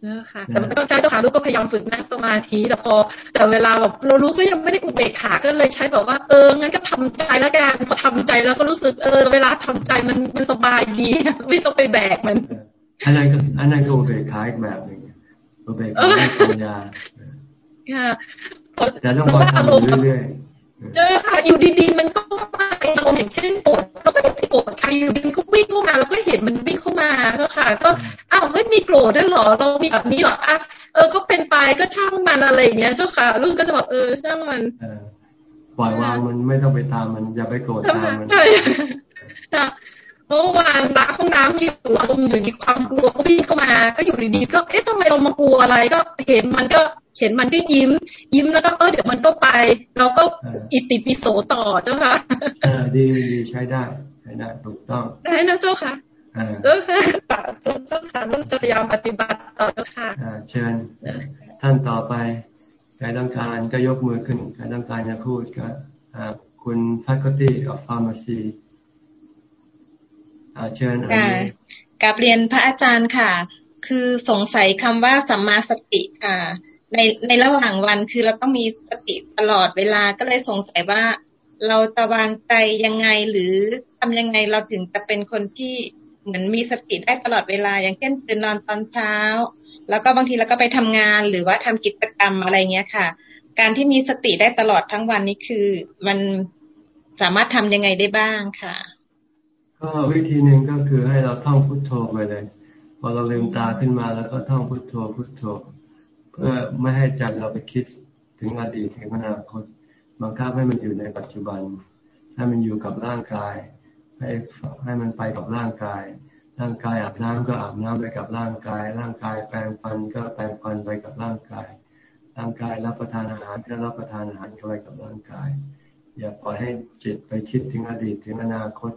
นะคะแต่มันก็ใช้เจ้าขาลูกก็พยายามฝึกนั่งสมาธิแต่พอ แต่เวลาแบบเรารู้ก็ยังไม่ได้อุเบกขาก็เลยใช้แบบว่าเอองั้นก็ทำใจแล้วกันพอทำใจแล้วก็รู้สึกเออ เวลาทำใจมันมันสบายดี ไม่ต้องไปแบกมันอันนั้นก็อันนั้นก็อุเบกขาอีกแบบหนึ่ง ก็ไปปัญญาค่ะแต่ต้องคอยทำเรื่อยๆเจอค่ะอยู่ดีๆ มันก็มาอารมณ์อย่างเช่นโกรธเราก็จะไปโกรธใครอยู่ดีก็วิ่งเข้ามาเราก็เห็นมันวิ่งเข้ามาก็ค่ะ ก็อ้าวไม่มีโกรธด้วยหรอเรามีแบบนี้หรออะเออก็เป็นไปก็ช่างมันอะไรอย่างเงี้ยเจ้าค่ะลูกก็จะบอกเออช่างมันปล่อยวางมันไม่ต้องไปตามมันอย่าไปโกรธตามมันใช่ เมื่อวานล้างห้องน้ำอยู่อารมณ์อยู่ดีความกลัวก็วิ่งเข้ามา ก็อยู่ดีๆก็เอ๊ะทำไมเรามากลัวอะไร ก็เห็นมันก็เห็นมันก็ยิ้ม ยิ้มแล้วก็เออเดี๋ยวมันก็ไป เราก็อิติปิโสต่อเจ้าค่ะดีดีใช้ได้ใช้ได้ถูกต้องได้นะเจ้าค่ะเจ้าค่ะเจ้าค่ะต้องพยายามปฏิบัติต่อเจ้าค่ะเชิญท่านต่อไปใครต้องการก็ยกมือขึ้นใครต้องการจะพูดก็คุณ faculty of pharmacy เชิญกับเรียนพระอาจารย์ค่ะ คือสงสัยคำว่าสัมมาสติค่ะ ในในระหว่างวันคือเราต้องมีสติตลอดเวลาก็เลยสงสัยว่า เราจะวางใจยังไงหรือทำยังไงเราถึงจะเป็นคนที่เหมือนมีสติได้ตลอดเวลา อย่างเช่นตื่นนอนตอนเช้า แล้วก็บางทีเราก็ไปทำงานหรือว่าทำกิจกรรมอะไรเงี้ยค่ะ การที่มีสติได้ตลอดทั้งวันนี้คือ มันสามารถทำยังไงได้บ้างค่ะ ก็วิธีหนึ่งก็คือให้เราท่องพุทโธไปเลย พอเราลืมตาขึ้นมาแล้วก็ท่องพุทโธพุทโธ เพื่อไม่ให้ใจเราไปคิดถึงอดีตถึงอนาคตบังคับให้มันอยู่ในปัจจุบัน ให้มันอยู่กับร่างกาย ให้ให้มันไปกับร่างกาย ร่างกายอาบน้ำก็อาบน้ำไปกับร่างกาย ร่างกายแปรงฟันก็แปรงฟันไปกับร่างกาย ร่างกายรับประทานอาหารก็รับประทานอาหารไปกับร่างกาย อย่าปล่อยให้จิตไปคิดถึงอดีตถึงอนาคต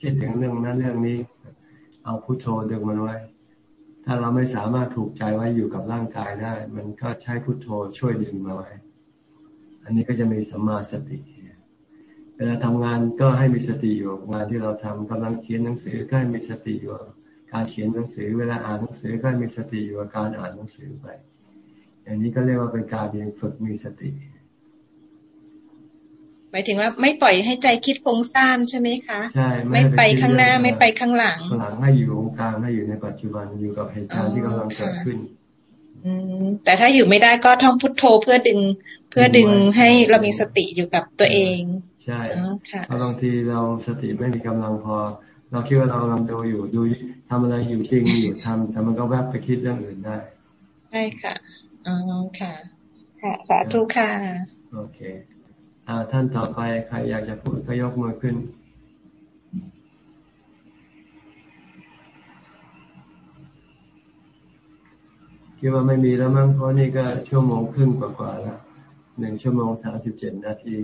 คิดถึงเรื่องนั้นเรื่องนี้ เอาพุโทโธดึงมันไว้ ถ้าเราไม่สามารถถูกใจไว้อยู่กับร่างกายได้ มันก็ใช้พุโทโธช่วยดึงมาไว้ อันนี้ก็จะมีสัมมาสติเวลาทำงานก็ให้มีสติอยู่งานที่เราทำกำลังเขียนหนังสือก็ให้มีสติอยู่การเขียนหนังสือ เวลาอ่านหนังสือก็มีสติอยู่กับการอ่านหนังสือไป อย่างนี้ก็เรียกว่าเป็นการเรียนฝึกมีสติ หมายถึงว่าไม่ปล่อยให้ใจคิดฟุ้งซ่านใช่ไหมคะใช่ไม่ไปข้างหน้าไม่ไปข้างหลังข้างหลังให้อยู่ตรงกลางให้อยู่ในปัจจุบันอยู่กับเหตุการณ์ที่กำลังเกิดขึ้นอืมแต่ถ้าอยู่ไม่ได้ก็ท่องพุทโธเพื่อดึงเพื่อดึงให้เรามีสติอยู่กับตัวเอง ใช่เพราะบางทีเราสติไม่มีกำลังพอ เราคิดว่าเรากำลังดูอยู่ดูทำอะไรอยู่จริงอยู่ทำแต่มันก็แวบไปคิดเรื่องอื่นได้ใช่ค่ะอ๋อค่ะค่ะสาธุค่ะโอเค อ่าท่านต่อไปใครอยากจะพูดก็ยกมือขึ้น คิดว่าไม่มีแล้วมั้งเพราะนี่ก็ชั่วโมงครึ่งกว่าๆแล้วหนึ่งชั่วโมงสามสิบเจ็ดนาที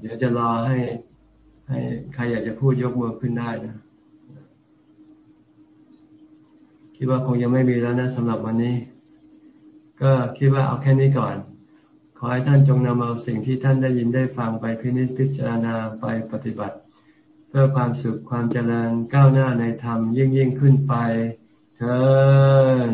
เดี๋ยวจะรอให้ให้ใครอยากจะพูดยกมือขึ้นได้นะคิดว่าคงยังไม่มีแล้วนะสำหรับวันนี้ ก็คิดว่าเอาแค่นี้ก่อน ขอให้ท่านจงนำเอาสิ่งที่ท่านได้ยินได้ฟังไปพินิจพิจารณาไปปฏิบัติ เพื่อความสุขความเจริญก้าวหน้าในธรรมยิ่งยิ่งขึ้นไปเถิด